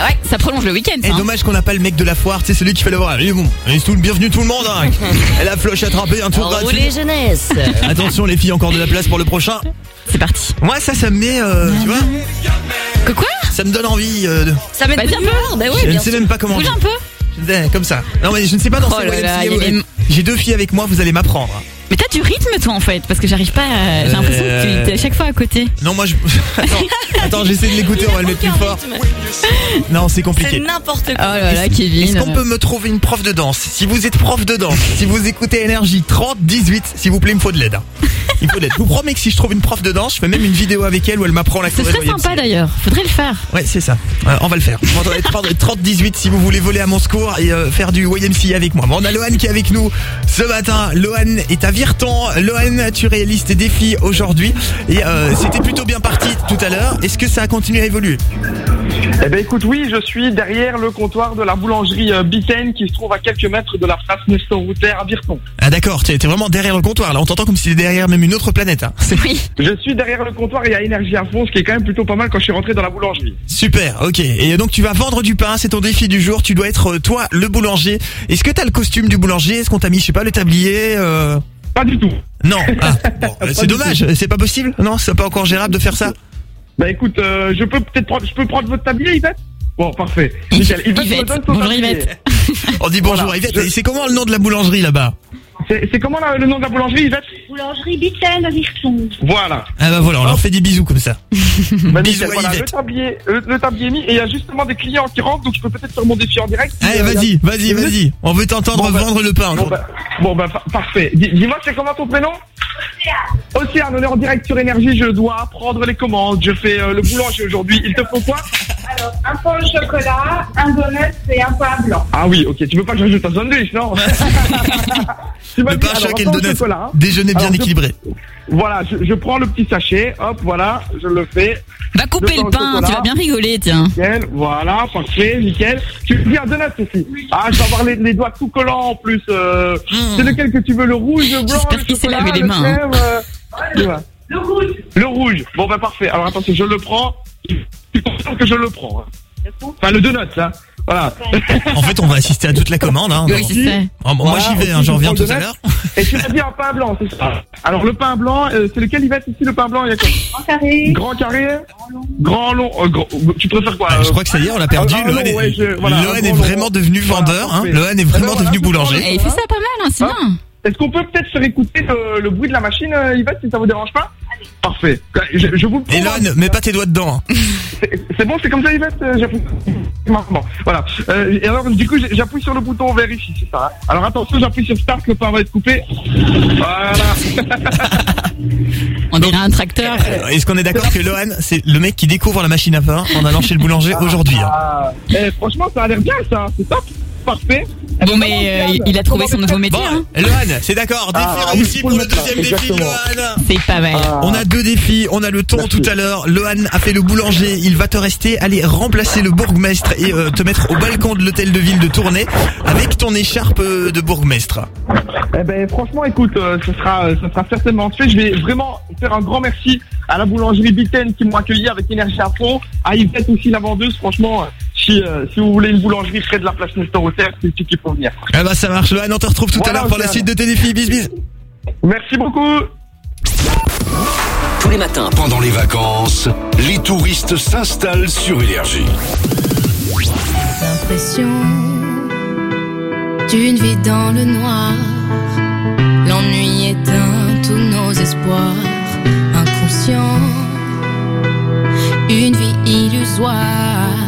Ah ouais, ça prolonge le week-end. Et ça, hein. dommage qu'on n'a pas le mec de la foire, c'est celui qui fait le voir. Allez, bon, allez, tout, bienvenue tout le monde. Hein. Et la floche attrapée, un tour gratuit. Roulez jeunesse. Attention les filles, encore de la place pour le prochain. C'est parti. Moi ça, ça me met, euh, tu vois, Que quoi ça me donne envie. euh, de... Ça met Vas-y de un l'humeur, peu. bah oui, je ne bien sais sûr. même pas comment. Bouge un peu. Eh, Comme ça. Non mais je ne sais pas danser. Oh là YMCA, là, il y a ouais. des- J'ai deux filles avec moi, vous allez m'apprendre. Mais t'as du rythme toi en fait, parce que j'arrive pas. à- J'ai l'impression que tu es à chaque fois à côté. Non moi je... Attends, attends j'essaie de l'écouter, on va le mettre plus fort. Non c'est C'est compliqué. n'importe Oh quoi. là là, Kevin. Est-ce qu'on peut me trouver une prof de danse? Si vous êtes prof de danse, si vous écoutez Énergie 30 18, s'il vous plaît, il me faut de l'aide. hein. Il faut de l'aide. Je vous promets que si je trouve une prof de danse, je fais même une vidéo avec elle où elle m'apprend la Ce choré serait de YMCA. sympa d'ailleurs. Faudrait le faire. Ouais, c'est ça. Euh, on va le faire. On va être 30 18 si vous voulez voler à mon secours et euh, faire du YMCA avec moi. Bon, on a Lohan qui est avec nous ce matin. Lohan est à Virton. Lohan, tu réalises tes défis aujourd'hui et euh, c'était plutôt bien parti tout à l'heure. Est-ce que ça a continué à évoluer? Eh ben écoute, oui, je suis derrière le comptoir de la boulangerie euh, Bitten qui se trouve à quelques mètres de la place Nestor Router à Virton. Ah d'accord, tu es vraiment derrière le comptoir. Là, on t'entend comme si c'était derrière même une autre planète. hein. C'est Je suis derrière le comptoir et il y a énergie à fond, ce qui est quand même plutôt pas mal quand je suis rentré dans la boulangerie. super. OK. Et donc tu vas vendre du pain, c'est ton défi du jour. Tu dois être euh, toi le boulanger. Est-ce que t'as le costume du boulanger? Est-ce qu'on t'a mis je sais pas le tablier euh... Pas du tout. Non. Ah, bon, euh, c'est dommage. C'est pas possible Non, c'est pas encore gérable de faire ça. Bah écoute, euh, je peux peut-être prendre, je peux prendre votre tablier, Yvette? Bon, parfait. Nickel. Yvette, me Yvette. donne son Bonjour, tablier. Yvette. On dit bonjour Voilà. Yvette. Je- C'est comment le nom de la boulangerie là-bas? C'est comment là, le nom de la boulangerie, Yvette Boulangerie Bitten à Virton. Voilà. Ah bah voilà, on leur fait des bisous comme ça. Bah, Bisous à voilà, le tablier, le, le tablier est mis et il y a justement des clients qui rentrent, donc je peux peut-être faire mon défi en direct. Allez, Euh, vas-y, vas-y, vas-y. On veut t'entendre Bon, bah, vendre le pain. Bon bah, bon, bah, pa- parfait. Dis- Dis-moi, c'est comment ton prénom Océane, on est en direct sur Énergie, je dois prendre les commandes, je fais euh, le boulanger aujourd'hui. Il te faut quoi Alors, un pain au chocolat, un donut et un pain blanc. Ah oui, ok, tu veux pas que j'ajoute un sandwich, non Tu m'as Le dit, pain alors, chocolat, hein. Déjeuner bien Alors, je- équilibré. Voilà, je, je prends le petit sachet, hop, voilà, je le fais. Va couper Le le pain tu vas bien rigoler, tiens. Nickel, voilà, parfait, nickel. Tu veux bien un donut aussi Ah, je vais avoir les, les doigts tout collants en plus. Euh, C'est lequel que tu veux, le rouge, le blanc, J'espère le qu'il s'est chocolat, lavé les le mains, hein. crème, euh, tu vois. Le rouge. Le rouge. Bon, bah parfait. Alors attention, je le prends. Suis content que je le prends. hein. Enfin, le donut, là. Voilà. En fait, on va assister à toute la commande. Hein. Oui, c'est ça. Oh, moi, Voilà, j'y vais, hein, je j'en reviens tout à l'heure. Et tu m'as dit un pain blanc, c'est ça Alors, le pain blanc, euh, c'est lequel il va être ici, le pain blanc Il y a quoi Grand carré. Grand carré Grand long. euh, grand- Tu préfères quoi Ah, je euh, crois que ça y est, on l'a perdu. un Lohan long, est, ouais, voilà, vraiment long. devenu vendeur. Hein. Lohan est vraiment devenu boulanger. Et il fait ça pas mal, hein, c'est bien. Est-ce qu'on peut peut-être faire écouter le, le bruit de la machine, euh, Yvette, si ça vous dérange pas Parfait. Je, je vous le hein. Mets pas tes doigts dedans. hein. C'est- bon, c'est comme ça, Yvette euh, j'appuie- Bon, bon, voilà. Euh, et alors, du coup, j'appuie sur le bouton vert ici, c'est ça. hein. Alors, attention, j'appuie sur Start, le pain va être coupé. Voilà. On dirait un tracteur. Euh, Est-ce qu'on est d'accord que Lohan, c'est le mec qui découvre la machine à pain en allant chez le boulanger aujourd'hui hein. Ah, eh, franchement, ça a l'air bien, ça. C'est top. Parfait. Bon, mais euh, il a trouvé son nouveau métier. Bon, hein. Lohan, c'est d'accord. Défi Ah, réussi pour le deuxième défi. Lohan. C'est pas mal. Ah. On a deux défis, on a le ton Merci. tout à l'heure. Lohan a fait le boulanger, il va te rester aller remplacer le bourgmestre et euh, te mettre au balcon de l'hôtel de ville de Tournai avec ton écharpe euh, de bourgmestre. Eh ben, franchement, écoute, euh, ce sera, ce sera certainement fait. Je vais vraiment faire un grand merci à la boulangerie Bitten qui m'ont accueilli avec énergie à fond. À Yvette aussi, la vendeuse. Franchement, euh, si, euh, si vous voulez une boulangerie près de la place Nestor Hotel, c'est ici qu'il faut venir. Ah bah ça marche Lohan, on te retrouve tout à l'heure pour la suite de tes défis. Bis bis. Merci beaucoup. Tous les matins, Pendant les vacances, les touristes s'installent sur Énergie. L'impression d'une vie dans le noir. L'ennui éteint tous nos espoirs. Inconscient, une vie illusoire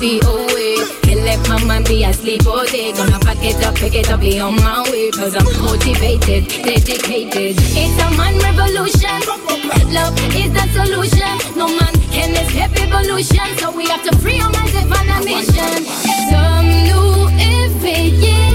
be away. Can't let my mind be asleep all day. Gonna pack it up, pick it up, be on my way. Cause I'm motivated, dedicated. It's a man revolution. Love is the solution. No man can escape evolution. So we have to free our minds and find a mission. Some new every year.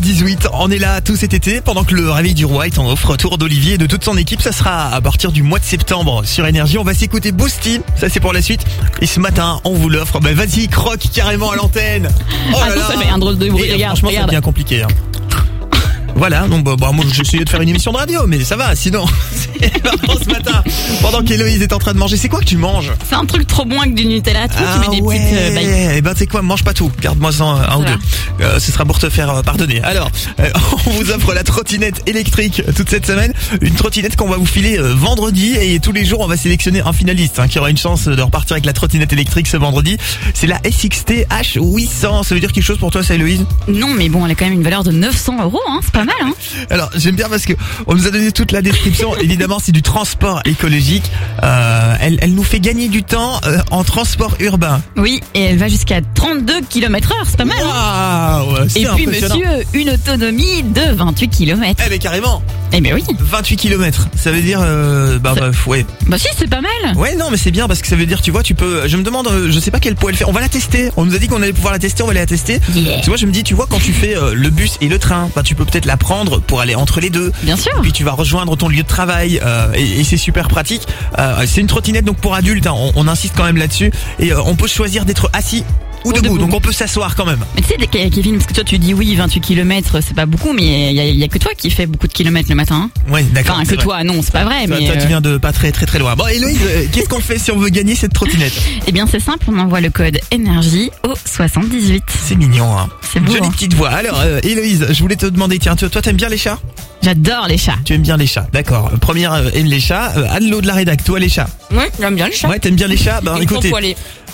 9h18, on est là tout cet été pendant que le réveil du roi est en offre tour d'Olivier et de toute son équipe. Ça sera à partir du mois de septembre sur Énergie. On va s'écouter Boosty, ça c'est pour la suite. Et ce matin, on vous l'offre. Bah vas-y, croque carrément à l'antenne. Oh là Attends, là. ça fait un drôle de bruit, Et, regarde, Franchement, c'est bien compliqué. hein. Voilà, donc bah, bah, moi j'ai essayé de faire une émission de radio, mais ça va, sinon c'est marrant ce matin. Pendant qu'Héloïse est en train de manger, c'est quoi que tu manges? C'est un truc trop bon avec du Nutella. Tu vois, tu mets des petites euh. Eh ben, sais quoi, mange pas tout. Garde-moi en un, ou Voilà. deux. Euh, ce sera pour te faire euh, pardonner. Alors, euh, on vous offre la trottinette électrique euh, toute cette semaine. Une trottinette qu'on va vous filer vendredi et tous les jours on va sélectionner un finaliste hein, qui aura une chance de repartir avec la trottinette électrique ce vendredi. C'est la SXT H800. Ça veut dire quelque chose pour toi, ça, Héloïse? Non, mais bon, elle a quand même une valeur de 900 euros, hein. C'est pas mal, hein. Alors j'aime bien parce que on nous a donné toute la description. Évidemment, c'est du transport écologique. Euh, elle, elle nous fait gagner du temps euh, en transport urbain. Oui, et elle va jusqu'à 32 km heure, c'est pas mal, hein. Waouh, c'est Et puis, impressionnant. monsieur, une autonomie de 28 km. Eh mais carrément. Eh ben oui. 28 km. Ça veut dire euh, bah, bah ouais. Bah si, c'est pas mal. Ouais non mais c'est bien parce que ça veut dire tu vois tu peux je me demande euh, je sais pas quel poids elle fait on va la tester on nous a dit qu'on allait pouvoir la tester on va aller la tester Yeah. tu vois je me dis tu vois quand tu fais euh, le bus et le train bah tu peux peut-être la prendre pour aller entre les deux. Bien sûr. Puis tu vas rejoindre ton lieu de travail euh, et, et c'est super pratique. Euh, c'est une trottinette donc pour adultes hein, on, on insiste quand même là-dessus. Et euh, on peut choisir d'être assis ou debout, donc on peut s'asseoir quand même Mais tu sais, Kevin, parce que toi tu dis oui, 28 km, c'est pas beaucoup, mais il y, a- y a que toi qui fais beaucoup de kilomètres le matin. hein. Ouais, d'accord. Enfin, c'est que vrai. toi, non, c'est pas vrai. Toi, mais toi, tu euh, viens de pas très très très loin. Bon, Héloïse, euh, qu'est-ce qu'on fait si on veut gagner cette trottinette? Eh bien, c'est simple, on envoie le code énergie au 78. C'est mignon, hein. C'est beau. Jolie hein. petite voix. Alors, euh, Héloïse, je voulais te demander, tiens, toi, toi, t'aimes bien les chats? J'adore les chats. Tu aimes bien les chats, d'accord. Euh, Première euh, aime les chats. Euh, Anne-Lo de la rédac, toi les chats? Ouais, j'aime bien les chats. Ouais, t'aimes bien les chats? Bah écoutez.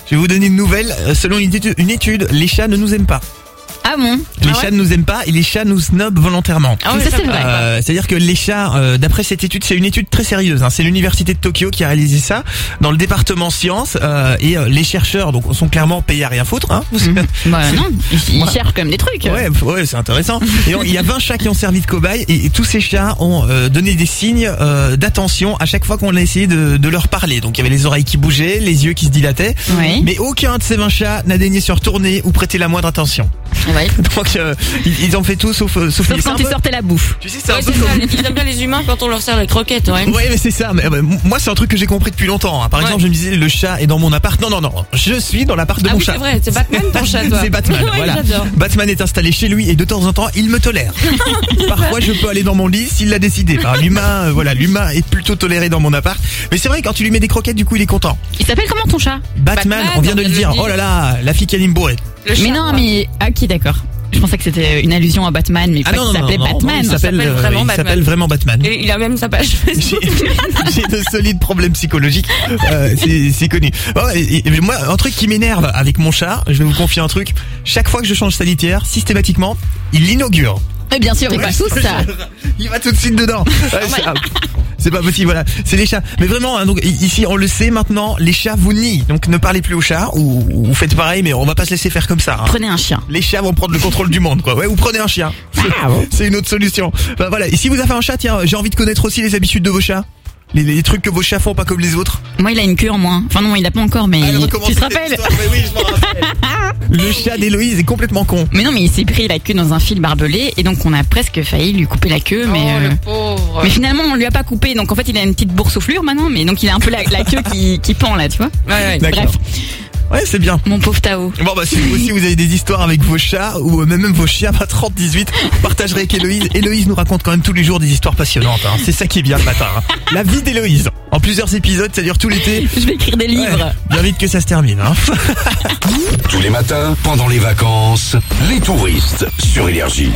Je vais vous donner une nouvelle. Euh, Selon une étude, une étude, les chats ne nous aiment pas. Ah bon Les Ah ouais chats ne nous aiment pas et les chats nous snobent volontairement. Ah ouais, ça, c'est vrai. Euh, C'est-à-dire que les chats, euh, d'après cette étude, c'est une étude très sérieuse. hein, c'est l'université de Tokyo qui a réalisé ça dans le département sciences euh, et euh, les chercheurs donc sont clairement payés à rien foutre. Hein, Bah non, ils, cherchent quand même des trucs. Ouais, ouais, c'est intéressant. Et il y a 20 chats qui ont servi de cobayes et, et tous ces chats ont euh, donné des signes euh, d'attention à chaque fois qu'on a essayé de, de leur parler. Donc il y avait les oreilles qui bougeaient, les yeux qui se dilataient, Oui. mais aucun de ces 20 chats n'a daigné se retourner ou prêter la moindre attention. Ouais. Donc euh, ils, ils ont fait tout sauf euh, sauf, Sauf quand un peu- sortais la bouffe. Tu sais, c'est un Ouais, peu c'est ça. Ils aiment bien les humains quand on leur sert les croquettes, ouais. Ouais mais c'est ça, mais, euh, bah, moi c'est un truc que j'ai compris depuis longtemps. hein. Par Ouais. exemple je me disais le chat est dans mon appart. Non non non, je suis dans l'appart de Ah mon oui, chat. c'est vrai, c'est Batman ton chat, c'est Batman, Ouais, voilà. Batman est installé chez lui et de temps en temps il me tolère. Parfois je peux aller dans mon lit s'il l'a décidé. Enfin, l'humain, euh, voilà, l'humain est plutôt toléré dans mon appart. Mais c'est vrai quand tu lui mets des croquettes du coup il est content. Il s'appelle comment ton chat? Batman, on vient de le dire. Oh là là, la fille qui anime Mais non, mais ah, ok, d'accord. Je pensais que c'était une allusion à Batman, mais Ah pas non, qu'il s'appelait Batman. non, il s'appelle euh, il s'appelle vraiment Batman. Et il a même sa page Facebook. J'ai de solides problèmes psychologiques, euh, c'est c'est connu. Et- et moi, un truc qui m'énerve avec mon chat, je vais vous confier un truc. Chaque fois que je change sa litière, systématiquement, il l'inaugure. Et bien sûr, il je te ça. Il va tout de suite dedans. Ouais, c'est- pas possible, voilà. C'est les chats. Mais vraiment, hein, donc ici, on le sait maintenant, les chats vous nient. Donc ne parlez plus aux chats ou, ou faites pareil, mais on va pas se laisser faire comme ça. hein. Prenez un chien. Les chats vont prendre le contrôle du monde, quoi. Ouais, ou prenez un chien. Ah, C'est- C'est une autre solution. Enfin, voilà. Et si vous avez un chat, tiens, j'ai envie de connaître aussi les habitudes de vos chats. Les, les trucs que vos chats font pas comme les autres. Moi, il a une queue en moins. Enfin non, il a pas encore, mais Allez, tu recommencez te rappelles oui, je m'en rappelle. Le chat d'Héloïse est complètement con. Mais non, mais il s'est pris la queue dans un fil barbelé et donc on a presque failli lui couper la queue, mais Oh, euh, le pauvre. mais finalement on lui a pas coupé. Donc en fait, il a une petite boursouflure maintenant, mais donc il a un peu la, la queue qui, qui pend là, tu vois. Ouais, ouais. D'accord. Bref, Ouais, c'est bien. mon pauvre Tao. Bon bah si vous aussi vous avez des histoires avec vos chats ou même, même vos chiens, bah 30 18, partagerez avec Héloïse. Héloïse nous raconte quand même tous les jours des histoires passionnantes. hein. C'est ça qui est bien le matin. hein. La vie d'Héloïse. En plusieurs épisodes, ça dure tout l'été. Je vais écrire des livres. Ouais, bien vite que ça se termine. Hein. Tous les matins, pendant les vacances, les touristes sur Énergie.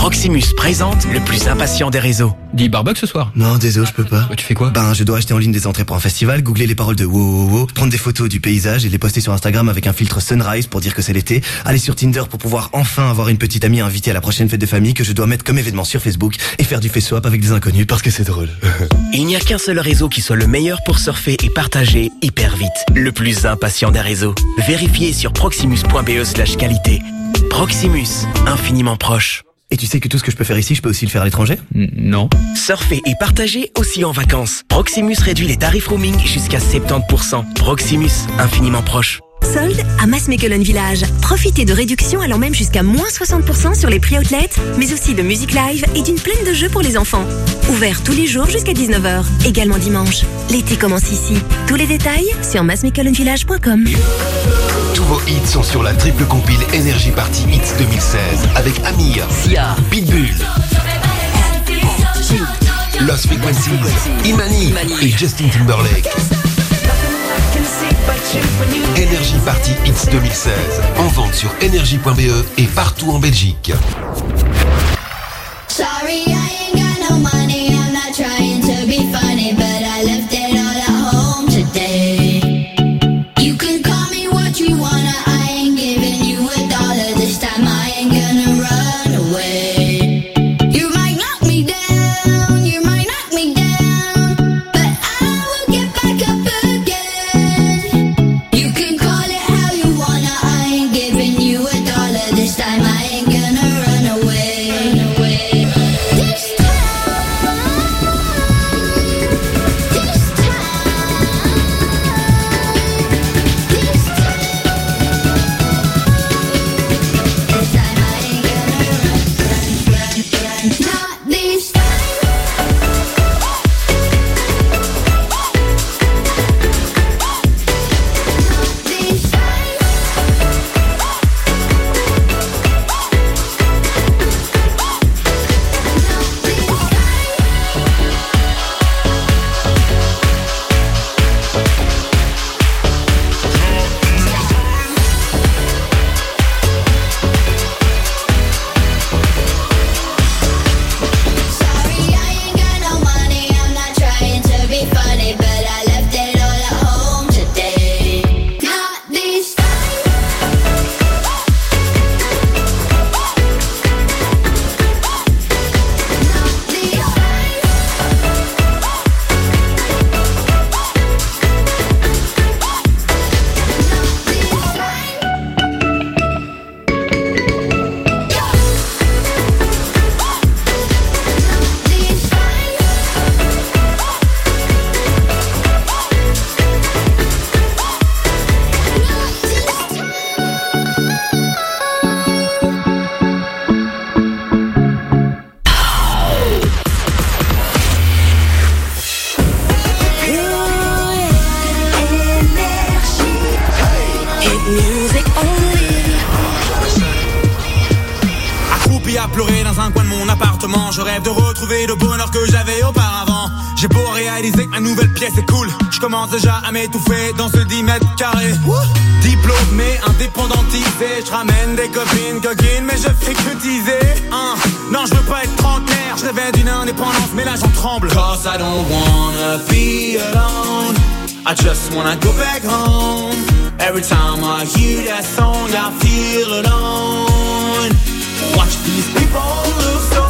Proximus présente le plus impatient des réseaux. Dis barbecue ce soir Non, désolé, je peux pas. Tu fais quoi Ben, je dois acheter en ligne des entrées pour un festival, googler les paroles de wow wow wow, prendre des photos du paysage et les poster sur Instagram avec un filtre sunrise pour dire que c'est l'été, aller sur Tinder pour pouvoir enfin avoir une petite amie invitée à la prochaine fête de famille que je dois mettre comme événement sur Facebook et faire du face swap avec des inconnus parce que c'est drôle. Il n'y a qu'un seul réseau qui soit le meilleur pour surfer et partager hyper vite. Le plus impatient des réseaux. Vérifiez sur proximus.be slash qualité. Proximus, infiniment proche. Et tu sais que tout ce que je peux faire ici, je peux aussi le faire à l'étranger Non. Surfer et partager aussi en vacances. Proximus réduit les tarifs roaming jusqu'à 70%. Proximus, infiniment proche. Solde à Massmechelen Village. Profitez de réductions allant même jusqu'à moins 60% sur les prix outlets, mais aussi de musique live et d'une plaine de jeux pour les enfants. Ouvert tous les jours jusqu'à 19h, également dimanche. L'été commence ici. Tous les détails sur massmechelenvillage.com. Tous vos hits sont sur la triple compile Energy Party Hits 2016 avec Amir, Sia, Pitbull, Lost Frequencies, Imani et Justin Timberlake. Energy Party Hits 2016 en vente sur energy.be et partout en Belgique. Je rêve de retrouver le bonheur que j'avais auparavant. J'ai beau réaliser que ma nouvelle pièce est cool. Je commence déjà à m'étouffer dans ce 10 mètres carrés. Diplômé, indépendantisé Je ramène des copines, coquines Mais je fais que teaser hein. Non, je veux pas être trentenaire Je rêvais d'une indépendance mais là j'en tremble. Cause I don't wanna be alone. I just wanna go back home. Every time I hear that song I feel alone. Watch these people look so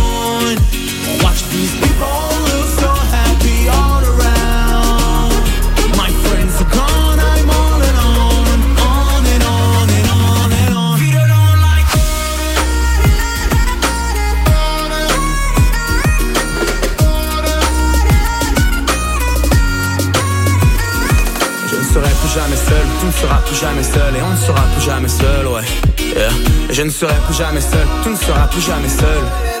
Watch these people look so happy all around. My friends are gone, I'm all alone On and on and on and on Je ne serai plus jamais seul, tu ne seras plus jamais seul Et on ne sera plus jamais seul, ouais. Je ne serai plus jamais seul, tu ne seras plus jamais seul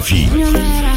Et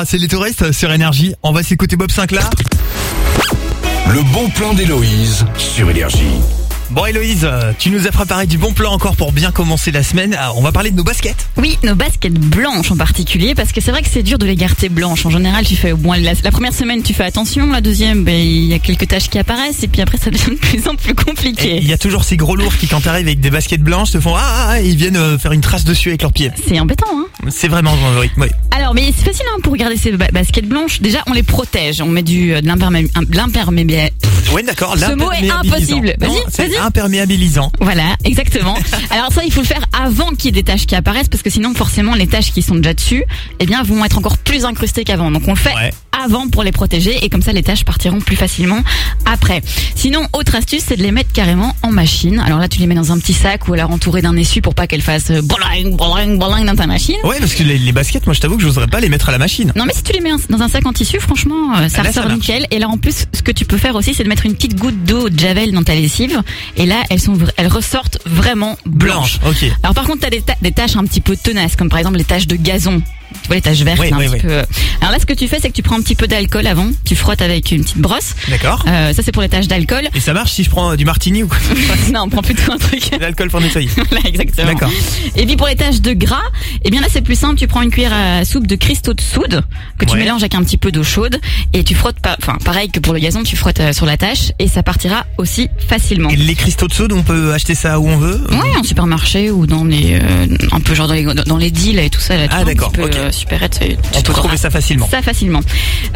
9h34, c'est les touristes sur Énergie. On va s'écouter Bob Sinclair. Le bon plan d'Héloïse sur Énergie. Bon Héloïse, tu nous as préparé du bon plan encore pour bien commencer la semaine. Ah, on va parler de nos baskets. Oui, nos baskets blanches en particulier, parce que c'est vrai que c'est dur de les garder blanches. En général, tu fais au moins la, la première semaine, tu fais attention. La deuxième, ben, il y a quelques taches qui apparaissent, et puis après, ça devient de plus en plus compliqué. Il y a toujours ces gros lourds qui quand t'arrives avec des baskets blanches te font ah, ah, ah, et ils viennent euh, faire une trace dessus avec leurs pieds. C'est embêtant, hein C'est vraiment oui. Alors, mais c'est facile hein, pour garder ces ba- baskets blanches. Déjà, on les protège. On met du euh, de l'imperméabilisant. Oui, d'accord. Ce mot est impossible. Non, Vas-y, c'est vas-y. imperméabilisant. Voilà, exactement. Alors ça, il faut le faire avant qu'il y ait des taches qui apparaissent, parce que sinon, forcément, les taches qui sont déjà dessus, eh bien, vont être encore plus incrustées qu'avant. Donc, on le fait avant pour les protéger, et comme ça, les taches partiront plus facilement après. Sinon, autre astuce, c'est de les mettre carrément en machine. Alors là, tu les mets dans un petit sac ou alors entouré d'un essuie pour pas qu'elles fassent boling, boling, boling dans ta machine. Ouais, parce que les, les baskets, moi je t'avoue que j'oserais pas les mettre à la machine. Non mais si tu les mets dans un sac en tissu, franchement, euh, ça Ah, là, ressort nickel. Et là en plus, ce que tu peux faire aussi, c'est de mettre une petite goutte d'eau de javel dans ta lessive. Et là, elles sont, elles ressortent vraiment blanches. Blanche, ok. Alors par contre, t'as des, ta- des taches un petit peu tenaces, comme par exemple les taches de gazon. Tu vois les taches vertes, Oui, un oui, petit oui. peu. Alors là, ce que tu fais, c'est que tu prends un petit peu d'alcool avant, tu frottes avec une petite brosse. D'accord. Euh, ça c'est pour les taches d'alcool. Et ça marche si je prends euh, du martini ou quoi non, on prend plutôt un truc. L'alcool pour nettoyer. Voilà, exactement. D'accord. Et puis pour les taches de gras, eh bien là c'est plus simple, tu prends une cuillère à soupe de cristaux de soude que tu Ouais. mélanges avec un petit peu d'eau chaude et tu frottes pas, enfin pareil que pour le gazon, tu frottes euh, sur la tache et ça partira aussi facilement. Et les cristaux de soude, on peut acheter ça où on veut Ouais, en supermarché ou dans les euh, un peu genre dans les dans les deals et tout ça là. Ah, d'accord, ok. Euh, supérette, tu On peut trouver ça facilement. Ça facilement.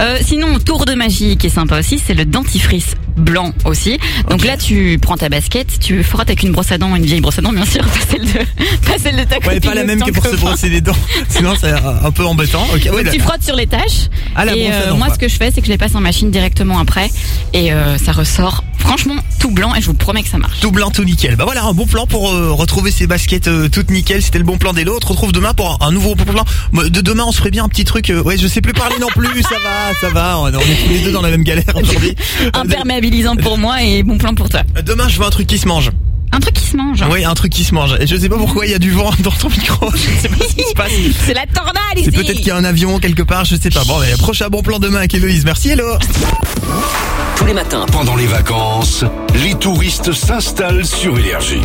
Euh, sinon, tour de magie qui est sympa aussi, c'est le dentifrice blanc aussi. Donc là, tu prends ta basket, tu frottes avec une brosse à dents, une vieille brosse à dents bien sûr, pas celle de pas celle de ta Ouais, copine pas la même que pour se brosser les dents. Sinon, c'est un peu embêtant. Donc ouais, tu frottes sur les taches. Ah, et euh, dents, moi, quoi. ce que je fais, c'est que je les passe en machine directement après, et euh, ça ressort Franchement, tout blanc et je vous promets que ça marche. Tout blanc, tout nickel. Bah voilà, un bon plan pour euh, retrouver ces baskets euh, toutes nickel. C'était le bon plan d'Elo. On te retrouve demain pour un, un nouveau bon plan. De demain, on se ferait bien un petit truc. euh, ouais, je sais plus parler non plus. Ça va, ça va. On est on est tous les deux dans la même galère aujourd'hui. Imperméabilisant pour moi et bon plan pour toi. Demain, je veux un truc qui se mange. Un truc qui se mange. Oui, un truc qui se mange. Et je sais pas pourquoi il y a du vent dans ton micro. Je sais pas ce qui se passe. C'est la tornade ici. C'est peut-être qu'il y a un avion quelque part, je sais pas. Bon, mais prochain bon plan demain avec Héloïse. Merci Hello. Tous les matins, Pendant les vacances, les touristes s'installent sur Énergie.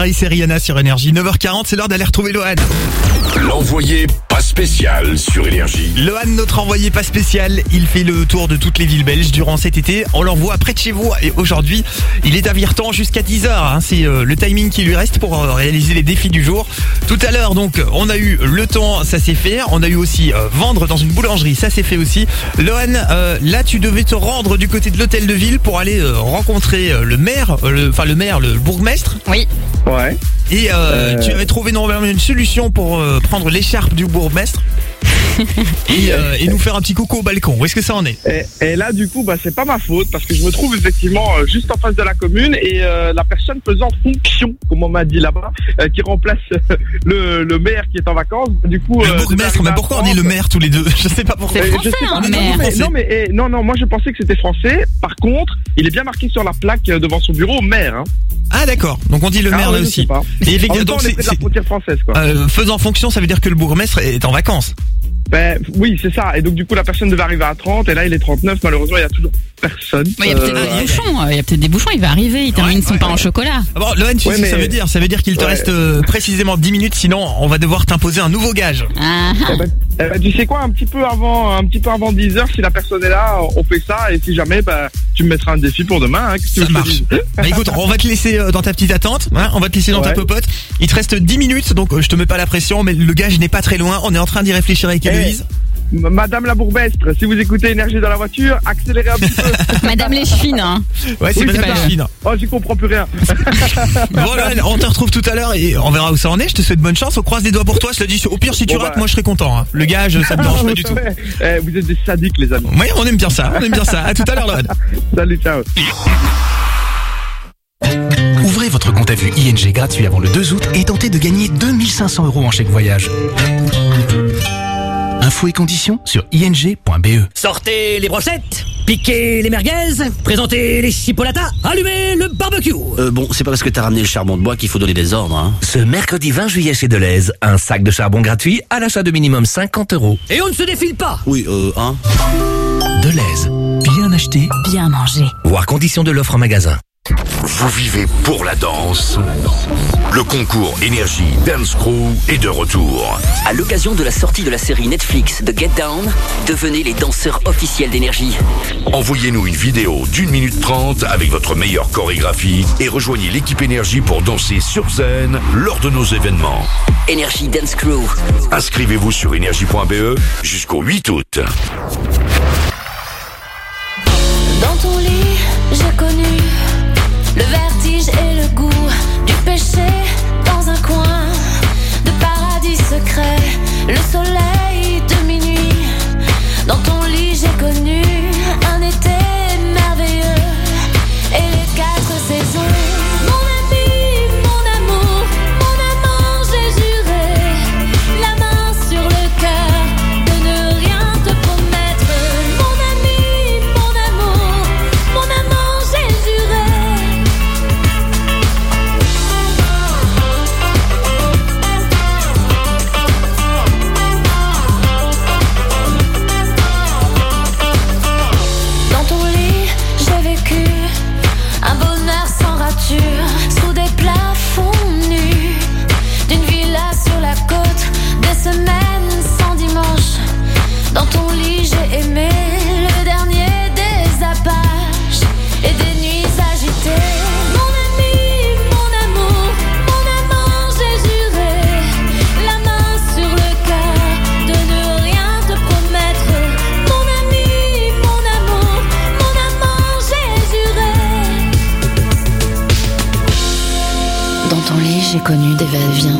Harris et Rihanna sur Énergie. 9h40, c'est l'heure d'aller retrouver Lohan. L'envoyé pas spécial sur Énergie. Lohan, notre envoyé pas spécial, il fait le tour de toutes les villes belges durant cet été. On l'envoie près de chez vous et aujourd'hui, il est à Virton jusqu'à 10h. hein. C'est euh, le timing qui lui reste pour euh, réaliser les défis du jour. Tout à l'heure, donc, on a eu le temps, ça s'est fait. On a eu aussi euh, vendre dans une boulangerie, ça s'est fait aussi. Lohan, là, tu devais te rendre du côté de l'hôtel de ville pour aller rencontrer le maire, le- enfin le maire, le bourgmestre. Ouais. Et euh, tu avais trouvé normalement une solution pour euh, prendre l'écharpe du bourgmestre et, euh, et nous faire un petit coucou au balcon. Où est-ce que ça en est? Et, et là, du coup, bah, c'est pas ma faute parce que je me trouve effectivement euh, juste en face de la commune et euh, la personne faisant fonction, comme on m'a dit là-bas, euh, qui remplace euh, le, le maire qui est en vacances. Du coup, Le euh, bourgmestre, mais pourquoi on dit le 30. maire tous les deux? Je sais pas pourquoi. Euh, je sais pas, non, mais, non, mais, eh, non, non, moi je pensais que c'était français. Par contre, il est bien marqué sur la plaque euh, devant son bureau, maire. Hein. Ah d'accord, donc on dit le Ah, maire là aussi. Et En effectivement, c'est- la frontière française, quoi. euh, faisant fonction, ça veut dire que le bourgmestre est en vacances. Ben, oui, c'est ça. Et donc, du coup, la personne devait arriver à 30, et là, il est 39. Malheureusement, il y a toujours personne. Il y a peut-être Euh, des bouchons, euh, il y a peut-être des bouchons, il va arriver, il termine son pain au chocolat. Ah bon, Lohan, tu Ouais, sais ce que ça veut dire Ça veut dire qu'il te Ouais. reste euh, précisément 10 minutes, sinon on va devoir t'imposer un nouveau gage. Ah, Eh ben, eh ben, tu sais quoi, un petit peu avant, un petit peu avant 10 heures, si la personne est là, on fait ça, et si jamais, ben, tu me mettras un défi pour demain, hein, te dise Bah écoute, on va te laisser euh, dans ta petite attente, hein, on va te laisser dans ta popote. Il te reste 10 minutes, donc euh, je te mets pas la pression, mais le gage n'est pas très loin. On est en train d'y réfléchir avec Eh, Héloïse. Madame la bourgmestre, si vous écoutez Énergie dans la voiture, accélérez un petit peu. Madame Léchefine, hein. Ouais, c'est Oui, Madame ça. Léchefine. Oh, j'y comprends plus rien. Bon, Lohan, on te retrouve tout à l'heure et on verra où ça en est. Je te souhaite bonne chance. On croise les doigts pour toi. Je te dis, au pire, si tu Bon, rates, bah. moi je serai content. hein. Le gage, ça me dérange pas du tout. Ouais. Eh, vous êtes des sadiques, les amis. Oui, on aime bien ça. On aime bien ça. À tout à l'heure, Lohan. Salut, ciao. Ouvrez votre compte à vue ING gratuit avant le 2 août et tentez de gagner 2500 euros en chèque voyage. Infos et conditions sur ing.be. Sortez les brochettes, piquez les merguez, présentez les chipolatas, allumez le barbecue. Euh, bon, c'est pas parce que t'as ramené le charbon de bois qu'il faut donner des ordres, hein. Ce mercredi 20 juillet chez Deleuze, un sac de charbon gratuit à l'achat de minimum 50 euros. Et on ne se défile pas. Oui, euh, hein. Deleuze, bien acheté, Bien mangé. Voir conditions de l'offre en magasin. Vous vivez pour la danse Le concours Énergie Dance Crew est de retour. À l'occasion de la sortie de la série Netflix The Get Down, devenez les danseurs officiels d'énergie. Envoyez-nous une vidéo d'une minute trente avec votre meilleure chorégraphie et rejoignez l'équipe Énergie pour danser sur scène lors de nos événements. Énergie Dance Crew. Inscrivez-vous sur énergie.be jusqu'au 8 août. Dans ton lit, j'ai connu le des va-et-vient.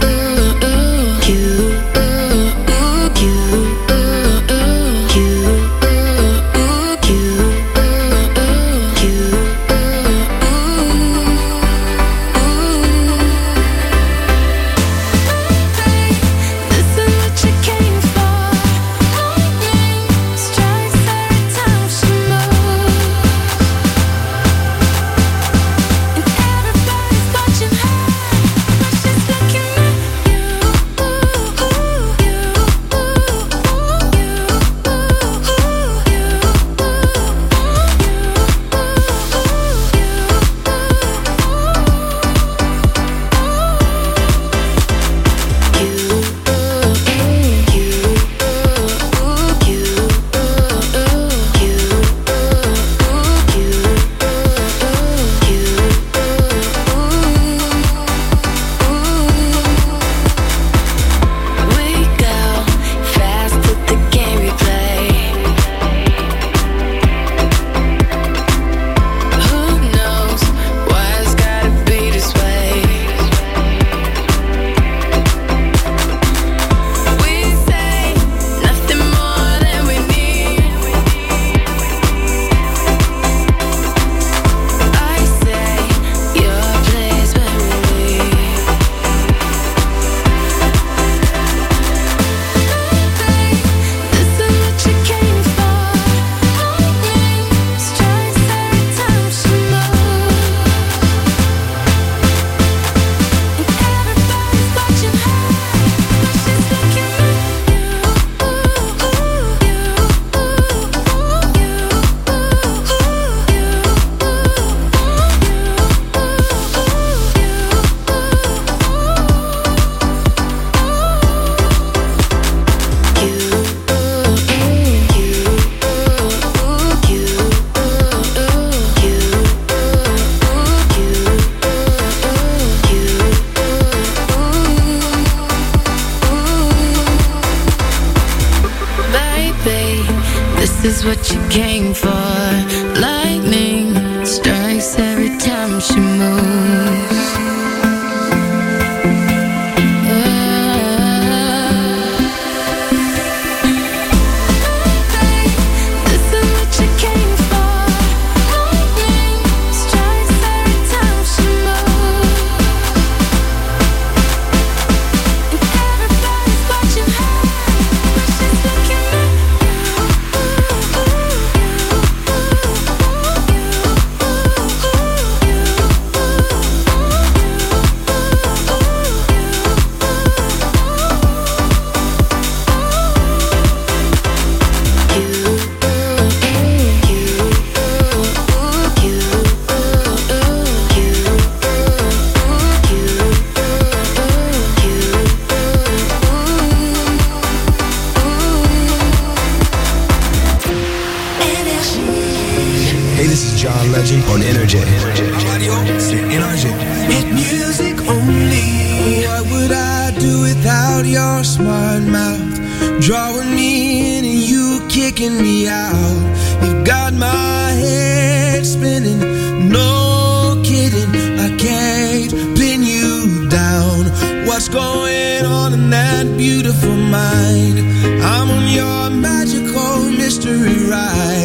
Down. What's going on in that beautiful mind? I'm on your magical mystery ride.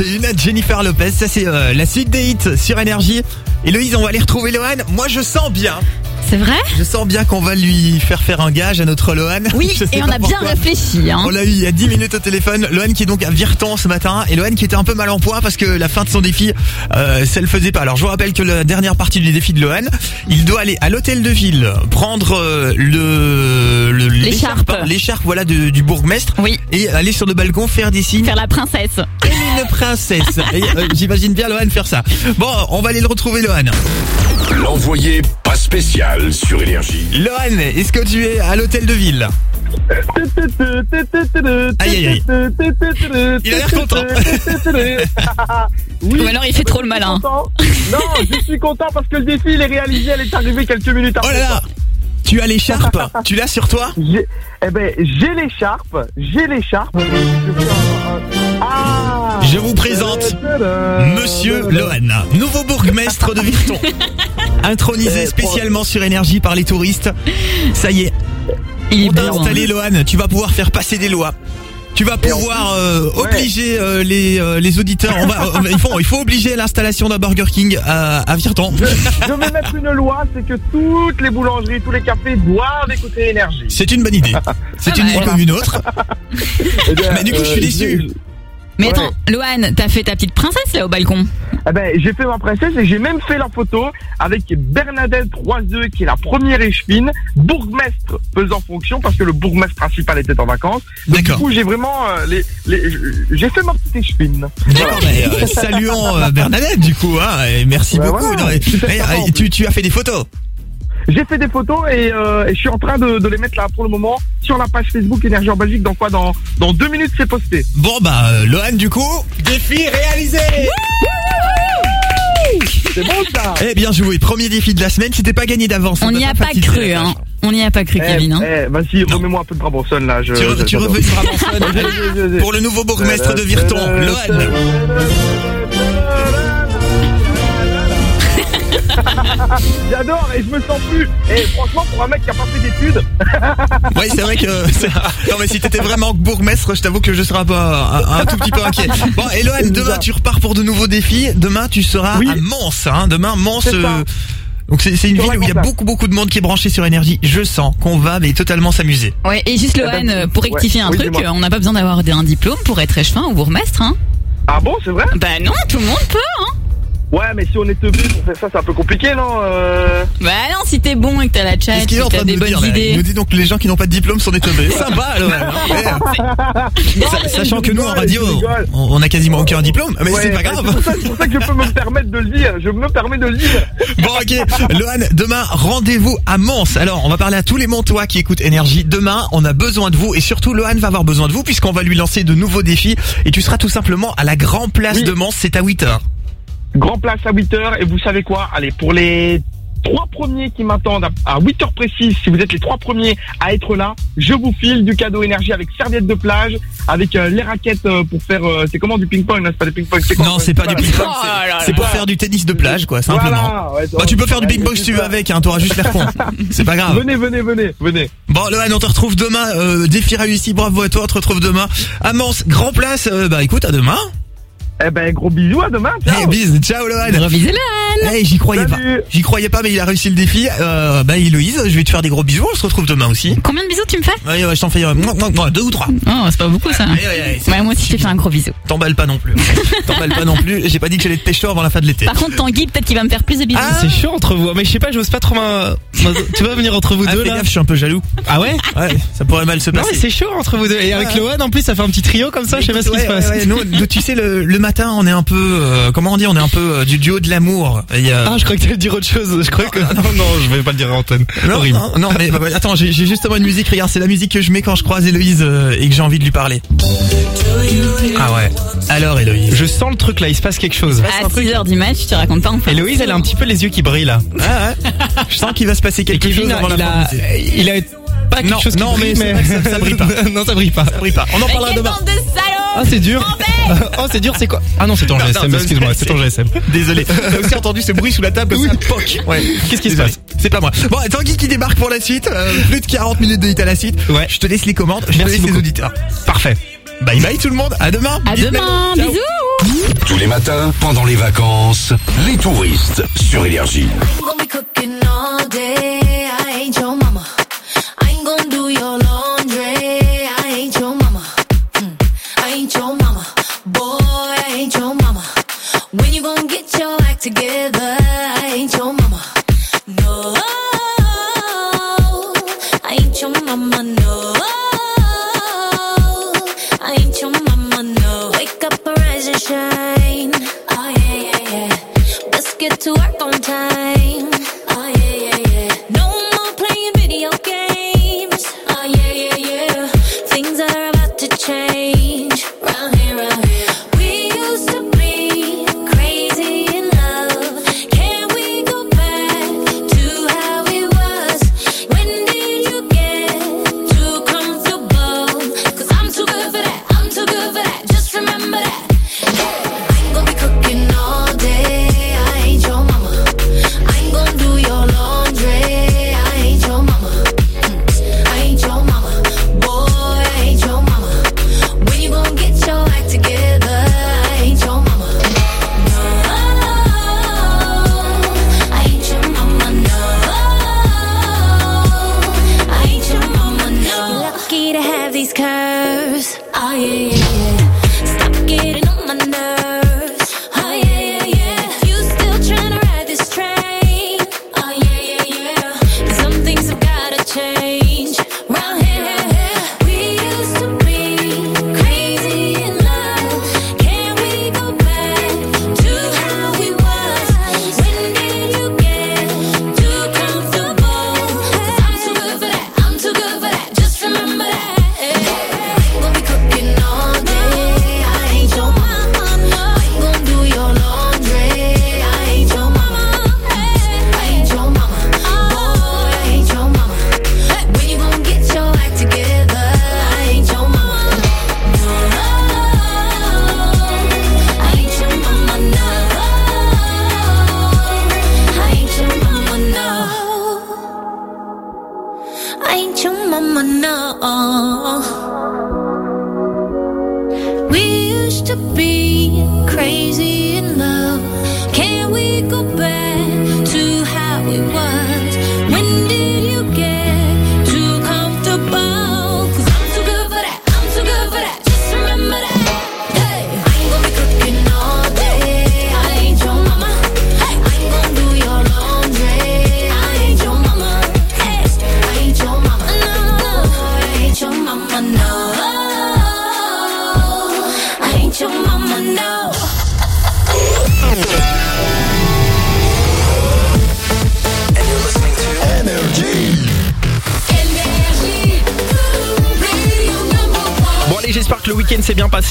9h51, Jennifer Lopez, ça c'est euh, la suite des hits sur Énergie. Héloïse, on va aller retrouver Lohan. Moi je sens bien. C'est vrai Je sens bien qu'on va lui faire faire un gage à notre Lohan. Oui, et on a bien réfléchi. Hein. On l'a eu il y a 10 minutes au téléphone. Lohan qui est donc à Virton ce matin. Et Lohan qui était un peu mal en point parce que la fin de son défi, euh, ça le faisait pas. Alors je vous rappelle que la dernière partie du défi de Lohan, il doit aller à l'hôtel de ville, prendre euh, le le- L'écharpe. l'écharpe voilà de- du bourgmestre. Oui. Et aller sur le balcon faire des signes. Faire la princesse. Princesse. Euh, J'imagine bien Lohan faire ça. Bon, on va aller le retrouver Lohan. L'envoyé pas spécial sur Énergie. Lohan, est-ce que tu es à l'hôtel de ville Aïe aïe aïe. Il a l'air content. oui. Ou alors il fait trop le malin. content. Non, je suis content parce que le défi il est réalisé, elle est arrivée quelques minutes après. Oh là là Tu as l'écharpe Tu l'as sur toi Eh ben, j'ai l'écharpe, j'ai l'écharpe. Ah Je vous présente Monsieur Lohan, nouveau bourgmestre de Virton. Intronisé Eh, spécialement sur énergie par les touristes. Ça y est. Il est On t'a installé, hein. Lohan. Tu vas pouvoir faire passer des lois. Tu vas pouvoir euh, obliger euh, les, euh, les auditeurs. On va, il, faut, il faut obliger l'installation d'un Burger King à, à Virton. Je vais mettre une loi, c'est que toutes les boulangeries, tous les cafés doivent écouter énergie. C'est une bonne idée. C'est une idée comme une autre. Eh Mais du coup, je suis déçu. Mais Ouais. attends, Lohan, t'as fait ta petite princesse là au balcon. Eh ben, j'ai fait ma princesse et j'ai même fait la photo avec Bernadette Roiseux, qui est la première échevine, bourgmestre faisant fonction, parce que le bourgmestre principal était en vacances. Donc, Du coup, j'ai vraiment, euh, les, les, j'ai fait ma petite échevine. Mais, euh, saluons euh, Bernadette du coup. Hein, et merci Ouais, beaucoup. voilà. Non, et- euh, tu, tu as fait des photos. J'ai fait des photos et, euh, et je suis en train de, de les mettre là pour le moment sur la page Facebook Énergie en Belgique. Dans quoi dans, dans deux minutes, c'est posté. Bon bah, euh, Lohan du coup. Défi réalisé C'est bon ça Eh bien joué. Premier défi de la semaine. C'était pas gagné d'avance. On n'y a pas cru, hein. On n'y a pas cru, Eh, Kevin. Hein. eh, vas-y, remets-moi un peu de Brabanson là. Je, Tu, je- tu Brabançonne pour le nouveau bourgmestre de Virton, Lohan. J'adore et je me sens plus. Et franchement, pour un mec qui a pas fait d'études. Oui, c'est vrai que. Non, mais si t'étais vraiment bourgmestre, je t'avoue que je serais un, peu, un, un tout petit peu inquiet. Bon, et Lohan, demain tu repars pour de nouveaux défis. Demain tu seras à Mons. Hein. Demain, ça. euh, Donc c'est c'est une Sur ville où il y a beaucoup beaucoup de monde qui est branché sur énergie. Je sens qu'on va mais totalement s'amuser. Ouais, et juste Eh Lohan, ben, euh, pour ouais. rectifier un Oui, truc, on n'a pas besoin d'avoir un diplôme pour être échevin ou bourgmestre, hein. Ah bon, c'est vrai? Bah non, tout le monde peut, hein. Ouais, mais si on est teubé pour faire ça, c'est un peu compliqué, non euh... Bah non, si t'es bon et que t'as la chat, que t'as des nous bonnes dire idées. Il nous dit donc que les gens qui n'ont pas de diplôme sont des teubés. Sympa, Lohan. Sa- Sachant que nous en radio, on a quasiment aucun diplôme, mais Ouais, c'est pas C'est grave. pour, ça- c'est pour ça que je peux me permettre de le dire. Je me permets de le dire. Bon ok, Lohan, demain rendez-vous à Mons. Alors on va parler à tous les Montois qui écoutent Énergie. Demain on a besoin de vous et surtout Lohan va avoir besoin de vous puisqu'on va lui lancer de nouveaux défis et tu seras tout simplement à la Grand Place Oui. de Mons, c'est à 8h. Grand place à 8h et vous savez quoi? Allez, pour les trois premiers qui m'attendent à- à 8h précises, si vous êtes les trois premiers à être là, je vous file du cadeau énergie avec serviette de plage, avec euh, les raquettes euh, pour faire... euh, c'est comment du ping-pong? Là C'est pas du ping-pong, c'est Non, c'est pas du ping-pong, Oh c'est- pour faire du tennis de plage quoi, simplement. Voilà, ouais, Bah tu peux faire du ping-pong si tu veux avec, hein, t'auras juste l'air con. C'est pas grave. Venez, venez, venez, venez. Bon Lohan, on te retrouve demain, euh, défi réussi, bravo à toi, on te retrouve demain Mons, Grand Place, euh, bah écoute à demain. Eh ben, gros bisous, à demain, ciao Eh, bis, ciao Lohan. Gros bisous, Lohan. Eh, j'y croyais Salut. pas. J'y croyais pas, mais il a réussi le défi. Euh, bah, Héloïse, je vais te faire des gros bisous. On se retrouve demain aussi. Combien de bisous tu me fais Ouais, ouais, je t'en fais euh, mouah, mouah, mouah, deux ou trois. Oh, c'est pas beaucoup ça. Ouais, ouais, ouais, moi aussi je te fais un gros bisou. T'emballes pas non plus. T'emballes pas non plus. J'ai pas dit que j'allais te pécho avant la fin de l'été. Par contre, Tanguy, peut-être qu'il va me faire plus de bisous. C'est chaud entre vous, mais je sais pas, j'ose pas trop m'en- Tu vas venir entre vous Ah, deux fais là gaffe, je suis un peu jaloux. Ah ouais Ouais, ça pourrait mal se Non passer. mais c'est chaud entre vous deux. Et avec. Lohan en plus ça fait un petit trio comme ça, je sais pas ce qui se passe. tu sais, le matin, on est un peu, euh, comment on dit, on est un peu euh, du duo de l'amour. Et, euh, Ah je crois que t'allais dire autre chose. Je crois que non non je vais pas le dire à antenne. non, Horrible. non, non, mais bah, bah, attends, j'ai j'ai justement une musique. Regarde, c'est la musique que je mets quand je croise Héloïse euh, et que j'ai envie de lui parler. Ah ouais. Alors, Héloïse. Je sens le truc là, il se passe quelque chose. À 6h du match, je te raconte pas en fait. Héloïse elle a un petit peu les yeux qui brillent là. Ah, ouais. Je sens qu'il va se passer Et quelque Kevin chose avant fin a, il a pas quelque Non, chose qui non, mais brille, ça- ça brille pas. non ça brille pas. Ça brille pas. On en parlera demain. de Ah c'est dur. oh c'est dur c'est quoi Ah non c'est ton Non, GSM excuse-moi c'est- ton GSM. Désolé. T'as aussi entendu ce bruit sous la table Oui. ça poc. Ouais. Qu'est-ce qui se passe C'est pas moi. Bon, Tanguy qui débarque pour la suite. euh, plus de 40 minutes de hit à la suite. Ouais. Je te laisse les commandes. Je te laisse les auditeurs. Parfait. Bye bye tout le monde. À demain. À Bisous. demain, Ciao. bisous Tous les matins, pendant les vacances, les touristes sur Énergie. Ain't your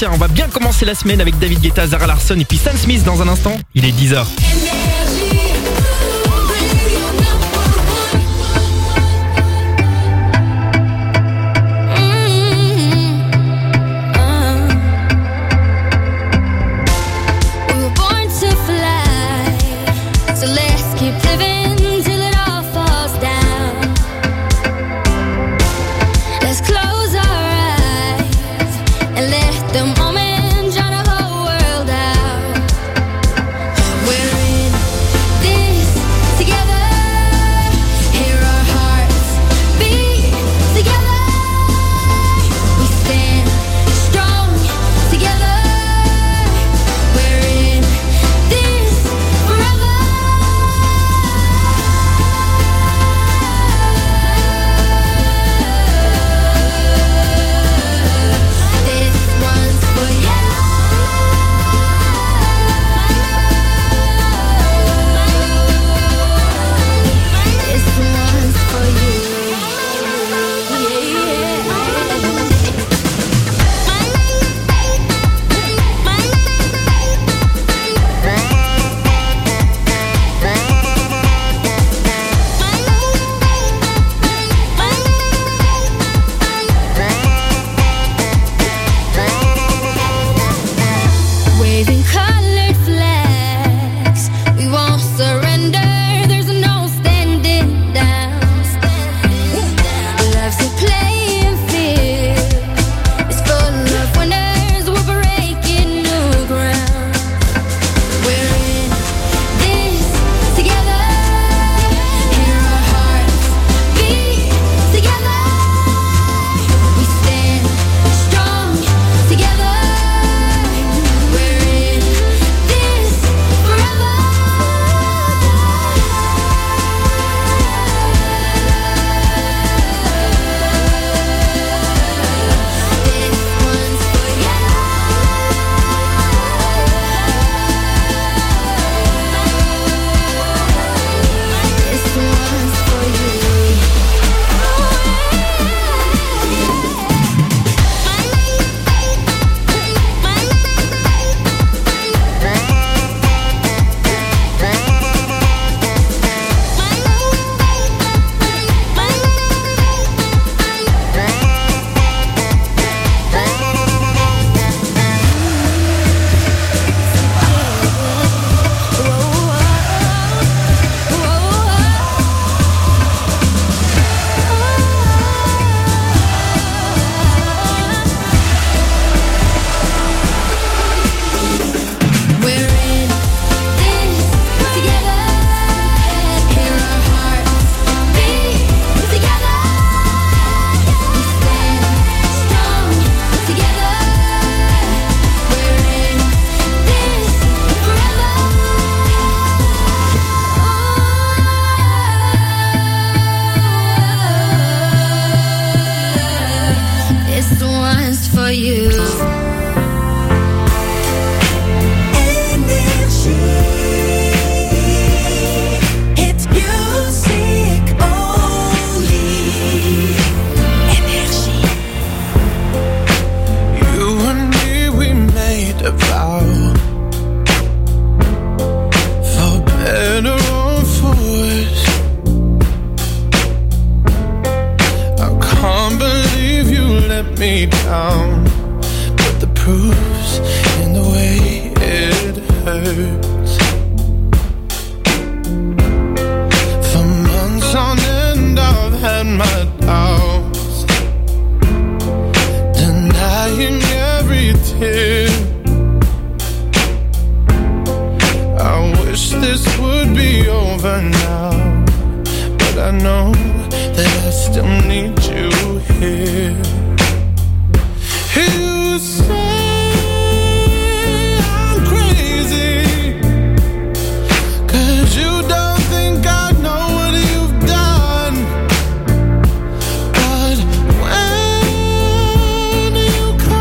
On va bien commencer la semaine avec David Guetta, Zara Larson et puis Sam Smith dans un instant. Il est 10h.